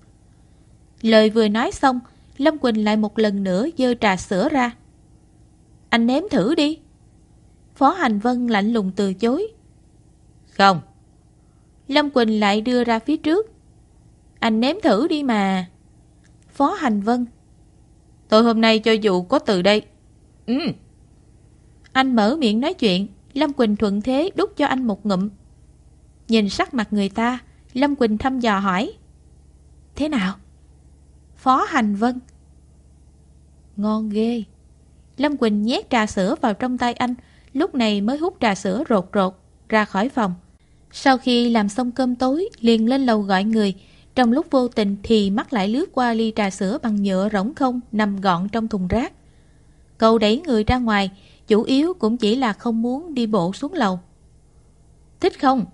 Lời vừa nói xong, Lâm Quỳnh lại một lần nữa dơ trà sữa ra. Anh nếm thử đi. Phó Hành Vân lạnh lùng từ chối. Không. Lâm Quỳnh lại đưa ra phía trước. Anh nếm thử đi mà. Phó Hành Vân. Tôi hôm nay cho dù có từ đây. Ừ. Anh mở miệng nói chuyện, Lâm Quỳnh thuận thế đút cho anh một ngụm. Nhìn sắc mặt người ta, Lâm Quỳnh thăm dò hỏi. Thế nào? Phó Hành Vân. Ngon ghê. Lâm Quỳnh nhét trà sữa vào trong tay anh, lúc này mới hút trà sữa rột rột, ra khỏi phòng. Sau khi làm xong cơm tối, liền lên lầu gọi người. Trong lúc vô tình thì mắt lại lướt qua ly trà sữa bằng nhựa rỗng không nằm gọn trong thùng rác. Cậu đẩy người ra ngoài, chủ yếu cũng chỉ là không muốn đi bộ xuống lầu. Thích không?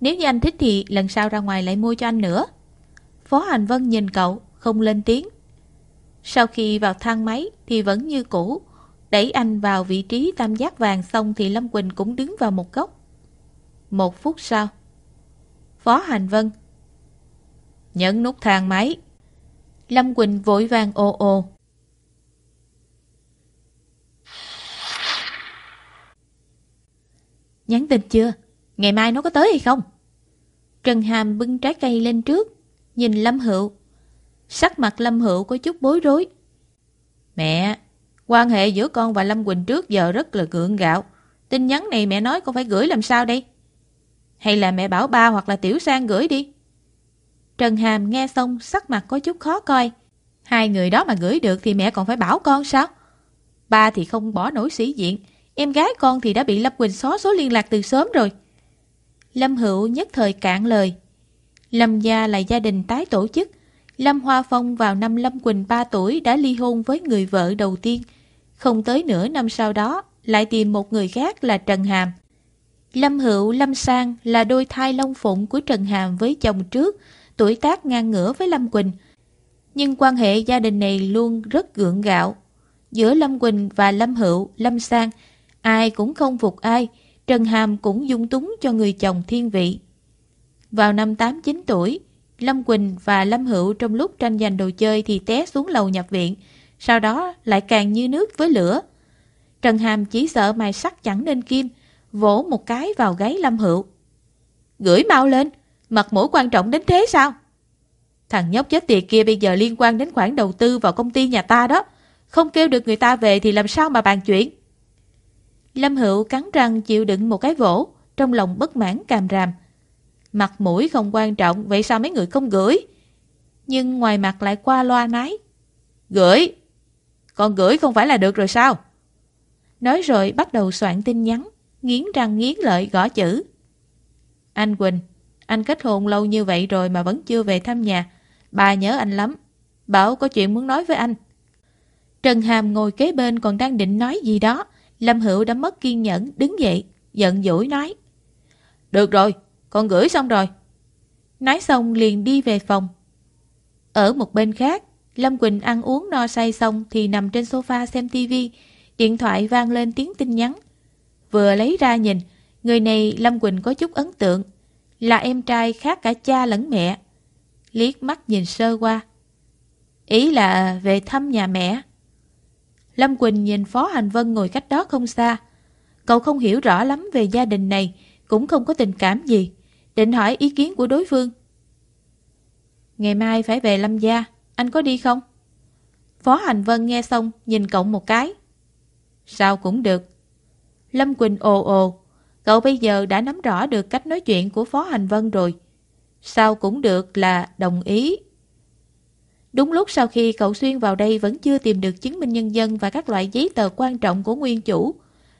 Nếu như anh thích thì lần sau ra ngoài lại mua cho anh nữa. Phó Hành Vân nhìn cậu, không lên tiếng. Sau khi vào thang máy thì vẫn như cũ, đẩy anh vào vị trí tam giác vàng xong thì Lâm Quỳnh cũng đứng vào một góc. Một phút sau, Phó Hành Vân Nhấn nút thang máy. Lâm Quỳnh vội vàng ồ ồ. Nhắn tin chưa? Ngày mai nó có tới hay không? Trần Hàm bưng trái cây lên trước, nhìn Lâm Hữu. Sắc mặt Lâm Hữu có chút bối rối. Mẹ, quan hệ giữa con và Lâm Quỳnh trước giờ rất là gượng gạo. Tin nhắn này mẹ nói con phải gửi làm sao đây? Hay là mẹ bảo ba hoặc là Tiểu Sang gửi đi? Trần Hàm nghe xong sắc mặt có chút khó coi. Hai người đó mà gửi được thì mẹ còn phải bảo con sao? Ba thì không bỏ nổi sĩ diện, em gái con thì đã bị Lâm Quỳnh xóa số liên lạc từ sớm rồi. Lâm Hữu nhất thời cạn lời. Lâm gia là gia đình tái tổ chức. Lâm Hoa Phong vào năm Lâm Quỳnh 3 tuổi đã ly hôn với người vợ đầu tiên. Không tới nửa năm sau đó, lại tìm một người khác là Trần Hàm. Lâm Hữu, Lâm Sang là đôi thai long phụng của Trần Hàm với chồng trước, tuổi tác ngang ngửa với Lâm Quỳnh. Nhưng quan hệ gia đình này luôn rất gượng gạo. Giữa Lâm Quỳnh và Lâm Hữu, Lâm Sang, ai cũng không phục ai, Trần Hàm cũng dung túng cho người chồng thiên vị. Vào năm 8-9 tuổi, Lâm Quỳnh và Lâm Hữu trong lúc tranh giành đồ chơi thì té xuống lầu nhập viện, sau đó lại càng như nước với lửa. Trần Hàm chỉ sợ mài sắt chẳng nên kim, vỗ một cái vào gáy Lâm Hữu. Gửi mau lên, mặt mũi quan trọng đến thế sao? Thằng nhóc chết tiệt kia bây giờ liên quan đến khoản đầu tư vào công ty nhà ta đó. Không kêu được người ta về thì làm sao mà bàn chuyện? Lâm Hữu cắn răng chịu đựng một cái vỗ, trong lòng bất mãn càm ràm. Mặt mũi không quan trọng, vậy sao mấy người không gửi? Nhưng ngoài mặt lại qua loa nái. Gửi! Còn gửi không phải là được rồi sao? Nói rồi bắt đầu soạn tin nhắn, nghiến răng nghiến lợi gõ chữ. Anh Quỳnh, anh kết hôn lâu như vậy rồi mà vẫn chưa về thăm nhà. Bà nhớ anh lắm. Bảo có chuyện muốn nói với anh. Trần Hàm ngồi kế bên còn đang định nói gì đó. Lâm Hữu đã mất kiên nhẫn, đứng dậy, giận dỗi nói. Được rồi, con gửi xong rồi. Nói xong liền đi về phòng. Ở một bên khác, Lâm Quỳnh ăn uống no say xong thì nằm trên sofa xem tivi, điện thoại vang lên tiếng tin nhắn. Vừa lấy ra nhìn, người này Lâm Quỳnh có chút ấn tượng, là em trai khác cả cha lẫn mẹ. Liếc mắt nhìn sơ qua. Ý là về thăm nhà mẹ. Lâm Quỳnh nhìn Phó Hành Vân ngồi cách đó không xa. Cậu không hiểu rõ lắm về gia đình này, cũng không có tình cảm gì. Định hỏi ý kiến của đối phương. Ngày mai phải về Lâm Gia, anh có đi không? Phó Hành Vân nghe xong, nhìn cậu một cái. Sao cũng được. Lâm Quỳnh ồ ồ, cậu bây giờ đã nắm rõ được cách nói chuyện của Phó Hành Vân rồi. Sao cũng được là đồng ý. Đúng lúc sau khi cậu Xuyên vào đây vẫn chưa tìm được chứng minh nhân dân và các loại giấy tờ quan trọng của nguyên chủ.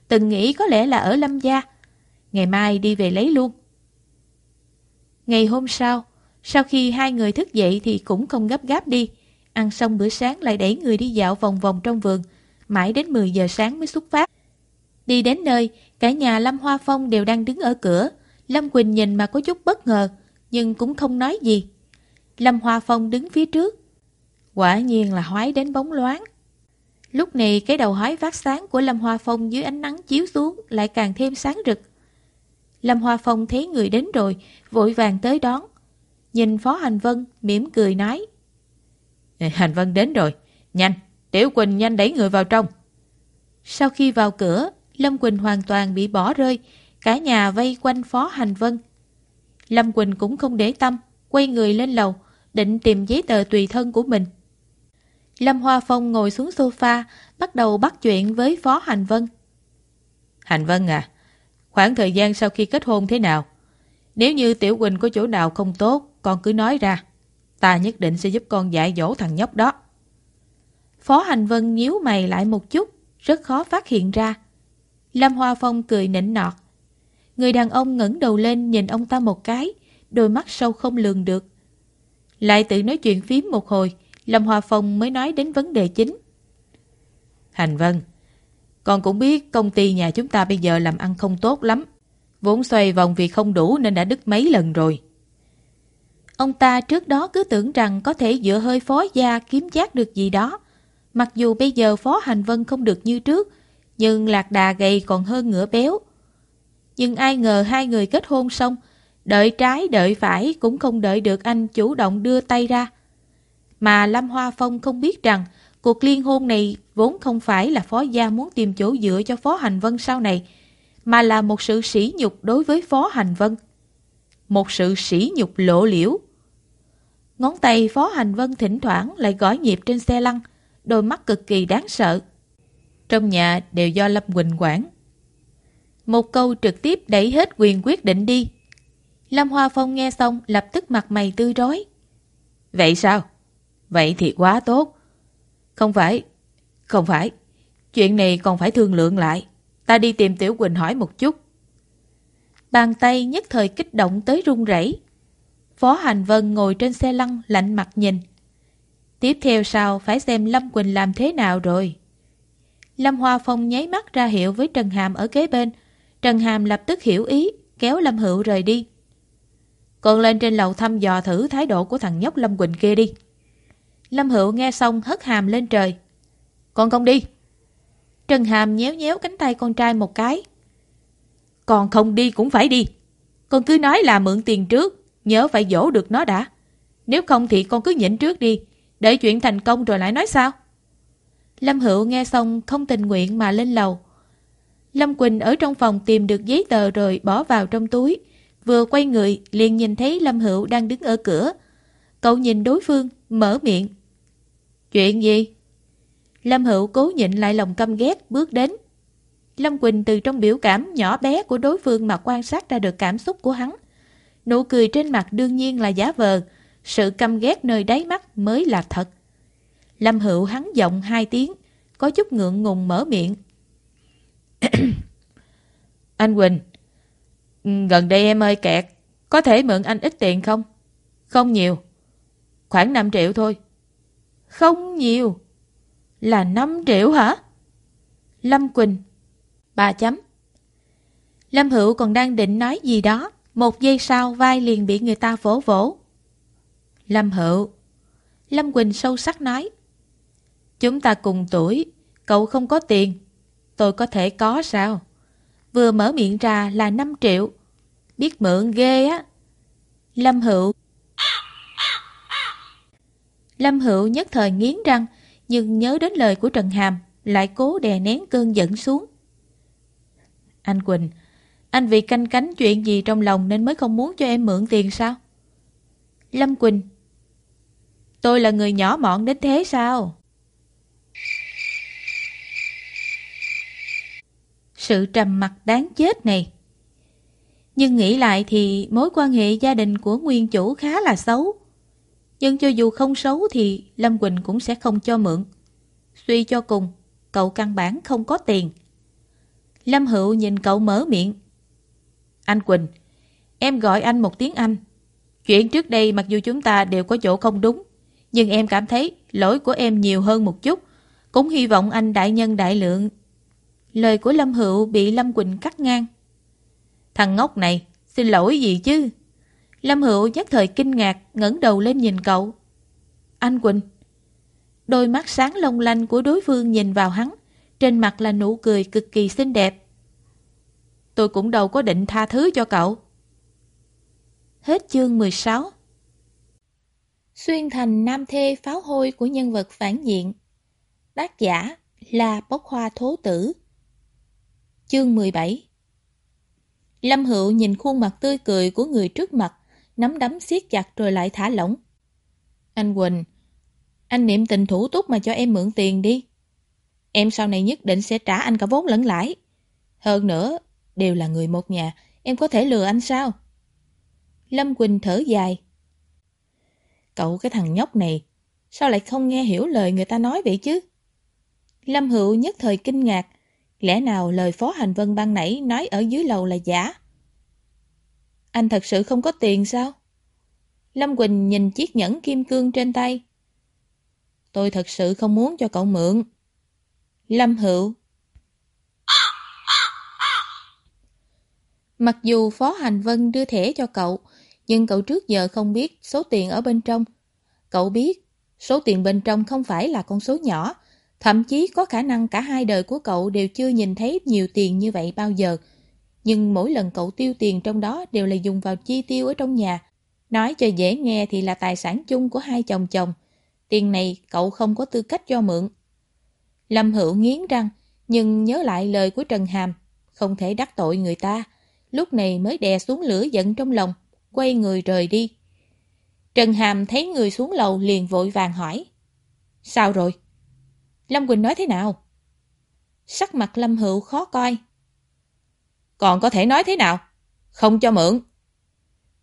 Từng nghĩ có lẽ là ở Lâm Gia. Ngày mai đi về lấy luôn. Ngày hôm sau, sau khi hai người thức dậy thì cũng không gấp gáp đi. Ăn xong bữa sáng lại đẩy người đi dạo vòng vòng trong vườn. Mãi đến 10 giờ sáng mới xuất phát. Đi đến nơi, cả nhà Lâm Hoa Phong đều đang đứng ở cửa. Lâm Quỳnh nhìn mà có chút bất ngờ, nhưng cũng không nói gì. Lâm Hoa Phong đứng phía trước. Quả nhiên là hói đến bóng loáng. Lúc này cái đầu hói phát sáng của Lâm Hoa Phong dưới ánh nắng chiếu xuống lại càng thêm sáng rực. Lâm Hoa Phong thấy người đến rồi, vội vàng tới đón. Nhìn Phó Hành Vân, mỉm cười nói. Hành Vân đến rồi, nhanh, Tiểu Quỳnh nhanh đẩy người vào trong. Sau khi vào cửa, Lâm Quỳnh hoàn toàn bị bỏ rơi, cả nhà vây quanh Phó Hành Vân. Lâm Quỳnh cũng không để tâm, quay người lên lầu, định tìm giấy tờ tùy thân của mình. Lâm Hoa Phong ngồi xuống sofa, bắt đầu bắt chuyện với Phó Hành Vân. Hành Vân à, khoảng thời gian sau khi kết hôn thế nào? Nếu như Tiểu Quỳnh có chỗ nào không tốt, con cứ nói ra. Ta nhất định sẽ giúp con dạy dỗ thằng nhóc đó. Phó Hành Vân nhíu mày lại một chút, rất khó phát hiện ra. Lâm Hoa Phong cười nịnh nọt. Người đàn ông ngẩng đầu lên nhìn ông ta một cái, đôi mắt sâu không lường được. Lại tự nói chuyện phím một hồi, Lâm Hoa Phong mới nói đến vấn đề chính. Hành Vân, con cũng biết công ty nhà chúng ta bây giờ làm ăn không tốt lắm. Vốn xoay vòng vì không đủ nên đã đứt mấy lần rồi. Ông ta trước đó cứ tưởng rằng có thể dựa hơi phó gia kiếm chát được gì đó. Mặc dù bây giờ phó hành vân không được như trước, nhưng lạc đà gầy còn hơn ngựa béo. Nhưng ai ngờ hai người kết hôn xong, đợi trái đợi phải cũng không đợi được anh chủ động đưa tay ra. Mà Lâm Hoa Phong không biết rằng cuộc liên hôn này vốn không phải là phó gia muốn tìm chỗ dựa cho phó hành vân sau này, mà là một sự sỉ nhục đối với phó hành vân. Một sự sỉ nhục lộ liễu. Ngón tay phó hành vân thỉnh thoảng lại gõ nhịp trên xe lăn, đôi mắt cực kỳ đáng sợ. Trong nhà đều do Lâm Quỳnh quản. Một câu trực tiếp đẩy hết quyền quyết định đi. Lâm Hoa Phong nghe xong lập tức mặt mày tươi rói. Vậy sao? Vậy thì quá tốt. Không phải, không phải. Chuyện này còn phải thương lượng lại. Ta đi tìm Tiểu Quỳnh hỏi một chút. Bàn tay nhất thời kích động tới run rẩy. Phó Hành Vân ngồi trên xe lăn lạnh mặt nhìn. Tiếp theo sau phải xem Lâm Quỳnh làm thế nào rồi. Lâm Hoa Phong nháy mắt ra hiệu với Trần Hàm ở kế bên. Trần Hàm lập tức hiểu ý, kéo Lâm Hữu rời đi. còn lên trên lầu thăm dò thử thái độ của thằng nhóc Lâm Quỳnh kia đi. Lâm Hữu nghe xong hất hàm lên trời. Con không đi. Trần Hàm nhéo nhéo cánh tay con trai một cái. Con không đi cũng phải đi. Con cứ nói là mượn tiền trước, nhớ phải dỗ được nó đã. Nếu không thì con cứ nhịn trước đi, để chuyện thành công rồi lại nói sao? Lâm Hữu nghe xong không tình nguyện mà lên lầu. Lâm Quỳnh ở trong phòng tìm được giấy tờ rồi bỏ vào trong túi. Vừa quay người liền nhìn thấy Lâm Hữu đang đứng ở cửa. Cậu nhìn đối phương, mở miệng. Chuyện gì? Lâm Hữu cố nhịn lại lòng căm ghét bước đến. Lâm Quỳnh từ trong biểu cảm nhỏ bé của đối phương mà quan sát ra được cảm xúc của hắn. Nụ cười trên mặt đương nhiên là giả vờ, sự căm ghét nơi đáy mắt mới là thật. Lâm Hữu hắn giọng hai tiếng, có chút ngượng ngùng mở miệng. anh Quỳnh, gần đây em ơi kẹt, có thể mượn anh ít tiền không? Không nhiều, khoảng 5 triệu thôi. Không nhiều, là 5 triệu hả? Lâm Quỳnh, ba chấm. Lâm Hữu còn đang định nói gì đó, một giây sau vai liền bị người ta vỗ vỗ. Lâm Hữu, Lâm Quỳnh sâu sắc nói. Chúng ta cùng tuổi, cậu không có tiền. Tôi có thể có sao? Vừa mở miệng ra là 5 triệu. Biết mượn ghê á. Lâm Hữu Lâm Hữu nhất thời nghiến răng, nhưng nhớ đến lời của Trần Hàm, lại cố đè nén cơn giận xuống. Anh Quỳnh, anh vì canh cánh chuyện gì trong lòng nên mới không muốn cho em mượn tiền sao? Lâm Quỳnh Tôi là người nhỏ mọn đến thế sao? sự trầm mặc đáng chết này. Nhưng nghĩ lại thì mối quan hệ gia đình của nguyên chủ khá là xấu. Nhưng cho dù không xấu thì Lâm Quỳnh cũng sẽ không cho mượn. Suy cho cùng, cậu căn bản không có tiền. Lâm Hữu nhìn cậu mở miệng. Anh Quỳnh, em gọi anh một tiếng Anh. Chuyện trước đây mặc dù chúng ta đều có chỗ không đúng, nhưng em cảm thấy lỗi của em nhiều hơn một chút. Cũng hy vọng anh đại nhân đại lượng Lời của Lâm Hữu bị Lâm Quỳnh cắt ngang. Thằng ngốc này, xin lỗi gì chứ? Lâm Hữu nhất thời kinh ngạc, ngẩng đầu lên nhìn cậu. Anh Quỳnh. Đôi mắt sáng long lanh của đối phương nhìn vào hắn, trên mặt là nụ cười cực kỳ xinh đẹp. Tôi cũng đâu có định tha thứ cho cậu. Hết chương 16 Xuyên thành nam thê pháo hôi của nhân vật phản diện Tác giả là bốc hoa thố tử Chương 17 Lâm Hữu nhìn khuôn mặt tươi cười của người trước mặt, nắm đấm siết chặt rồi lại thả lỏng. Anh Quỳnh, anh niệm tình thủ túc mà cho em mượn tiền đi. Em sau này nhất định sẽ trả anh cả vốn lẫn lãi. Hơn nữa, đều là người một nhà, em có thể lừa anh sao? Lâm Quỳnh thở dài. Cậu cái thằng nhóc này, sao lại không nghe hiểu lời người ta nói vậy chứ? Lâm Hữu nhất thời kinh ngạc, Lẽ nào lời Phó Hành Vân ban nãy nói ở dưới lầu là giả? Anh thật sự không có tiền sao? Lâm Quỳnh nhìn chiếc nhẫn kim cương trên tay. Tôi thật sự không muốn cho cậu mượn. Lâm Hữu Mặc dù Phó Hành Vân đưa thẻ cho cậu, nhưng cậu trước giờ không biết số tiền ở bên trong. Cậu biết số tiền bên trong không phải là con số nhỏ, Thậm chí có khả năng cả hai đời của cậu đều chưa nhìn thấy nhiều tiền như vậy bao giờ. Nhưng mỗi lần cậu tiêu tiền trong đó đều là dùng vào chi tiêu ở trong nhà. Nói cho dễ nghe thì là tài sản chung của hai chồng chồng. Tiền này cậu không có tư cách cho mượn. Lâm Hữu nghiến răng, nhưng nhớ lại lời của Trần Hàm, không thể đắc tội người ta. Lúc này mới đè xuống lửa giận trong lòng, quay người rời đi. Trần Hàm thấy người xuống lầu liền vội vàng hỏi. Sao rồi? Lâm Quỳnh nói thế nào? Sắc mặt Lâm Hữu khó coi. Còn có thể nói thế nào? Không cho mượn.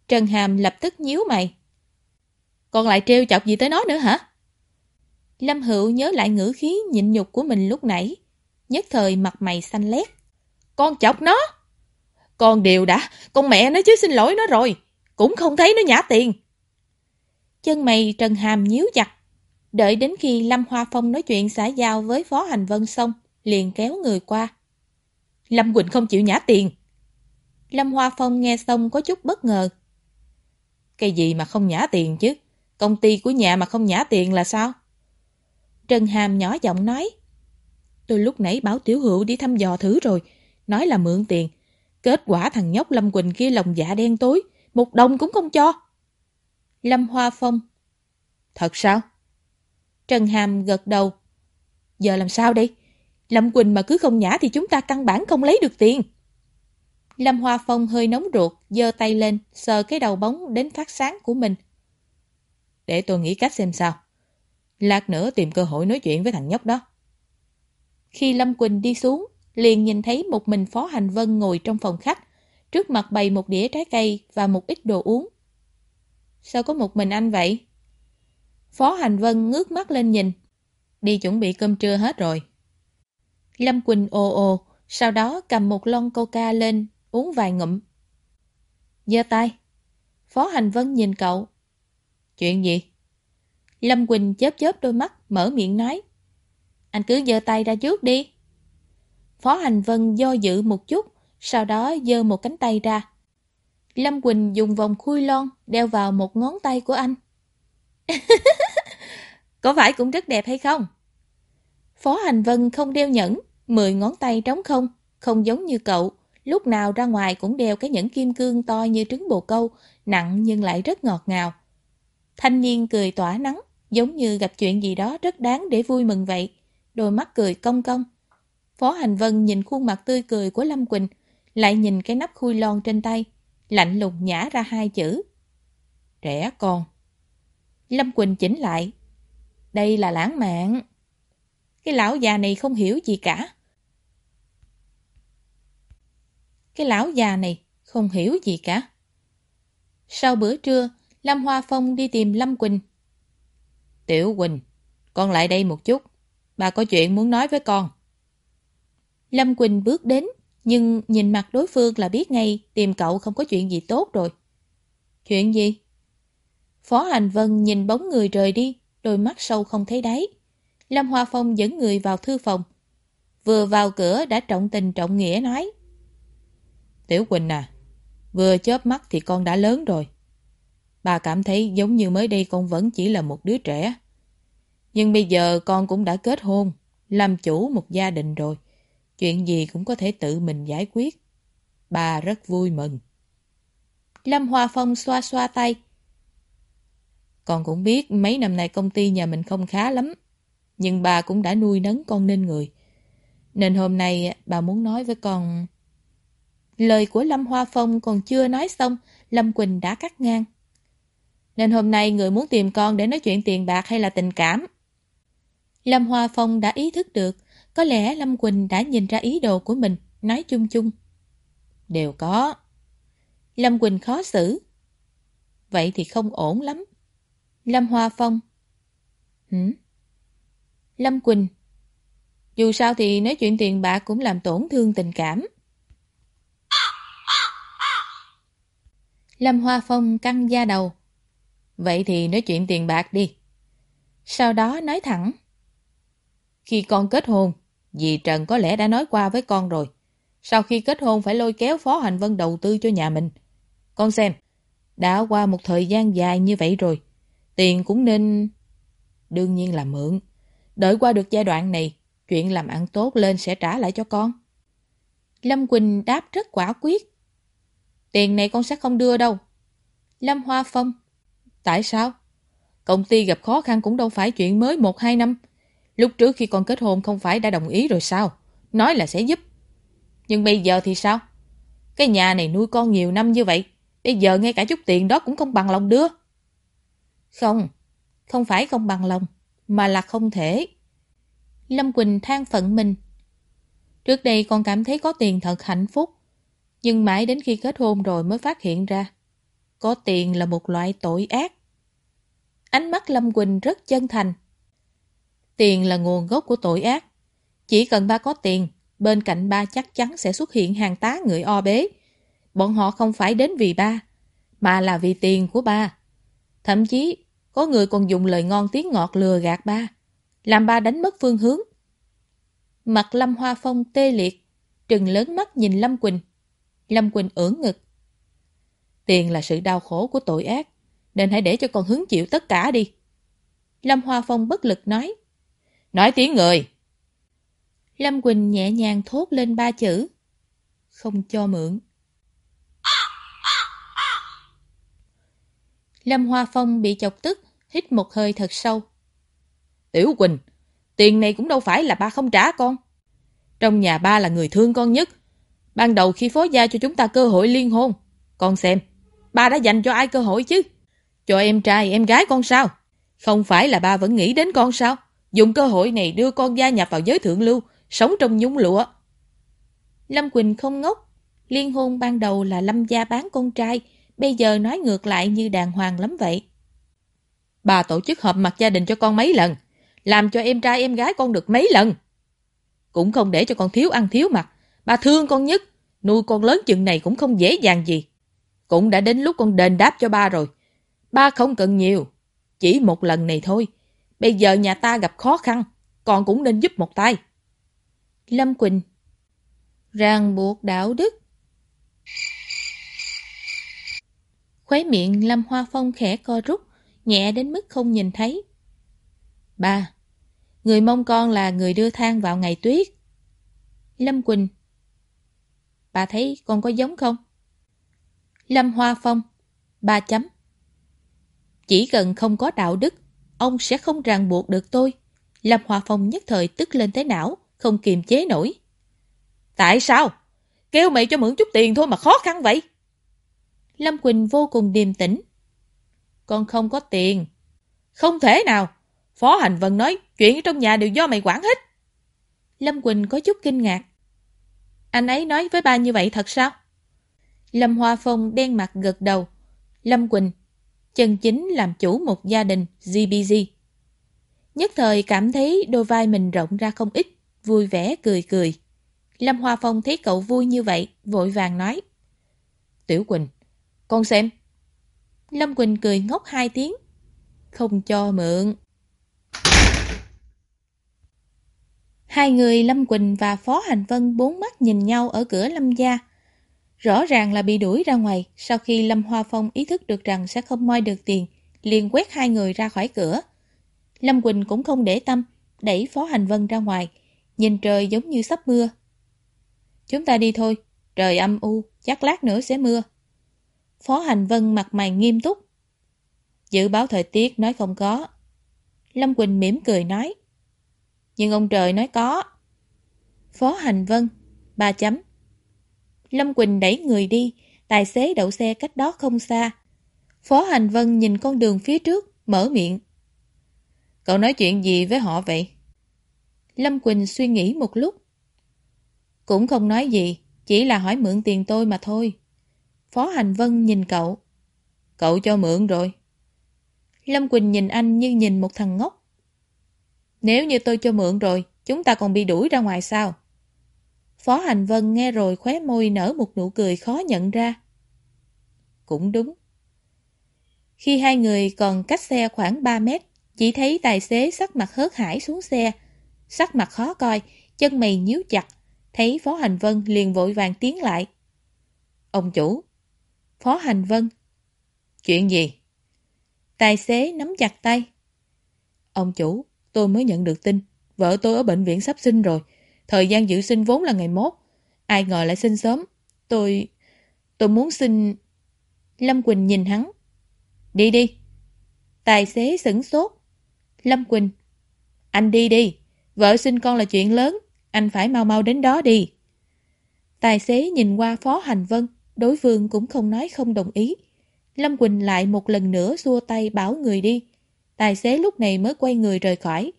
Trần Hàm lập tức nhíu mày. Còn lại trêu chọc gì tới nó nữa hả? Lâm Hữu nhớ lại ngữ khí nhịn nhục của mình lúc nãy. Nhất thời mặt mày xanh lét. Con chọc nó! Con đều đã, con mẹ nó chứ xin lỗi nó rồi. Cũng không thấy nó nhả tiền. Chân mày Trần Hàm nhíu chặt. Đợi đến khi Lâm Hoa Phong nói chuyện xã giao với Phó Hành Vân xong, liền kéo người qua. Lâm Quỳnh không chịu nhả tiền. Lâm Hoa Phong nghe xong có chút bất ngờ. Cái gì mà không nhả tiền chứ? Công ty của nhà mà không nhả tiền là sao? Trần Hàm nhỏ giọng nói. Tôi lúc nãy báo Tiểu Hữu đi thăm dò thử rồi, nói là mượn tiền. Kết quả thằng nhóc Lâm Quỳnh kia lòng dạ đen tối, một đồng cũng không cho. Lâm Hoa Phong. Thật sao? Trần Hàm gật đầu. Giờ làm sao đây? Lâm Quỳnh mà cứ không nhả thì chúng ta căn bản không lấy được tiền. Lâm Hoa Phong hơi nóng ruột, giơ tay lên, sờ cái đầu bóng đến phát sáng của mình. Để tôi nghĩ cách xem sao. Lát nữa tìm cơ hội nói chuyện với thằng nhóc đó. Khi Lâm Quỳnh đi xuống, liền nhìn thấy một mình Phó Hành Vân ngồi trong phòng khách, trước mặt bày một đĩa trái cây và một ít đồ uống. Sao có một mình anh vậy? Phó Hành Vân ngước mắt lên nhìn. Đi chuẩn bị cơm trưa hết rồi. Lâm Quỳnh ồ ồ, sau đó cầm một lon coca lên, uống vài ngụm. Giơ tay. Phó Hành Vân nhìn cậu. Chuyện gì? Lâm Quỳnh chớp chớp đôi mắt, mở miệng nói. Anh cứ giơ tay ra trước đi. Phó Hành Vân do dự một chút, sau đó giơ một cánh tay ra. Lâm Quỳnh dùng vòng khui lon đeo vào một ngón tay của anh. Có phải cũng rất đẹp hay không? Phó Hành Vân không đeo nhẫn, mười ngón tay trống không, không giống như cậu. Lúc nào ra ngoài cũng đeo cái nhẫn kim cương to như trứng bồ câu, nặng nhưng lại rất ngọt ngào. Thanh niên cười tỏa nắng, giống như gặp chuyện gì đó rất đáng để vui mừng vậy. Đôi mắt cười cong cong. Phó Hành Vân nhìn khuôn mặt tươi cười của Lâm Quỳnh, lại nhìn cái nắp khui lon trên tay, lạnh lùng nhả ra hai chữ. Trẻ con. Lâm Quỳnh chỉnh lại. Đây là lãng mạn. Cái lão già này không hiểu gì cả. Cái lão già này không hiểu gì cả. Sau bữa trưa, Lâm Hoa Phong đi tìm Lâm Quỳnh. Tiểu Quỳnh, con lại đây một chút. Bà có chuyện muốn nói với con. Lâm Quỳnh bước đến, nhưng nhìn mặt đối phương là biết ngay tìm cậu không có chuyện gì tốt rồi. Chuyện gì? Phó Hành Vân nhìn bóng người rời đi, đôi mắt sâu không thấy đáy. Lâm Hoa Phong dẫn người vào thư phòng. Vừa vào cửa đã trọng tình trọng nghĩa nói. Tiểu Quỳnh à, vừa chớp mắt thì con đã lớn rồi. Bà cảm thấy giống như mới đây con vẫn chỉ là một đứa trẻ. Nhưng bây giờ con cũng đã kết hôn, làm chủ một gia đình rồi. Chuyện gì cũng có thể tự mình giải quyết. Bà rất vui mừng. Lâm Hoa Phong xoa xoa tay. Con cũng biết mấy năm nay công ty nhà mình không khá lắm. Nhưng bà cũng đã nuôi nấng con nên người. Nên hôm nay bà muốn nói với con... Lời của Lâm Hoa Phong còn chưa nói xong, Lâm Quỳnh đã cắt ngang. Nên hôm nay người muốn tìm con để nói chuyện tiền bạc hay là tình cảm? Lâm Hoa Phong đã ý thức được, có lẽ Lâm Quỳnh đã nhìn ra ý đồ của mình, nói chung chung. Đều có. Lâm Quỳnh khó xử. Vậy thì không ổn lắm. Lâm Hoa Phong. Hử? Lâm Quỳnh. Dù sao thì nói chuyện tiền bạc cũng làm tổn thương tình cảm. Lâm Hoa Phong căng da đầu. Vậy thì nói chuyện tiền bạc đi. Sau đó nói thẳng. Khi con kết hôn, dì Trần có lẽ đã nói qua với con rồi. Sau khi kết hôn phải lôi kéo Phó Hành Vân đầu tư cho nhà mình. Con xem, đã qua một thời gian dài như vậy rồi. Tiền cũng nên... Đương nhiên là mượn. Đợi qua được giai đoạn này, chuyện làm ăn tốt lên sẽ trả lại cho con. Lâm Quỳnh đáp rất quả quyết. Tiền này con sẽ không đưa đâu. Lâm Hoa Phong. Tại sao? Công ty gặp khó khăn cũng đâu phải chuyện mới một hai năm. Lúc trước khi con kết hôn không phải đã đồng ý rồi sao? Nói là sẽ giúp. Nhưng bây giờ thì sao? Cái nhà này nuôi con nhiều năm như vậy. Bây giờ ngay cả chút tiền đó cũng không bằng lòng đưa. Không, không phải không bằng lòng, mà là không thể. Lâm Quỳnh than phận mình. Trước đây con cảm thấy có tiền thật hạnh phúc. Nhưng mãi đến khi kết hôn rồi mới phát hiện ra. Có tiền là một loại tội ác. Ánh mắt Lâm Quỳnh rất chân thành. Tiền là nguồn gốc của tội ác. Chỉ cần ba có tiền, bên cạnh ba chắc chắn sẽ xuất hiện hàng tá người o bế. Bọn họ không phải đến vì ba, mà là vì tiền của ba. Thậm chí, có người còn dùng lời ngon tiếng ngọt lừa gạt ba, làm ba đánh mất phương hướng. Mặt Lâm Hoa Phong tê liệt, trừng lớn mắt nhìn Lâm Quỳnh. Lâm Quỳnh ưỡn ngực. Tiền là sự đau khổ của tội ác. nên hãy để cho con hứng chịu tất cả đi. Lâm Hoa Phong bất lực nói. Nói tiếng người. Lâm Quỳnh nhẹ nhàng thốt lên ba chữ. Không cho mượn. Lâm Hoa Phong bị chọc tức, hít một hơi thật sâu. Tiểu Quỳnh, tiền này cũng đâu phải là ba không trả con. Trong nhà ba là người thương con nhất. Ban đầu khi phó gia cho chúng ta cơ hội liên hôn, con xem, ba đã dành cho ai cơ hội chứ? Cho em trai, em gái con sao? Không phải là ba vẫn nghĩ đến con sao? Dùng cơ hội này đưa con gia nhập vào giới thượng lưu, sống trong nhung lụa. Lâm Quỳnh không ngốc. Liên hôn ban đầu là Lâm gia bán con trai, bây giờ nói ngược lại như đàng hoàng lắm vậy. Bà tổ chức họp mặt gia đình cho con mấy lần, làm cho em trai em gái con được mấy lần. Cũng không để cho con thiếu ăn thiếu mặc, bà thương con nhất, nuôi con lớn chừng này cũng không dễ dàng gì. Cũng đã đến lúc con đền đáp cho ba rồi. Ba không cần nhiều, chỉ một lần này thôi. Bây giờ nhà ta gặp khó khăn, con cũng nên giúp một tay. Lâm Quỳnh Ràng buộc đạo đức Khóe miệng Lâm Hoa Phong khẽ co rút, nhẹ đến mức không nhìn thấy. Ba, người mong con là người đưa than vào ngày tuyết. Lâm Quỳnh Bà thấy con có giống không? Lâm Hoa Phong Ba chấm Chỉ cần không có đạo đức, ông sẽ không ràng buộc được tôi. Lâm Hoa Phong nhất thời tức lên tới não, không kiềm chế nổi. Tại sao? Kêu mày cho mượn chút tiền thôi mà khó khăn vậy. Lâm Quỳnh vô cùng điềm tĩnh. Con không có tiền. Không thể nào. Phó Hành Vân nói chuyện trong nhà đều do mày quản hết. Lâm Quỳnh có chút kinh ngạc. Anh ấy nói với ba như vậy thật sao? Lâm Hoa Phong đen mặt gật đầu. Lâm Quỳnh, chân chính làm chủ một gia đình GBG. Nhất thời cảm thấy đôi vai mình rộng ra không ít, vui vẻ cười cười. Lâm Hoa Phong thấy cậu vui như vậy, vội vàng nói. Tiểu Quỳnh, con xem. Lâm Quỳnh cười ngốc hai tiếng. Không cho mượn. Hai người Lâm Quỳnh và Phó Hành Vân bốn mắt nhìn nhau ở cửa Lâm gia. Rõ ràng là bị đuổi ra ngoài sau khi Lâm Hoa Phong ý thức được rằng sẽ không moi được tiền, liền quét hai người ra khỏi cửa. Lâm Quỳnh cũng không để tâm, đẩy Phó Hành Vân ra ngoài, nhìn trời giống như sắp mưa. Chúng ta đi thôi, trời âm u, chắc lát nữa sẽ mưa. Phó Hành Vân mặt mày nghiêm túc. Dự báo thời tiết nói không có. Lâm Quỳnh mỉm cười nói. Nhưng ông trời nói có. Phó Hành Vân, ba chấm. Lâm Quỳnh đẩy người đi, tài xế đậu xe cách đó không xa. Phó Hành Vân nhìn con đường phía trước, mở miệng. Cậu nói chuyện gì với họ vậy? Lâm Quỳnh suy nghĩ một lúc. Cũng không nói gì, chỉ là hỏi mượn tiền tôi mà thôi. Phó Hành Vân nhìn cậu. Cậu cho mượn rồi. Lâm Quỳnh nhìn anh như nhìn một thằng ngốc. Nếu như tôi cho mượn rồi, chúng ta còn bị đuổi ra ngoài sao? Phó Hành Vân nghe rồi khóe môi nở một nụ cười khó nhận ra. Cũng đúng. Khi hai người còn cách xe khoảng 3 mét, chỉ thấy tài xế sắc mặt hớt hải xuống xe. Sắc mặt khó coi, chân mày nhíu chặt. Thấy Phó Hành Vân liền vội vàng tiến lại. Ông chủ. Phó Hành Vân. Chuyện gì? Tài xế nắm chặt tay. Ông chủ, tôi mới nhận được tin. Vợ tôi ở bệnh viện sắp sinh rồi. Thời gian dự sinh vốn là ngày mốt. Ai ngờ lại sinh sớm. Tôi... Tôi muốn xin... Lâm Quỳnh nhìn hắn. Đi đi. Tài xế sửng sốt. Lâm Quỳnh. Anh đi đi. Vợ sinh con là chuyện lớn. Anh phải mau mau đến đó đi. Tài xế nhìn qua Phó Hành Vân. Đối phương cũng không nói không đồng ý. Lâm Quỳnh lại một lần nữa xua tay bảo người đi. Tài xế lúc này mới quay người rời khỏi.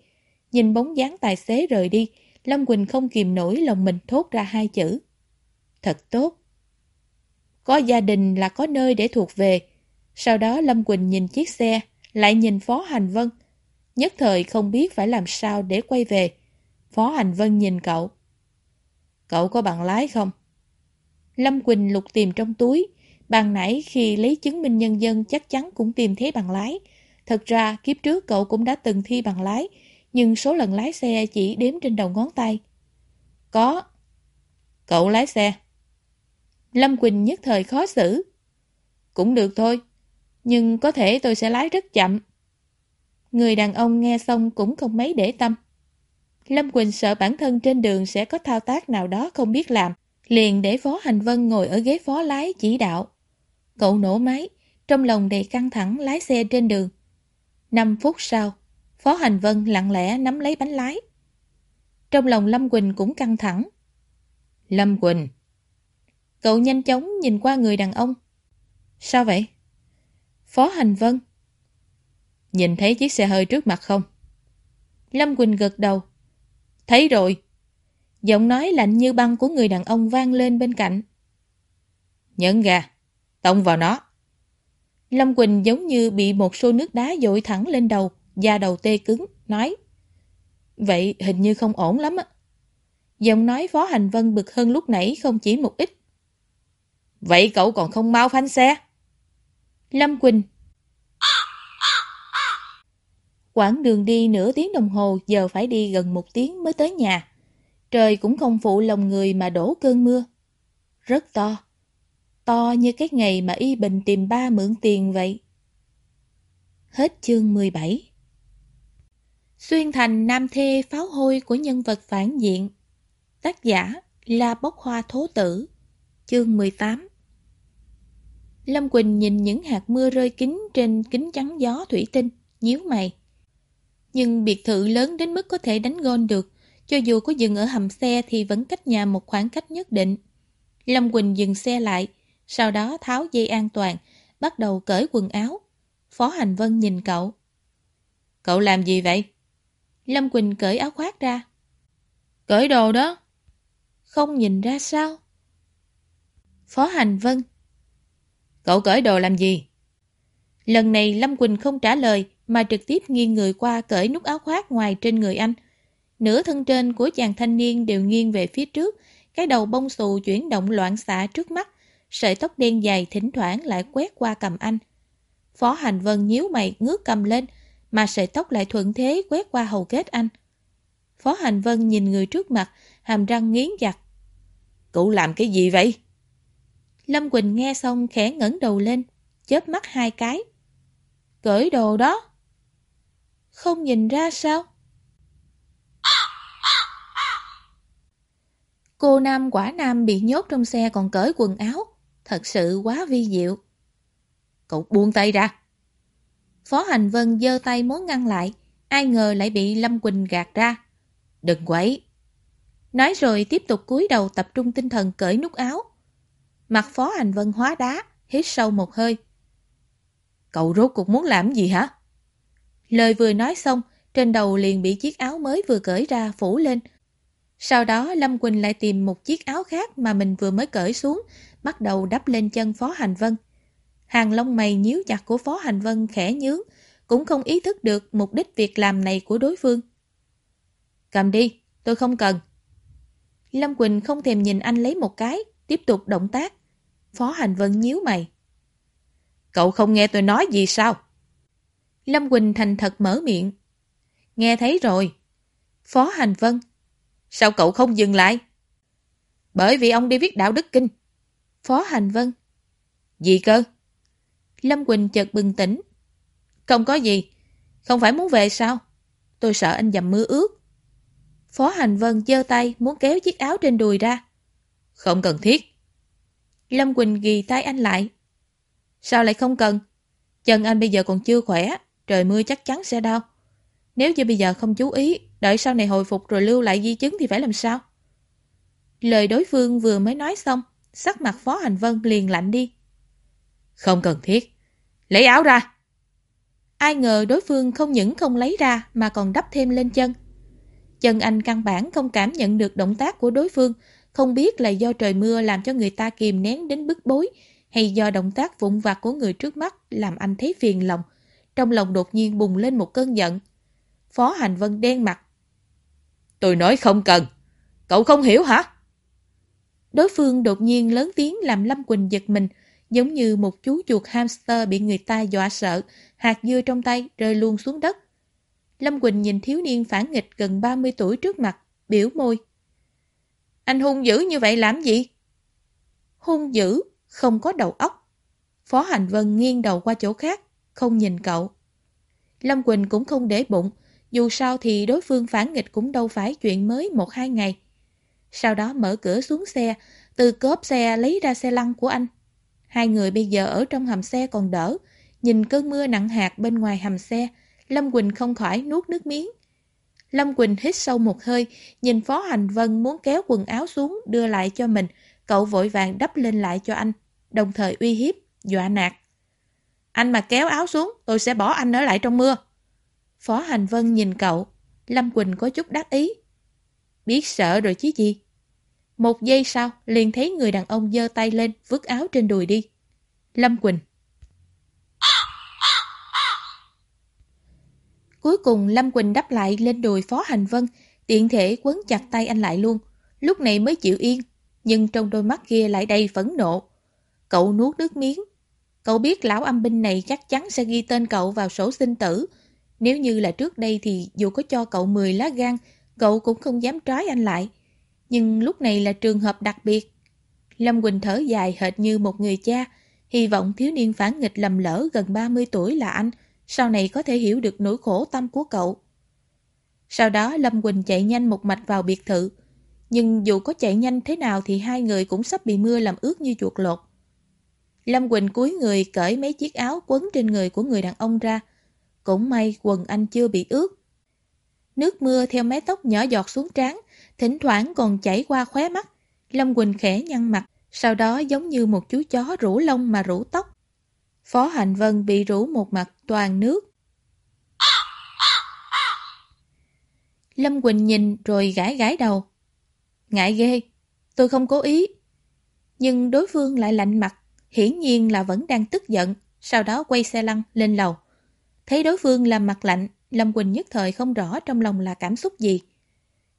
Nhìn bóng dáng tài xế rời đi, Lâm Quỳnh không kìm nổi lòng mình thốt ra hai chữ. Thật tốt. Có gia đình là có nơi để thuộc về. Sau đó Lâm Quỳnh nhìn chiếc xe, lại nhìn Phó Hành Vân. Nhất thời không biết phải làm sao để quay về. Phó Hành Vân nhìn cậu. Cậu có bằng lái không? Lâm Quỳnh lục tìm trong túi. Bằng nãy khi lấy chứng minh nhân dân chắc chắn cũng tìm thấy bằng lái. Thật ra kiếp trước cậu cũng đã từng thi bằng lái, nhưng số lần lái xe chỉ đếm trên đầu ngón tay. Có. Cậu lái xe. Lâm Quỳnh nhất thời khó xử. Cũng được thôi. Nhưng có thể tôi sẽ lái rất chậm. Người đàn ông nghe xong cũng không mấy để tâm. Lâm Quỳnh sợ bản thân trên đường sẽ có thao tác nào đó không biết làm, liền để Phó Hành Vân ngồi ở ghế phó lái chỉ đạo. Cậu nổ máy, trong lòng đầy căng thẳng lái xe trên đường. 5 phút sau, Phó Hành Vân lặng lẽ nắm lấy bánh lái. Trong lòng Lâm Quỳnh cũng căng thẳng. Lâm Quỳnh. Cậu nhanh chóng nhìn qua người đàn ông. Sao vậy? Phó Hành Vân. Nhìn thấy chiếc xe hơi trước mặt không? Lâm Quỳnh gật đầu. Thấy rồi. Giọng nói lạnh như băng của người đàn ông vang lên bên cạnh. Nhấn ga. Tông vào nó. Lâm Quỳnh giống như bị một xô nước đá dội thẳng lên đầu, da đầu tê cứng, nói. Vậy hình như không ổn lắm á. Giọng nói Phó Hành Vân bực hơn lúc nãy không chỉ một ít. Vậy cậu còn không mau phanh xe? Lâm Quỳnh Quãng đường đi nửa tiếng đồng hồ giờ phải đi gần một tiếng mới tới nhà. Trời cũng không phụ lòng người mà đổ cơn mưa. Rất to. To như cái ngày mà Y Bình tìm ba mượn tiền vậy. Hết chương 17 Xuyên thành nam thê pháo hôi của nhân vật phản diện Tác giả là Bốc Hoa Thố Tử Chương 18 Lâm Quỳnh nhìn những hạt mưa rơi kính trên kính chắn gió thủy tinh, nhíu mày. Nhưng biệt thự lớn đến mức có thể đánh gôn được, cho dù có dừng ở hầm xe thì vẫn cách nhà một khoảng cách nhất định. Lâm Quỳnh dừng xe lại, sau đó tháo dây an toàn, bắt đầu cởi quần áo. Phó Hành Vân nhìn cậu. Cậu làm gì vậy? Lâm Quỳnh cởi áo khoác ra. Cởi đồ đó. Không nhìn ra sao? Phó Hành Vân. Cậu cởi đồ làm gì? Lần này Lâm Quỳnh không trả lời mà trực tiếp nghiêng người qua cởi nút áo khoác ngoài trên người anh. Nửa thân trên của chàng thanh niên đều nghiêng về phía trước, cái đầu bông xù chuyển động loạn xạ trước mắt, sợi tóc đen dài thỉnh thoảng lại quét qua cầm anh. Phó Hành Vân nhíu mày ngước cầm lên, mà sợi tóc lại thuận thế quét qua hầu kết anh. Phó Hành Vân nhìn người trước mặt, hàm răng nghiến chặt. Cậu làm cái gì vậy? Lâm Quỳnh nghe xong khẽ ngẩng đầu lên, chớp mắt hai cái. Cởi đồ đó. Không nhìn ra sao? Cô nam quả nam bị nhốt trong xe còn cởi quần áo. Thật sự quá vi diệu. Cậu buông tay ra. Phó Hành Vân giơ tay muốn ngăn lại. Ai ngờ lại bị Lâm Quỳnh gạt ra. Đừng quấy. Nói rồi tiếp tục cúi đầu tập trung tinh thần cởi nút áo. Mặt Phó Hành Vân hóa đá, hít sâu một hơi. Cậu rốt cuộc muốn làm gì hả? Lời vừa nói xong, trên đầu liền bị chiếc áo mới vừa cởi ra phủ lên. Sau đó Lâm Quỳnh lại tìm một chiếc áo khác mà mình vừa mới cởi xuống, bắt đầu đắp lên chân Phó Hành Vân. Hàng lông mày nhíu chặt của Phó Hành Vân khẽ nhướng, cũng không ý thức được mục đích việc làm này của đối phương. Cầm đi, tôi không cần. Lâm Quỳnh không thèm nhìn anh lấy một cái, tiếp tục động tác. Phó Hành Vân nhíu mày. Cậu không nghe tôi nói gì sao? Lâm Quỳnh thành thật mở miệng. Nghe thấy rồi. Phó Hành Vân. Sao cậu không dừng lại? Bởi vì ông đi viết đạo đức kinh. Phó Hành Vân. Gì cơ? Lâm Quỳnh chợt bừng tỉnh. Không có gì. Không phải muốn về sao? Tôi sợ anh dầm mưa ướt. Phó Hành Vân giơ tay muốn kéo chiếc áo trên đùi ra. Không cần thiết. Lâm Quỳnh ghi tay anh lại. Sao lại không cần? Chân anh bây giờ còn chưa khỏe, trời mưa chắc chắn sẽ đau. Nếu như bây giờ không chú ý, đợi sau này hồi phục rồi lưu lại di chứng thì phải làm sao? Lời đối phương vừa mới nói xong, sắc mặt Phó Hành Vân liền lạnh đi. Không cần thiết. Lấy áo ra. Ai ngờ đối phương không những không lấy ra mà còn đắp thêm lên chân. Chân anh căn bản không cảm nhận được động tác của đối phương, không biết là do trời mưa làm cho người ta kìm nén đến bức bối hay do động tác vụn vặt của người trước mắt làm anh thấy phiền lòng. Trong lòng đột nhiên bùng lên một cơn giận. Phó Hành Vân đen mặt. Tôi nói không cần. Cậu không hiểu hả? Đối phương đột nhiên lớn tiếng làm Lâm Quỳnh giật mình, giống như một chú chuột hamster bị người ta dọa sợ, hạt dưa trong tay rơi luôn xuống đất. Lâm Quỳnh nhìn thiếu niên phản nghịch gần 30 tuổi trước mặt, biểu môi. Anh hung dữ như vậy làm gì? Hung dữ, không có đầu óc. Phó Hành Vân nghiêng đầu qua chỗ khác, không nhìn cậu. Lâm Quỳnh cũng không để bụng, dù sao thì đối phương phản nghịch cũng đâu phải chuyện mới một hai ngày. Sau đó mở cửa xuống xe, từ cốp xe lấy ra xe lăn của anh. Hai người bây giờ ở trong hầm xe còn đỡ, nhìn cơn mưa nặng hạt bên ngoài hầm xe, Lâm Quỳnh không khỏi nuốt nước miếng. Lâm Quỳnh hít sâu một hơi, nhìn Phó Hành Vân muốn kéo quần áo xuống đưa lại cho mình, cậu vội vàng đắp lên lại cho anh, đồng thời uy hiếp, dọa nạt. Anh mà kéo áo xuống, tôi sẽ bỏ anh ở lại trong mưa. Phó Hành Vân nhìn cậu, Lâm Quỳnh có chút đắc ý. Biết sợ rồi chứ gì. Một giây sau, liền thấy người đàn ông giơ tay lên, vứt áo trên đùi đi. Lâm Quỳnh. Cuối cùng Lâm Quỳnh đắp lại lên đùi Phó Hành Vân, tiện thể quấn chặt tay anh lại luôn. Lúc này mới chịu yên, nhưng trong đôi mắt kia lại đầy phẫn nộ. Cậu nuốt nước miếng. Cậu biết lão âm binh này chắc chắn sẽ ghi tên cậu vào sổ sinh tử. Nếu như là trước đây thì dù có cho cậu 10 lá gan, cậu cũng không dám trói anh lại. Nhưng lúc này là trường hợp đặc biệt. Lâm Quỳnh thở dài hệt như một người cha, hy vọng thiếu niên phản nghịch lầm lỡ gần 30 tuổi là anh, sau này có thể hiểu được nỗi khổ tâm của cậu. Sau đó Lâm Quỳnh chạy nhanh một mạch vào biệt thự, nhưng dù có chạy nhanh thế nào thì hai người cũng sắp bị mưa làm ướt như chuột lột. Lâm Quỳnh cúi người cởi mấy chiếc áo quấn trên người của người đàn ông ra. Cũng may quần anh chưa bị ướt. Nước mưa theo mái tóc nhỏ giọt xuống trán, thỉnh thoảng còn chảy qua khóe mắt. Lâm Quỳnh khẽ nhăn mặt, sau đó giống như một chú chó rủ lông mà rủ tóc. Phó Hạnh Vân bị rủ một mặt toàn nước. Lâm Quỳnh nhìn rồi gãi gãi đầu. Ngại ghê, tôi không cố ý. Nhưng đối phương lại lạnh mặt, hiển nhiên là vẫn đang tức giận, sau đó quay xe lăn lên lầu. Thấy đối phương làm mặt lạnh, Lâm Quỳnh nhất thời không rõ trong lòng là cảm xúc gì.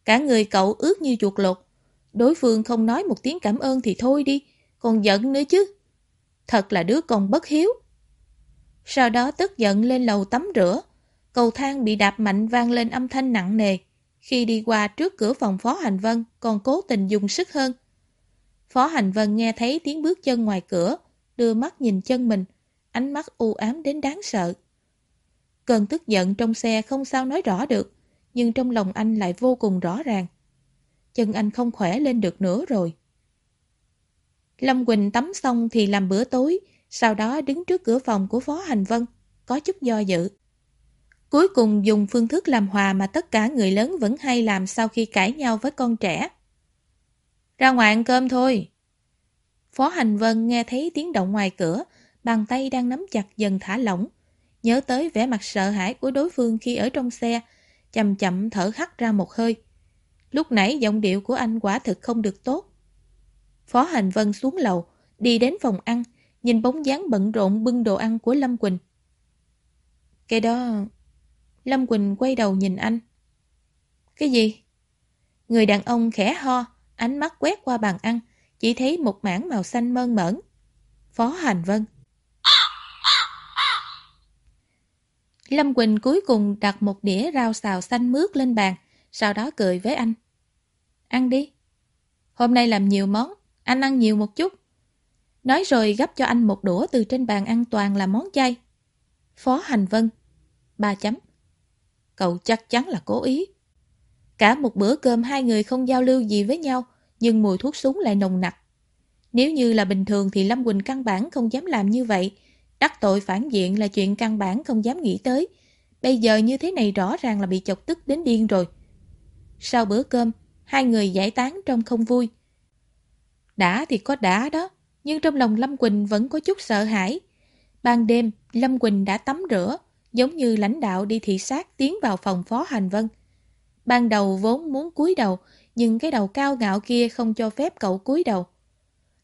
Cả người cậu ướt như chuột lột. Đối phương không nói một tiếng cảm ơn thì thôi đi, còn giận nữa chứ. Thật là đứa con bất hiếu. Sau đó tức giận lên lầu tắm rửa. Cầu thang bị đạp mạnh vang lên âm thanh nặng nề. Khi đi qua trước cửa phòng Phó Hành Vân còn cố tình dùng sức hơn. Phó Hành Vân nghe thấy tiếng bước chân ngoài cửa, đưa mắt nhìn chân mình, ánh mắt u ám đến đáng sợ. Cơn tức giận trong xe không sao nói rõ được, nhưng trong lòng anh lại vô cùng rõ ràng. Chân anh không khỏe lên được nữa rồi. Lâm Quỳnh tắm xong thì làm bữa tối, sau đó đứng trước cửa phòng của Phó Hành Vân, có chút do dự. Cuối cùng dùng phương thức làm hòa mà tất cả người lớn vẫn hay làm sau khi cãi nhau với con trẻ. Ra ngoài ăn cơm thôi. Phó Hành Vân nghe thấy tiếng động ngoài cửa, bàn tay đang nắm chặt dần thả lỏng. Nhớ tới vẻ mặt sợ hãi của đối phương khi ở trong xe, chậm chậm thở hắt ra một hơi. Lúc nãy giọng điệu của anh quả thực không được tốt. Phó Hành Vân xuống lầu, đi đến phòng ăn, nhìn bóng dáng bận rộn bưng đồ ăn của Lâm Quỳnh. Cái đó... Lâm Quỳnh quay đầu nhìn anh. Cái gì? Người đàn ông khẽ ho, ánh mắt quét qua bàn ăn, chỉ thấy một mảng màu xanh mơn mởn. Phó Hành Vân. Lâm Quỳnh cuối cùng đặt một đĩa rau xào xanh mướt lên bàn, sau đó cười với anh. Ăn đi. Hôm nay làm nhiều món, anh ăn nhiều một chút. Nói rồi gấp cho anh một đũa từ trên bàn ăn toàn là món chay. Phó Hành Vân. Ba chấm. Cậu chắc chắn là cố ý. Cả một bữa cơm hai người không giao lưu gì với nhau, nhưng mùi thuốc súng lại nồng nặc. Nếu như là bình thường thì Lâm Quỳnh căn bản không dám làm như vậy. Đắc tội phản diện là chuyện căn bản không dám nghĩ tới. Bây giờ như thế này rõ ràng là bị chọc tức đến điên rồi. Sau bữa cơm, hai người giải tán trong không vui. Đã thì có đã đó, nhưng trong lòng Lâm Quỳnh vẫn có chút sợ hãi. Ban đêm, Lâm Quỳnh đã tắm rửa, giống như lãnh đạo đi thị sát tiến vào phòng phó hành vân. Ban đầu vốn muốn cúi đầu, nhưng cái đầu cao ngạo kia không cho phép cậu cúi đầu.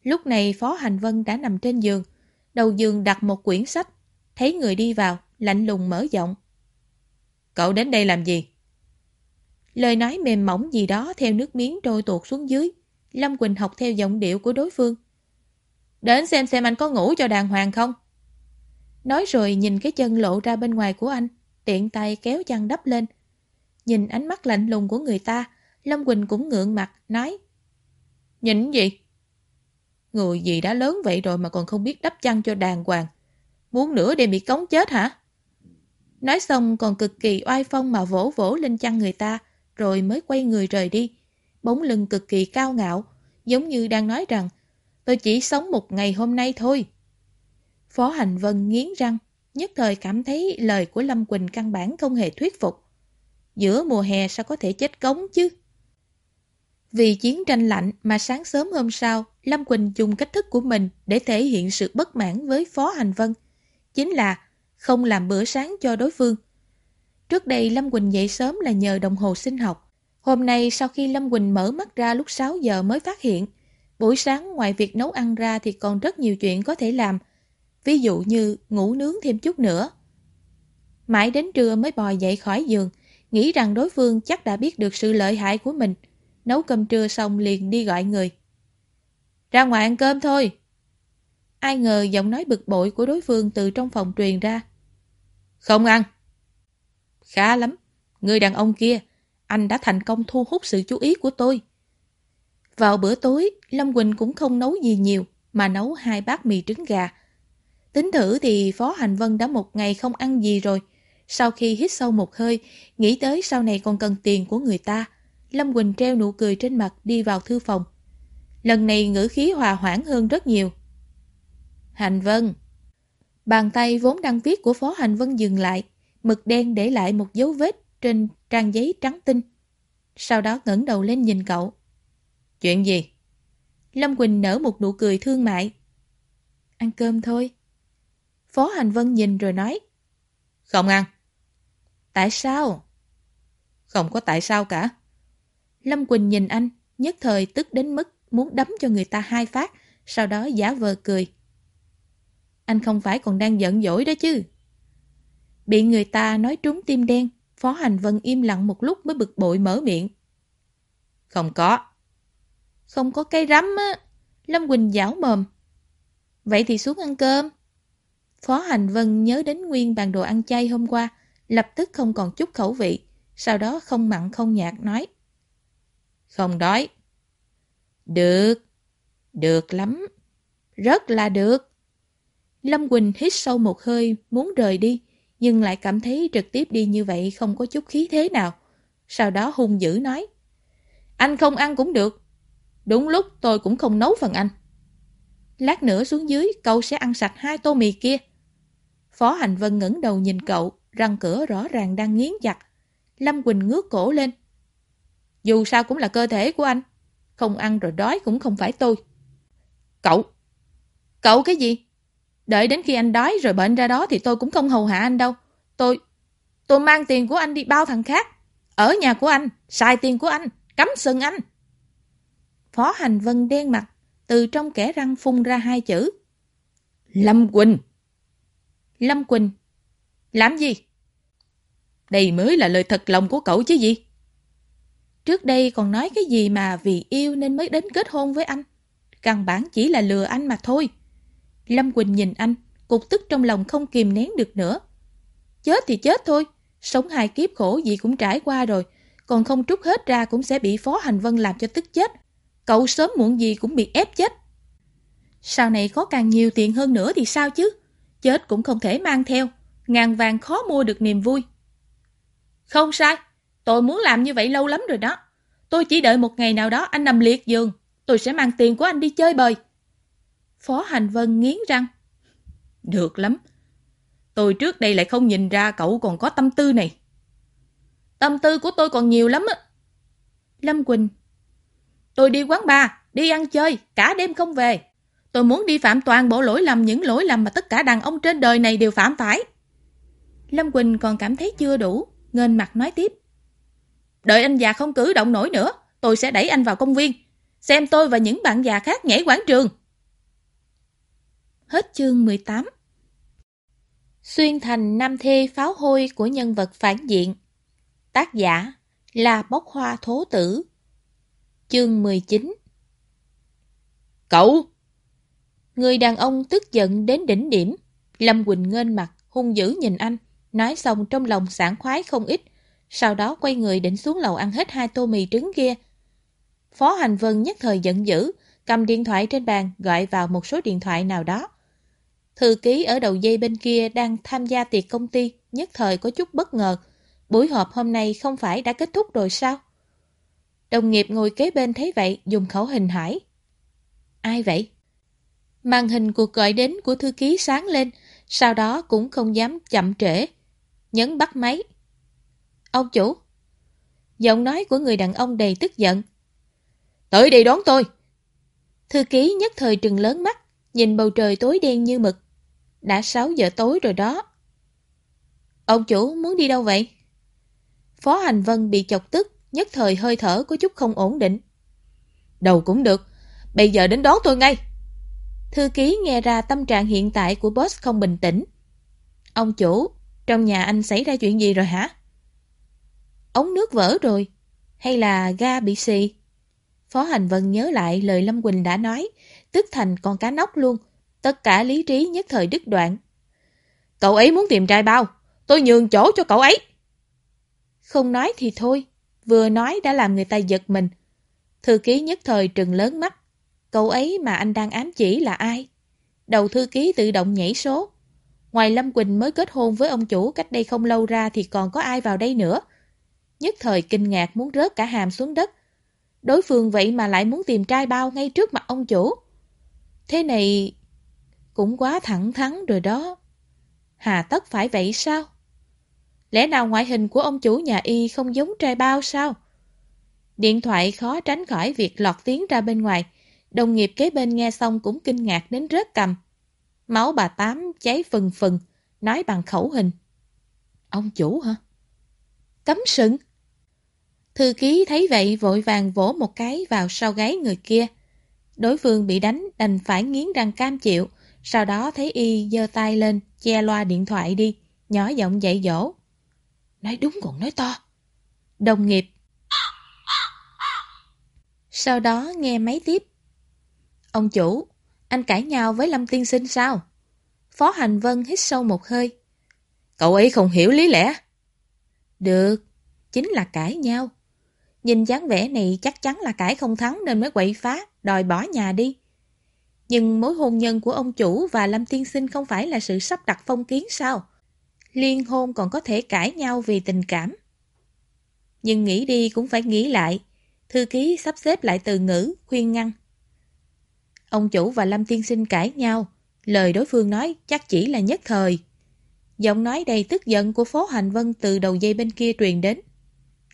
Lúc này Phó Hành Vân đã nằm trên giường, đầu giường đặt một quyển sách, thấy người đi vào, lạnh lùng mở giọng. Cậu đến đây làm gì? Lời nói mềm mỏng gì đó theo nước miếng trôi tuột xuống dưới. Lâm Quỳnh học theo giọng điệu của đối phương. Đến xem xem anh có ngủ cho đàng hoàng không? Nói rồi nhìn cái chân lộ ra bên ngoài của anh, tiện tay kéo chăn đắp lên. Nhìn ánh mắt lạnh lùng của người ta, Lâm Quỳnh cũng ngượng mặt, nói Nhìn gì? Người gì đã lớn vậy rồi mà còn không biết đắp chăn cho đàng hoàng. Muốn nữa để bị cống chết hả? Nói xong còn cực kỳ oai phong mà vỗ vỗ lên chăn người ta, rồi mới quay người rời đi. Bóng lưng cực kỳ cao ngạo, giống như đang nói rằng tôi chỉ sống một ngày hôm nay thôi. Phó Hành Vân nghiến răng, nhất thời cảm thấy lời của Lâm Quỳnh căn bản không hề thuyết phục. Giữa mùa hè sao có thể chết cống chứ? Vì chiến tranh lạnh mà sáng sớm hôm sau, Lâm Quỳnh dùng cách thức của mình để thể hiện sự bất mãn với Phó Hành Vân. Chính là không làm bữa sáng cho đối phương. Trước đây Lâm Quỳnh dậy sớm là nhờ đồng hồ sinh học. Hôm nay sau khi Lâm Quỳnh mở mắt ra lúc 6 giờ mới phát hiện, buổi sáng ngoài việc nấu ăn ra thì còn rất nhiều chuyện có thể làm. Ví dụ như ngủ nướng thêm chút nữa. Mãi đến trưa mới bò dậy khỏi giường, nghĩ rằng đối phương chắc đã biết được sự lợi hại của mình. Nấu cơm trưa xong liền đi gọi người. Ra ngoài ăn cơm thôi. Ai ngờ giọng nói bực bội của đối phương từ trong phòng truyền ra. Không ăn. Khá lắm. Người đàn ông kia, anh đã thành công thu hút sự chú ý của tôi. Vào bữa tối, Lâm Quỳnh cũng không nấu gì nhiều, mà nấu hai bát mì trứng gà. Tính thử thì Phó Hành Vân đã một ngày không ăn gì rồi. Sau khi hít sâu một hơi, nghĩ tới sau này còn cần tiền của người ta, Lâm Quỳnh treo nụ cười trên mặt đi vào thư phòng. Lần này ngữ khí hòa hoãn hơn rất nhiều. Hành Vân Bàn tay vốn đang viết của Phó Hành Vân dừng lại, mực đen để lại một dấu vết trên trang giấy trắng tinh. Sau đó ngẩng đầu lên nhìn cậu. Chuyện gì? Lâm Quỳnh nở một nụ cười thương mại. Ăn cơm thôi. Phó Hành Vân nhìn rồi nói. Không ăn. Tại sao? Không có tại sao cả. Lâm Quỳnh nhìn anh, nhất thời tức đến mức muốn đấm cho người ta hai phát, sau đó giả vờ cười. Anh không phải còn đang giận dỗi đó chứ. Bị người ta nói trúng tim đen, Phó Hành Vân im lặng một lúc mới bực bội mở miệng. Không có. Không có cây rắm á. Lâm Quỳnh giảo mồm. Vậy thì xuống ăn cơm. Phó Hành Vân nhớ đến nguyên bàn đồ ăn chay hôm qua, lập tức không còn chút khẩu vị, sau đó không mặn không nhạt nói. Không đói. Được. Được lắm. Rất là được. Lâm Quỳnh hít sâu một hơi, muốn rời đi, nhưng lại cảm thấy trực tiếp đi như vậy không có chút khí thế nào. Sau đó hung dữ nói. Anh không ăn cũng được. Đúng lúc tôi cũng không nấu phần anh. Lát nữa xuống dưới, cậu sẽ ăn sạch hai tô mì kia. Phó Hành Vân ngẩng đầu nhìn cậu, răng cửa rõ ràng đang nghiến chặt. Lâm Quỳnh ngước cổ lên. Dù sao cũng là cơ thể của anh. Không ăn rồi đói cũng không phải tôi. Cậu! Cậu cái gì? Đợi đến khi anh đói rồi bệnh ra đó thì tôi cũng không hầu hạ anh đâu. Tôi... Tôi mang tiền của anh đi bao thằng khác. Ở nhà của anh, xài tiền của anh, cắm sừng anh. Phó Hành Vân đen mặt, từ trong kẻ răng phun ra hai chữ. Lâm Quỳnh! Lâm Quỳnh! Làm gì? Đây mới là lời thật lòng của cậu chứ gì? Trước đây còn nói cái gì mà vì yêu nên mới đến kết hôn với anh. Căn bản chỉ là lừa anh mà thôi. Lâm Quỳnh nhìn anh, cục tức trong lòng không kìm nén được nữa. Chết thì chết thôi, sống hai kiếp khổ gì cũng trải qua rồi, còn không trút hết ra cũng sẽ bị Phó Hành Vân làm cho tức chết. Cậu sớm muộn gì cũng bị ép chết. Sau này có càng nhiều tiền hơn nữa thì sao chứ? Chết cũng không thể mang theo, ngàn vàng khó mua được niềm vui. Không sai, tôi muốn làm như vậy lâu lắm rồi đó. Tôi chỉ đợi một ngày nào đó anh nằm liệt giường, tôi sẽ mang tiền của anh đi chơi bời. Phó Hành Vân nghiến răng. Được lắm. Tôi trước đây lại không nhìn ra cậu còn có tâm tư này. Tâm tư của tôi còn nhiều lắm á. Lâm Quỳnh. Tôi đi quán bar, đi ăn chơi, cả đêm không về. Tôi muốn đi phạm toàn bộ lỗi lầm những lỗi lầm mà tất cả đàn ông trên đời này đều phạm phải. Lâm Quỳnh còn cảm thấy chưa đủ, ngên mặt nói tiếp. Đợi anh già không cử động nổi nữa, tôi sẽ đẩy anh vào công viên. Xem tôi và những bạn già khác nhảy quảng trường. Hết chương 18 Xuyên thành nam thê pháo hôi của nhân vật phản diện Tác giả là bốc hoa thố tử Chương 19 Cậu! Người đàn ông tức giận đến đỉnh điểm Lâm Quỳnh ngên mặt, hung dữ nhìn anh Nói xong trong lòng sảng khoái không ít sau đó quay người định xuống lầu ăn hết hai tô mì trứng kia Phó Hành Vân nhất thời giận dữ cầm điện thoại trên bàn gọi vào một số điện thoại nào đó. Thư ký ở đầu dây bên kia đang tham gia tiệc công ty, nhất thời có chút bất ngờ. Buổi họp hôm nay không phải đã kết thúc rồi sao? Đồng nghiệp ngồi kế bên thấy vậy, dùng khẩu hình hỏi. Ai vậy? Màn hình cuộc gọi đến của thư ký sáng lên, sau đó cũng không dám chậm trễ. Nhấn bắt máy. Ông chủ. Giọng nói của người đàn ông đầy tức giận. Tới đây đón tôi. Thư ký nhất thời trừng lớn mắt, nhìn bầu trời tối đen như mực. Đã 6 giờ tối rồi đó. Ông chủ muốn đi đâu vậy? Phó Hành Vân bị chọc tức, nhất thời hơi thở có chút không ổn định. Đầu cũng được, bây giờ đến đón tôi ngay. Thư ký nghe ra tâm trạng hiện tại của boss không bình tĩnh. Ông chủ, trong nhà anh xảy ra chuyện gì rồi hả? Ống nước vỡ rồi, hay là ga bị xì? Phó Hành Vân nhớ lại lời Lâm Quỳnh đã nói, tức thành con cá nóc luôn. Tất cả lý trí nhất thời đứt đoạn. Cậu ấy muốn tìm trai bao, tôi nhường chỗ cho cậu ấy. Không nói thì thôi, vừa nói đã làm người ta giật mình. Thư ký nhất thời trừng lớn mắt. Cậu ấy mà anh đang ám chỉ là ai? Đầu thư ký tự động nhảy số. Ngoài Lâm Quỳnh mới kết hôn với ông chủ cách đây không lâu ra thì còn có ai vào đây nữa. Nhất thời kinh ngạc muốn rớt cả hàm xuống đất. Đối phương vậy mà lại muốn tìm trai bao ngay trước mặt ông chủ. Thế này cũng quá thẳng thắn rồi đó. Hà tất phải vậy sao? Lẽ nào ngoại hình của ông chủ nhà y không giống trai bao sao? Điện thoại khó tránh khỏi việc lọt tiếng ra bên ngoài. Đồng nghiệp kế bên nghe xong cũng kinh ngạc đến rớt cầm. Máu bà Tám cháy phừng phừng, nói bằng khẩu hình. Ông chủ hả? Cấm sừng. Thư ký thấy vậy vội vàng vỗ một cái vào sau gáy người kia. Đối phương bị đánh đành phải nghiến răng cam chịu, sau đó thấy y giơ tay lên, che loa điện thoại đi, nhỏ giọng dạy dỗ. Nói đúng còn nói to. Đồng nghiệp. Sau đó nghe máy tiếp. Ông chủ, anh cãi nhau với Lâm Tiên Sinh sao? Phó Hành Vân hít sâu một hơi. Cậu ấy không hiểu lý lẽ. Được, chính là cãi nhau. Nhìn dáng vẻ này chắc chắn là cãi không thắng nên mới quậy phá, đòi bỏ nhà đi. Nhưng mối hôn nhân của ông chủ và Lâm Tiên Sinh không phải là sự sắp đặt phong kiến sao? Liên hôn còn có thể cãi nhau vì tình cảm. Nhưng nghĩ đi cũng phải nghĩ lại. Thư ký sắp xếp lại từ ngữ, khuyên ngăn. Ông chủ và Lâm Tiên Sinh cãi nhau. Lời đối phương nói chắc chỉ là nhất thời. Giọng nói đầy tức giận của Phố Hành Vân từ đầu dây bên kia truyền đến.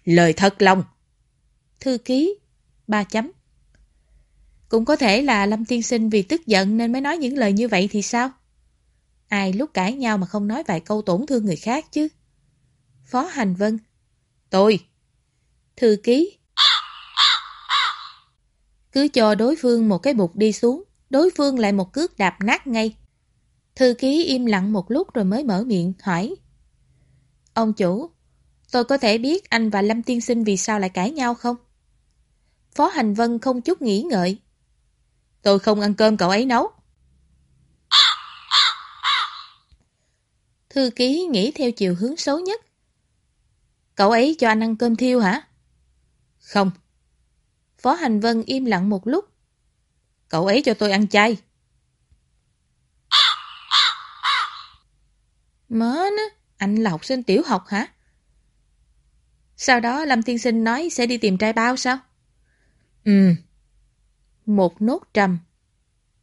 Lời thật lòng. Thư ký. Ba chấm. Cũng có thể là Lâm Tiên Sinh vì tức giận nên mới nói những lời như vậy thì sao? Ai lúc cãi nhau mà không nói vài câu tổn thương người khác chứ? Phó Hành Vân. Tôi. Thư ký. Cứ cho đối phương một cái bục đi xuống, đối phương lại một cước đạp nát ngay. Thư ký im lặng một lúc rồi mới mở miệng, hỏi. Ông chủ, tôi có thể biết anh và Lâm Tiên Sinh vì sao lại cãi nhau không? Phó Hành Vân không chút nghĩ ngợi. Tôi không ăn cơm cậu ấy nấu. Thư ký nghĩ theo chiều hướng xấu nhất. Cậu ấy cho anh ăn cơm thiêu hả? Không. Phó Hành Vân im lặng một lúc. Cậu ấy cho tôi ăn chay. Mớ nó, anh là học sinh tiểu học hả? Sau đó Lâm Tiên Sinh nói sẽ đi tìm trai bao sao? Ừ. Một nốt trầm.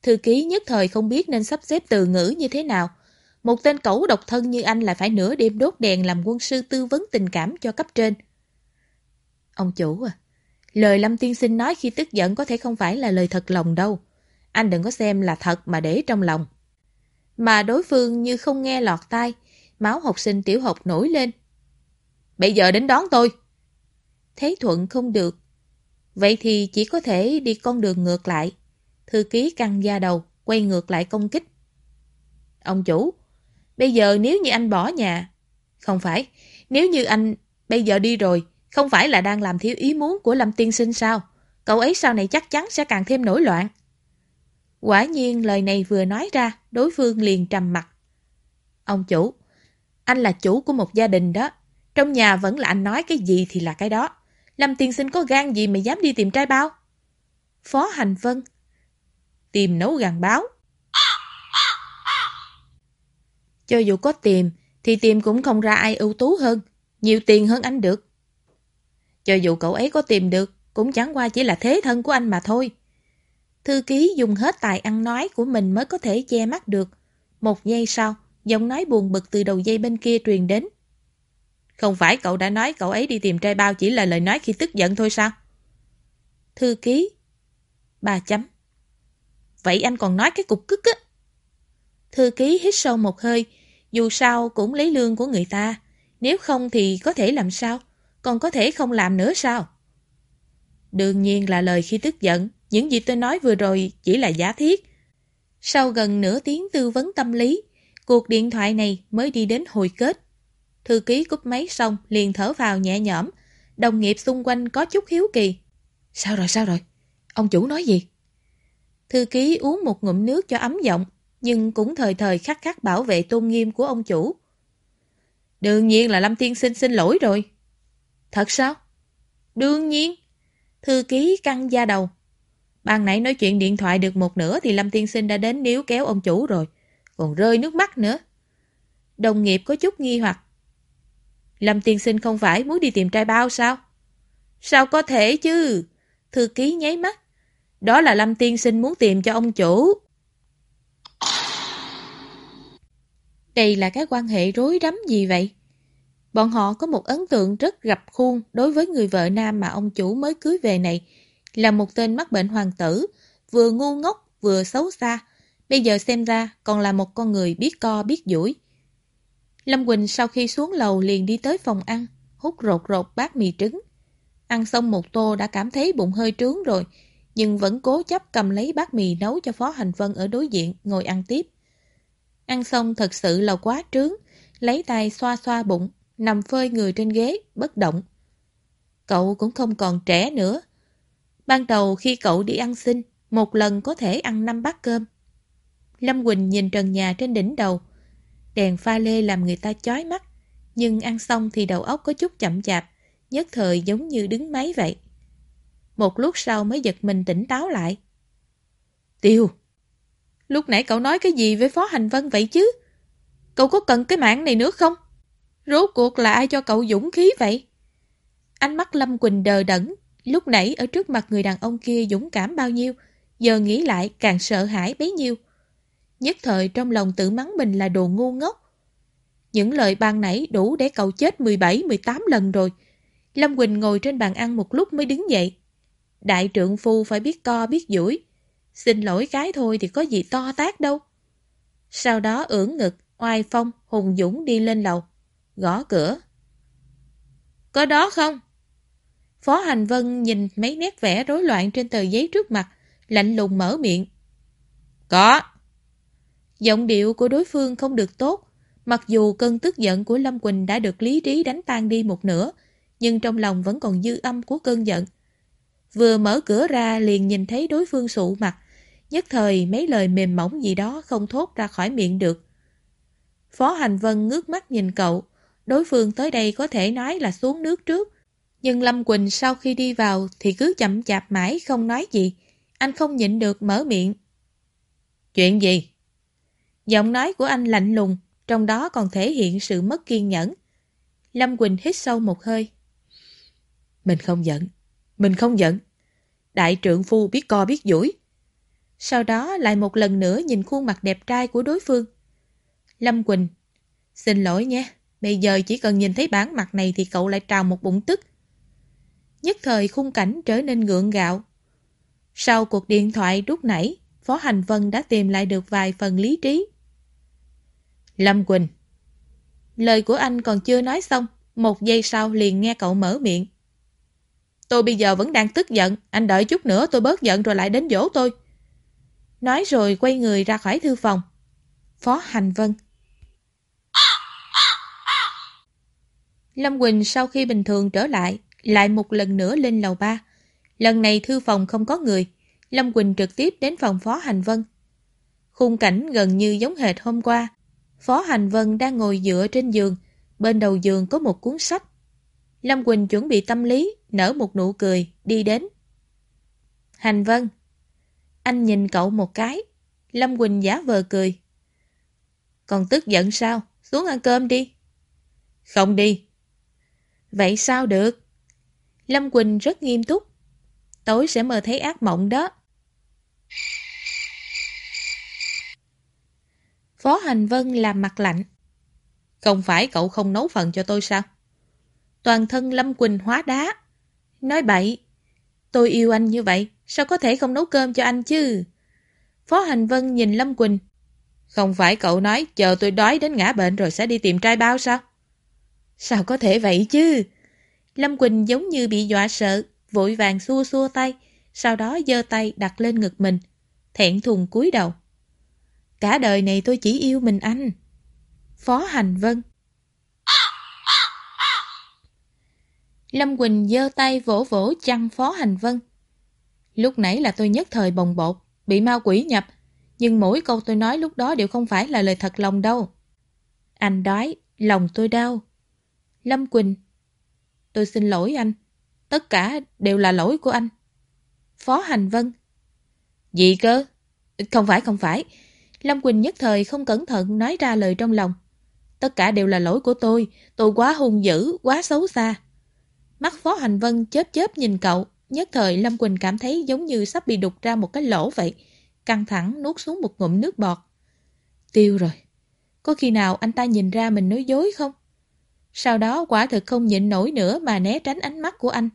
Thư ký nhất thời không biết nên sắp xếp từ ngữ như thế nào. Một tên cẩu độc thân như anh lại phải nửa đêm đốt đèn làm quân sư tư vấn tình cảm cho cấp trên. Ông chủ à, lời Lâm Tiên Sinh nói khi tức giận có thể không phải là lời thật lòng đâu. Anh đừng có xem là thật mà để trong lòng. Mà đối phương như không nghe lọt tai, máu học sinh tiểu học nổi lên. Bây giờ đến đón tôi. Thế thuận không được. Vậy thì chỉ có thể đi con đường ngược lại. Thư ký căng da đầu, quay ngược lại công kích. Ông chủ, bây giờ nếu như anh bỏ nhà... Không phải, nếu như anh bây giờ đi rồi, không phải là đang làm thiếu ý muốn của Lâm Tiên Sinh sao? Cậu ấy sau này chắc chắn sẽ càng thêm nổi loạn. Quả nhiên lời này vừa nói ra, đối phương liền trầm mặt. Ông chủ, anh là chủ của một gia đình đó. Trong nhà vẫn là anh nói cái gì thì là cái đó. Lâm tiên sinh có gan gì mà dám đi tìm trai bao? Phó Hành Vân, tìm nấu gàn báo. Cho dù có tìm, thì tìm cũng không ra ai ưu tú hơn, nhiều tiền hơn anh được. Cho dù cậu ấy có tìm được, cũng chẳng qua chỉ là thế thân của anh mà thôi. Thư ký dùng hết tài ăn nói của mình mới có thể che mắt được. Một giây sau, giọng nói buồn bực từ đầu dây bên kia truyền đến. Không phải cậu đã nói cậu ấy đi tìm trai bao chỉ là lời nói khi tức giận thôi sao? Thư ký. Ba chấm. Vậy anh còn nói cái cục cức á. Thư ký hít sâu một hơi, dù sao cũng lấy lương của người ta. Nếu không thì có thể làm sao? Còn có thể không làm nữa sao? Đương nhiên là lời khi tức giận. Những gì tôi nói vừa rồi chỉ là giả thiết. Sau gần nửa tiếng tư vấn tâm lý, cuộc điện thoại này mới đi đến hồi kết. Thư ký cúp máy xong liền thở vào nhẹ nhõm. Đồng nghiệp xung quanh có chút hiếu kỳ. Sao rồi, sao rồi? Ông chủ nói gì? Thư ký uống một ngụm nước cho ấm giọng, nhưng cũng thời thời khắc khắc bảo vệ tôn nghiêm của ông chủ. Đương nhiên là Lâm Tiên Sinh xin lỗi rồi. Thật sao? Đương nhiên. Thư ký căng da đầu. Ban nãy nói chuyện điện thoại được một nửa thì Lâm Tiên Sinh đã đến níu kéo ông chủ rồi. Còn rơi nước mắt nữa. Đồng nghiệp có chút nghi hoặc. Lâm Tiên Sinh không phải muốn đi tìm trai bao sao? Sao có thể chứ? Thư ký nháy mắt. Đó là Lâm Tiên Sinh muốn tìm cho ông chủ. Đây là cái quan hệ rối rắm gì vậy? Bọn họ có một ấn tượng rất gặp khuôn đối với người vợ nam mà ông chủ mới cưới về này. Là một tên mắc bệnh hoàng tử, vừa ngu ngốc vừa xấu xa. Bây giờ xem ra còn là một con người biết co biết duỗi. Lâm Quỳnh sau khi xuống lầu liền đi tới phòng ăn, hút rột rột bát mì trứng. Ăn xong một tô đã cảm thấy bụng hơi trướng rồi, nhưng vẫn cố chấp cầm lấy bát mì nấu cho Phó Hành Vân ở đối diện, ngồi ăn tiếp. Ăn xong thật sự là quá trướng, lấy tay xoa xoa bụng, nằm phơi người trên ghế, bất động. Cậu cũng không còn trẻ nữa. Ban đầu khi cậu đi ăn xin, một lần có thể ăn năm bát cơm. Lâm Quỳnh nhìn trần nhà trên đỉnh đầu. Đèn pha lê làm người ta chói mắt, nhưng ăn xong thì đầu óc có chút chậm chạp, nhất thời giống như đứng máy vậy. Một lúc sau mới giật mình tỉnh táo lại. Tiêu! Lúc nãy cậu nói cái gì với Phó Hành Vân vậy chứ? Cậu có cần cái mạng này nữa không? Rốt cuộc là ai cho cậu dũng khí vậy? Ánh mắt Lâm Quỳnh đờ đẫn, lúc nãy ở trước mặt người đàn ông kia dũng cảm bao nhiêu, giờ nghĩ lại càng sợ hãi bấy nhiêu. Nhất thời trong lòng tự mắng mình là đồ ngu ngốc. Những lời ban nãy đủ để cậu chết 17-18 lần rồi. Lâm Quỳnh ngồi trên bàn ăn một lúc mới đứng dậy. Đại trượng phu phải biết co biết duỗi Xin lỗi cái thôi thì có gì to tác đâu. Sau đó ưỡn ngực, oai phong, hùng dũng đi lên lầu. Gõ cửa. Có đó không? Phó Hành Vân nhìn mấy nét vẽ rối loạn trên tờ giấy trước mặt, lạnh lùng mở miệng. Có. Giọng điệu của đối phương không được tốt, mặc dù cơn tức giận của Lâm Quỳnh đã được lý trí đánh tan đi một nửa, nhưng trong lòng vẫn còn dư âm của cơn giận. Vừa mở cửa ra liền nhìn thấy đối phương sụ mặt, nhất thời mấy lời mềm mỏng gì đó không thốt ra khỏi miệng được. Phó Hành Vân ngước mắt nhìn cậu, đối phương tới đây có thể nói là xuống nước trước, nhưng Lâm Quỳnh sau khi đi vào thì cứ chậm chạp mãi không nói gì, anh không nhịn được mở miệng. Chuyện gì? Giọng nói của anh lạnh lùng, trong đó còn thể hiện sự mất kiên nhẫn. Lâm Quỳnh hít sâu một hơi. Mình không giận, mình không giận. Đại trượng phu biết co biết duỗi. Sau đó lại một lần nữa nhìn khuôn mặt đẹp trai của đối phương. Lâm Quỳnh, xin lỗi nhé, bây giờ chỉ cần nhìn thấy bản mặt này thì cậu lại trào một bụng tức. Nhất thời khung cảnh trở nên ngượng gạo. Sau cuộc điện thoại lúc nãy, Phó Hành Vân đã tìm lại được vài phần lý trí. Lâm Quỳnh Lời của anh còn chưa nói xong, một giây sau liền nghe cậu mở miệng. Tôi bây giờ vẫn đang tức giận, anh đợi chút nữa tôi bớt giận rồi lại đến dỗ tôi. Nói rồi quay người ra khỏi thư phòng. Phó Hành Vân Lâm Quỳnh sau khi bình thường trở lại, lại một lần nữa lên lầu ba. Lần này thư phòng không có người, Lâm Quỳnh trực tiếp đến phòng Phó Hành Vân. Khung cảnh gần như giống hệt hôm qua. Phó Hành Vân đang ngồi dựa trên giường, bên đầu giường có một cuốn sách. Lâm Quỳnh chuẩn bị tâm lý, nở một nụ cười, đi đến. Hành Vân. Anh nhìn cậu một cái. Lâm Quỳnh giả vờ cười. Còn tức giận sao? Xuống ăn cơm đi. Không đi. Vậy sao được? Lâm Quỳnh rất nghiêm túc. Tối sẽ mơ thấy ác mộng đó. Phó Hành Vân làm mặt lạnh. Không phải cậu không nấu phần cho tôi sao? Toàn thân Lâm Quỳnh hóa đá. Nói bậy. Tôi yêu anh như vậy, sao có thể không nấu cơm cho anh chứ? Phó Hành Vân nhìn Lâm Quỳnh. Không phải cậu nói chờ tôi đói đến ngã bệnh rồi sẽ đi tìm trai bao sao? Sao có thể vậy chứ? Lâm Quỳnh giống như bị dọa sợ, vội vàng xua xua tay, sau đó giơ tay đặt lên ngực mình, thẹn thùng cúi đầu. Cả đời này tôi chỉ yêu mình anh. Phó Hành Vân Lâm Quỳnh giơ tay vỗ vỗ chăn Phó Hành Vân. Lúc nãy là tôi nhất thời bồng bột, bị ma quỷ nhập, nhưng mỗi câu tôi nói lúc đó đều không phải là lời thật lòng đâu. Anh đói, lòng tôi đau. Lâm Quỳnh Tôi xin lỗi anh. Tất cả đều là lỗi của anh. Phó Hành Vân Gì cơ? Không phải, không phải. Lâm Quỳnh nhất thời không cẩn thận nói ra lời trong lòng. Tất cả đều là lỗi của tôi. Tôi quá hung dữ, quá xấu xa. Mắt Phó Hành Vân chớp chớp nhìn cậu. Nhất thời Lâm Quỳnh cảm thấy giống như sắp bị đục ra một cái lỗ vậy. Căng thẳng nuốt xuống một ngụm nước bọt. Tiêu rồi. Có khi nào anh ta nhìn ra mình nói dối không? Sau đó quả thực không nhịn nổi nữa mà né tránh ánh mắt của anh.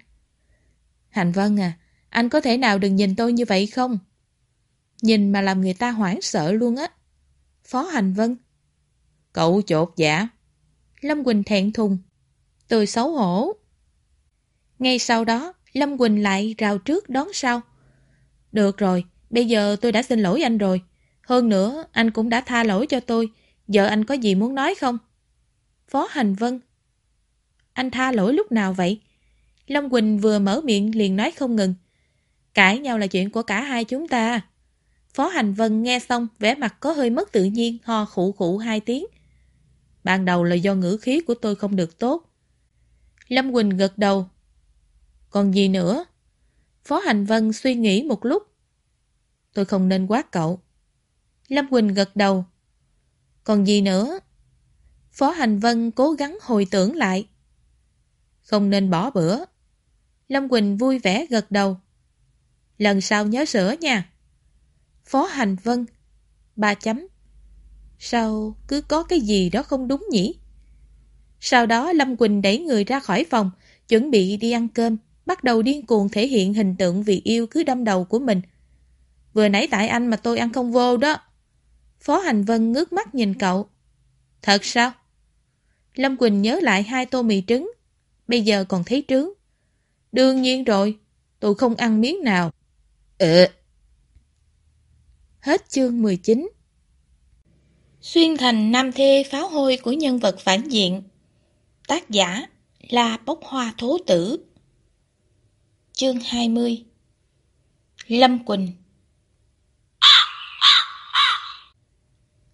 Hành Vân à, anh có thể nào đừng nhìn tôi như vậy không? Nhìn mà làm người ta hoảng sợ luôn á. Phó Hành Vân. Cậu chột dạ. Lâm Quỳnh thẹn thùng. Tôi xấu hổ. Ngay sau đó, Lâm Quỳnh lại rào trước đón sau. Được rồi, bây giờ tôi đã xin lỗi anh rồi. Hơn nữa, anh cũng đã tha lỗi cho tôi. Giờ anh có gì muốn nói không? Phó Hành Vân. Anh tha lỗi lúc nào vậy? Long Quỳnh vừa mở miệng liền nói không ngừng. Cãi nhau là chuyện của cả hai chúng ta. Phó Hành Vân nghe xong, vẻ mặt có hơi mất tự nhiên, ho khụ khụ hai tiếng. Ban đầu là do ngữ khí của tôi không được tốt. Lâm Quỳnh gật đầu. Còn gì nữa? Phó Hành Vân suy nghĩ một lúc. Tôi không nên quát cậu. Lâm Quỳnh gật đầu. Còn gì nữa? Phó Hành Vân cố gắng hồi tưởng lại. Không nên bỏ bữa. Lâm Quỳnh vui vẻ gật đầu. Lần sau nhớ sửa nha. Phó Hành Vân. Ba chấm. Sao cứ có cái gì đó không đúng nhỉ? Sau đó Lâm Quỳnh đẩy người ra khỏi phòng, chuẩn bị đi ăn cơm, bắt đầu điên cuồng thể hiện hình tượng vì yêu cứ đâm đầu của mình. Vừa nãy tại anh mà tôi ăn không vô đó. Phó Hành Vân ngước mắt nhìn cậu. Thật sao? Lâm Quỳnh nhớ lại hai tô mì trứng. Bây giờ còn thấy trứng. Đương nhiên rồi, tôi không ăn miếng nào. Ừ. Hết chương 19 Xuyên thành nam thê pháo hôi của nhân vật phản diện Tác giả là Bốc Hoa Thố Tử Chương 20 Lâm Quỳnh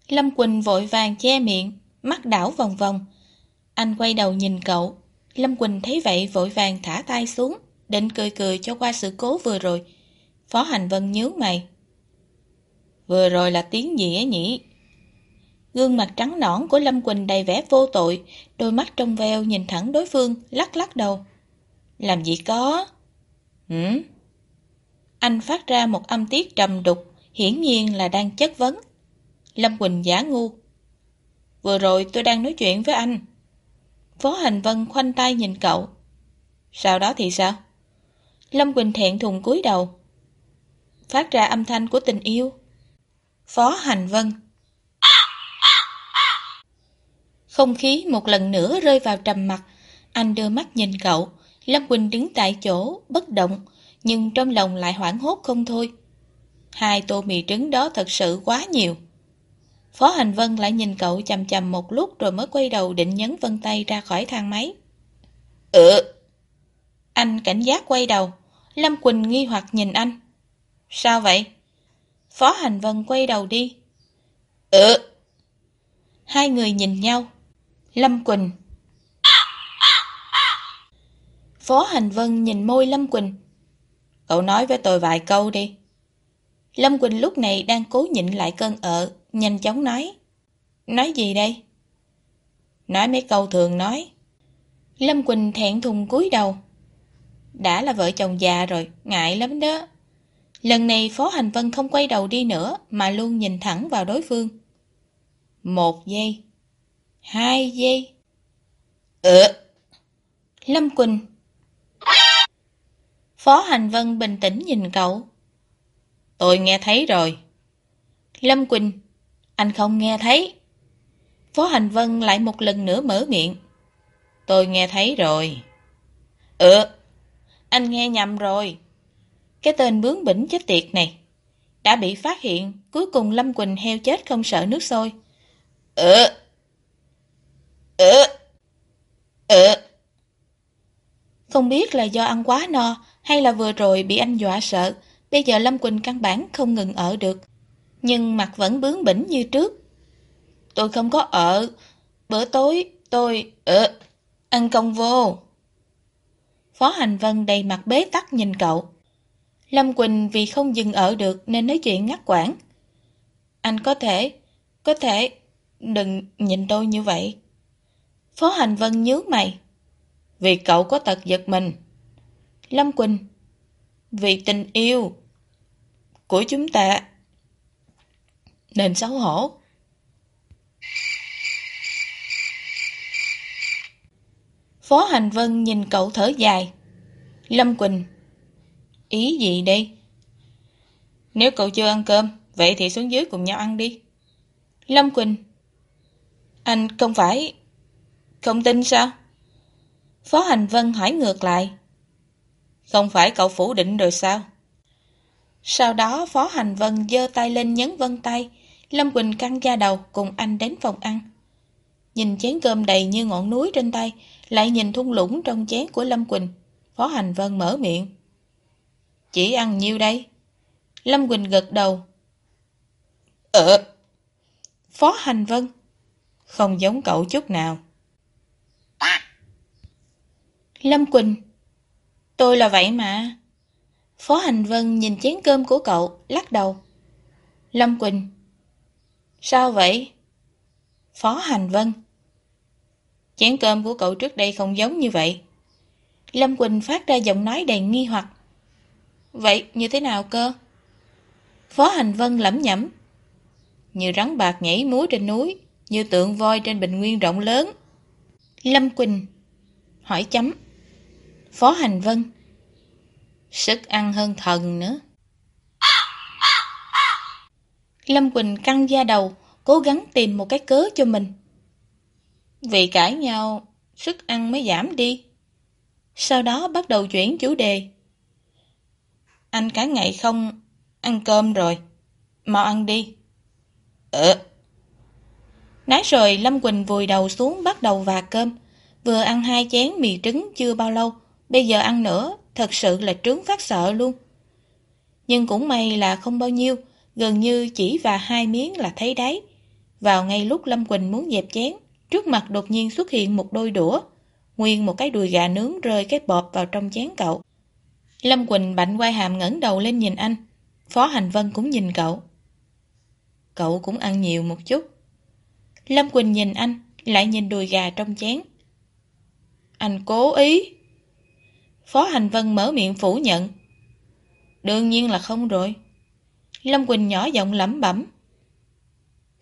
Lâm Quỳnh vội vàng che miệng, mắt đảo vòng vòng, anh quay đầu nhìn cậu. Lâm Quỳnh thấy vậy vội vàng thả tay xuống, định cười cười cho qua sự cố vừa rồi. Phó Hành Vân nhớ mày. Vừa rồi là tiếng gì ấy nhỉ? Gương mặt trắng nõn của Lâm Quỳnh đầy vẻ vô tội, đôi mắt trong veo nhìn thẳng đối phương, lắc lắc đầu. Làm gì có? Hử? Anh phát ra một âm tiết trầm đục, hiển nhiên là đang chất vấn. Lâm Quỳnh giả ngu. Vừa rồi tôi đang nói chuyện với anh. Phó Hành Vân khoanh tay nhìn cậu. Sau đó thì sao? Lâm Quỳnh thẹn thùng cúi đầu. Phát ra âm thanh của tình yêu. Phó Hành Vân Không khí một lần nữa rơi vào trầm mặt. Anh đưa mắt nhìn cậu. Lâm Quỳnh đứng tại chỗ, bất động, nhưng trong lòng lại hoảng hốt không thôi. Hai tô mì trứng đó thật sự quá nhiều. Phó Hành Vân lại nhìn cậu chầm chầm một lúc rồi mới quay đầu định nhấn vân tay ra khỏi thang máy. Ừ. Anh cảnh giác quay đầu. Lâm Quỳnh nghi hoặc nhìn anh. Sao vậy? Phó Hành Vân quay đầu đi. Ừ. Hai người nhìn nhau. Lâm Quỳnh. Phó Hành Vân nhìn môi Lâm Quỳnh. Cậu nói với tôi vài câu đi. Lâm Quỳnh lúc này đang cố nhịn lại cơn ợ, nhanh chóng nói. Nói gì đây? Nói mấy câu thường nói. Lâm Quỳnh thẹn thùng cúi đầu. Đã là vợ chồng già rồi, ngại lắm đó. Lần này Phó Hành Vân không quay đầu đi nữa, mà luôn nhìn thẳng vào đối phương. Một giây. Hai giây. Ừ. Lâm Quỳnh. Phó Hành Vân bình tĩnh nhìn cậu. Tôi nghe thấy rồi. Lâm Quỳnh. Anh không nghe thấy. Phó Hành Vân lại một lần nữa mở miệng. Tôi nghe thấy rồi. Ừ. Anh nghe nhầm rồi. Cái tên bướng bỉnh chết tiệt này. Đã bị phát hiện, cuối cùng Lâm Quỳnh heo chết không sợ nước sôi. Ừ. Ừ. Ừ. Không biết là do ăn quá no hay là vừa rồi bị anh dọa sợ, bây giờ Lâm Quỳnh căn bản không ngừng ở được. Nhưng mặt vẫn bướng bỉnh như trước. Tôi không có ở. Bữa tối tôi... Ừ. Ăn công vô. Phó Hành Vân đầy mặt bế tắc nhìn cậu. Lâm Quỳnh vì không dừng ở được nên nói chuyện ngắt quãng. Anh có thể, có thể, đừng nhìn tôi như vậy. Phó Hành Vân nhớ mày. Vì cậu có tật giật mình. Lâm Quỳnh. Vì tình yêu của chúng ta. Nên xấu hổ. Phó Hành Vân nhìn cậu thở dài. Lâm Quỳnh. Ý gì đây? Nếu cậu chưa ăn cơm, vậy thì xuống dưới cùng nhau ăn đi. Lâm Quỳnh. Anh không phải... Không tin sao? Phó Hành Vân hỏi ngược lại. Không phải cậu phủ định rồi sao? Sau đó Phó Hành Vân giơ tay lên nhấn vân tay, Lâm Quỳnh căng da đầu cùng anh đến phòng ăn. Nhìn chén cơm đầy như ngọn núi trên tay, lại nhìn thung lũng trong chén của Lâm Quỳnh. Phó Hành Vân mở miệng. Chỉ ăn nhiêu đây? Lâm Quỳnh gật đầu. Ờ. Phó Hành Vân. Không giống cậu chút nào. Lâm Quỳnh. Tôi là vậy mà. Phó Hành Vân nhìn chén cơm của cậu, lắc đầu. Lâm Quỳnh. Sao vậy? Phó Hành Vân. Chén cơm của cậu trước đây không giống như vậy. Lâm Quỳnh phát ra giọng nói đầy nghi hoặc. Vậy như thế nào cơ? Phó Hành Vân lẩm nhẩm. Như rắn bạc nhảy múa trên núi, như tượng voi trên bình nguyên rộng lớn. Lâm Quỳnh hỏi chấm. Phó Hành Vân Sức ăn hơn thần nữa. Lâm Quỳnh căng da đầu, cố gắng tìm một cái cớ cho mình. Vì cãi nhau, sức ăn mới giảm đi. Sau đó bắt đầu chuyển chủ đề. Anh cả ngày không ăn cơm rồi. Mau ăn đi. Ờ. Nói rồi Lâm Quỳnh vùi đầu xuống bắt đầu và cơm. Vừa ăn hai chén mì trứng chưa bao lâu. Bây giờ ăn nữa, thật sự là trướng phát sợ luôn. Nhưng cũng may là không bao nhiêu, gần như chỉ và hai miếng là thấy đáy. Vào ngay lúc Lâm Quỳnh muốn dẹp chén, trước mặt đột nhiên xuất hiện một đôi đũa. Nguyên một cái đùi gà nướng rơi cái bọt vào trong chén cậu. Lâm Quỳnh bạnh quay hàm ngẩng đầu lên nhìn anh. Phó Hành Vân cũng nhìn cậu. Cậu cũng ăn nhiều một chút. Lâm Quỳnh nhìn anh, lại nhìn đùi gà trong chén. Anh cố ý. Phó Hành Vân mở miệng phủ nhận. Đương nhiên là không rồi. Lâm Quỳnh nhỏ giọng lẩm bẩm.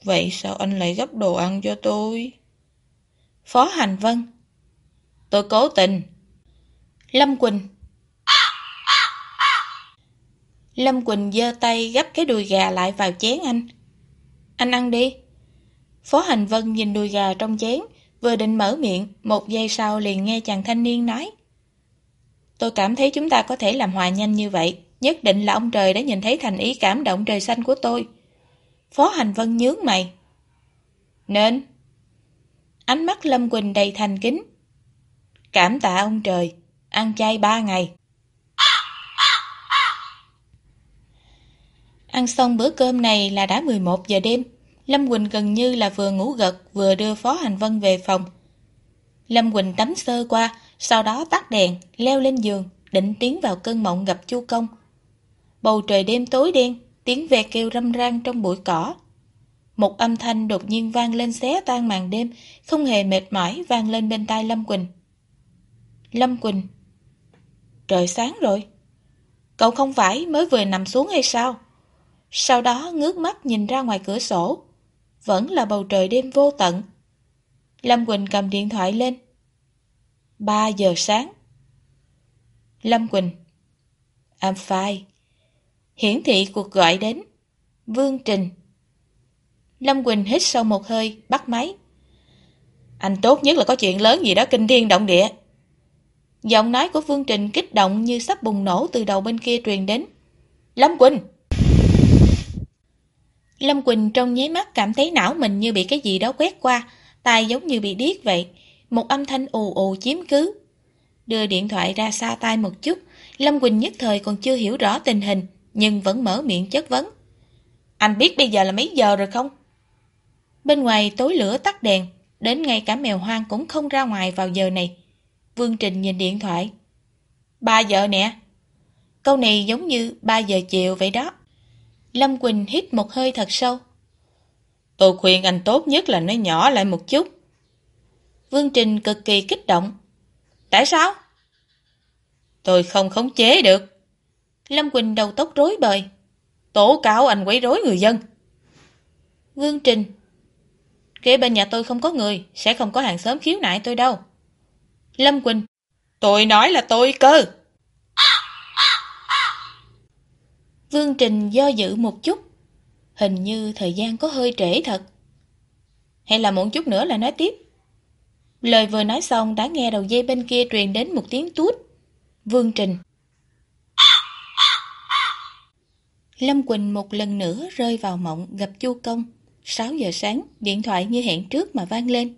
Vậy sao anh lại gấp đồ ăn cho tôi? Phó Hành Vân. Tôi cố tình. Lâm Quỳnh. Lâm Quỳnh giơ tay gấp cái đùi gà lại vào chén anh. Anh ăn đi. Phó Hành Vân nhìn đùi gà trong chén, vừa định mở miệng, một giây sau liền nghe chàng thanh niên nói. Tôi cảm thấy chúng ta có thể làm hòa nhanh như vậy, nhất định là ông trời đã nhìn thấy thành ý cảm động trời xanh của tôi. Phó Hành Vân nhướng mày. Nên... Ánh mắt Lâm Quỳnh đầy thành kính. Cảm tạ ông trời, ăn chay ba ngày. Ăn xong bữa cơm này là đã 11 giờ đêm. Lâm Quỳnh gần như là vừa ngủ gật vừa đưa Phó Hành Vân về phòng. Lâm Quỳnh tắm sơ qua, sau đó tắt đèn, leo lên giường, định tiến vào cơn mộng gặp Chu Công. Bầu trời đêm tối đen, tiếng ve kêu râm ran trong bụi cỏ. Một âm thanh đột nhiên vang lên xé tan màn đêm, không hề mệt mỏi vang lên bên tai Lâm Quỳnh. Lâm Quỳnh Trời sáng rồi. Cậu không phải mới vừa nằm xuống hay sao? Sau đó ngước mắt nhìn ra ngoài cửa sổ. Vẫn là bầu trời đêm vô tận. Lâm Quỳnh cầm điện thoại lên. 3 giờ sáng. Lâm Quỳnh I'm fine. Hiển thị cuộc gọi đến. Vương Trình. Lâm Quỳnh hít sâu một hơi, bắt máy. Anh tốt nhất là có chuyện lớn gì đó kinh thiên động địa. Giọng nói của Vương Trình kích động như sắp bùng nổ từ đầu bên kia truyền đến. Lâm Quỳnh! Lâm Quỳnh trong nháy mắt cảm thấy não mình như bị cái gì đó quét qua, tai giống như bị điếc vậy. Một âm thanh ù ù chiếm cứ. Đưa điện thoại ra xa tai một chút, Lâm Quỳnh nhất thời còn chưa hiểu rõ tình hình, nhưng vẫn mở miệng chất vấn. Anh biết bây giờ là mấy giờ rồi không? Bên ngoài tối lửa tắt đèn, đến ngay cả mèo hoang cũng không ra ngoài vào giờ này. Vương Trình nhìn điện thoại. 3 giờ nè. Câu này giống như 3 giờ chiều vậy đó. Lâm Quỳnh hít một hơi thật sâu. Tôi khuyên anh tốt nhất là nói nhỏ lại một chút. Vương Trình cực kỳ kích động. Tại sao? Tôi không khống chế được. Lâm Quỳnh đầu tóc rối bời. Tố cáo anh quấy rối người dân. Vương Trình Kế bên nhà tôi không có người, sẽ không có hàng xóm khiếu nại tôi đâu. Lâm Quỳnh Tôi nói là tôi cơ. Vương Trình do dự một chút. Hình như thời gian có hơi trễ thật. Hay là một chút nữa là nói tiếp. Lời vừa nói xong đã nghe đầu dây bên kia truyền đến một tiếng tuốt. Vương Trình Lâm Quỳnh một lần nữa rơi vào mộng gặp Chu Công. 6 giờ sáng, điện thoại như hẹn trước mà vang lên.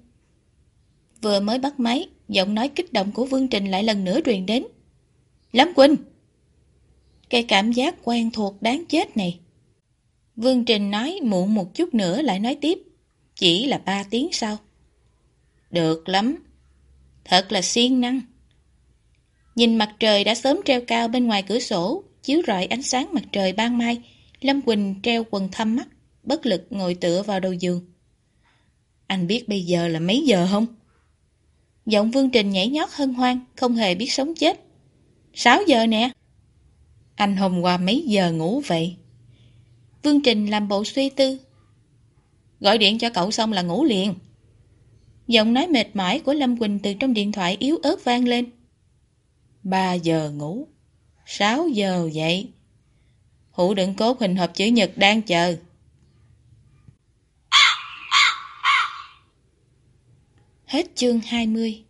Vừa mới bắt máy, giọng nói kích động của Vương Trình lại lần nữa truyền đến. Lâm Quỳnh! Cái cảm giác quen thuộc đáng chết này. Vương Trình nói muộn một chút nữa lại nói tiếp. Chỉ là ba tiếng sau. Được lắm. Thật là siêng năng. Nhìn mặt trời đã sớm treo cao bên ngoài cửa sổ, chiếu rọi ánh sáng mặt trời ban mai, Lâm Quỳnh treo quần thâm mắt, bất lực ngồi tựa vào đầu giường. Anh biết bây giờ là mấy giờ không? Giọng Vương Trình nhảy nhót hân hoan, không hề biết sống chết. 6 giờ nè. Anh hôm qua mấy giờ ngủ vậy? Vương Trình làm bộ suy tư. Gọi điện cho cậu xong là ngủ liền. Giọng nói mệt mỏi của Lâm Quỳnh từ trong điện thoại yếu ớt vang lên. 3 giờ ngủ, 6 giờ dậy. Hữu đựng cốt hình hộp chữ nhật đang chờ. Hết chương 20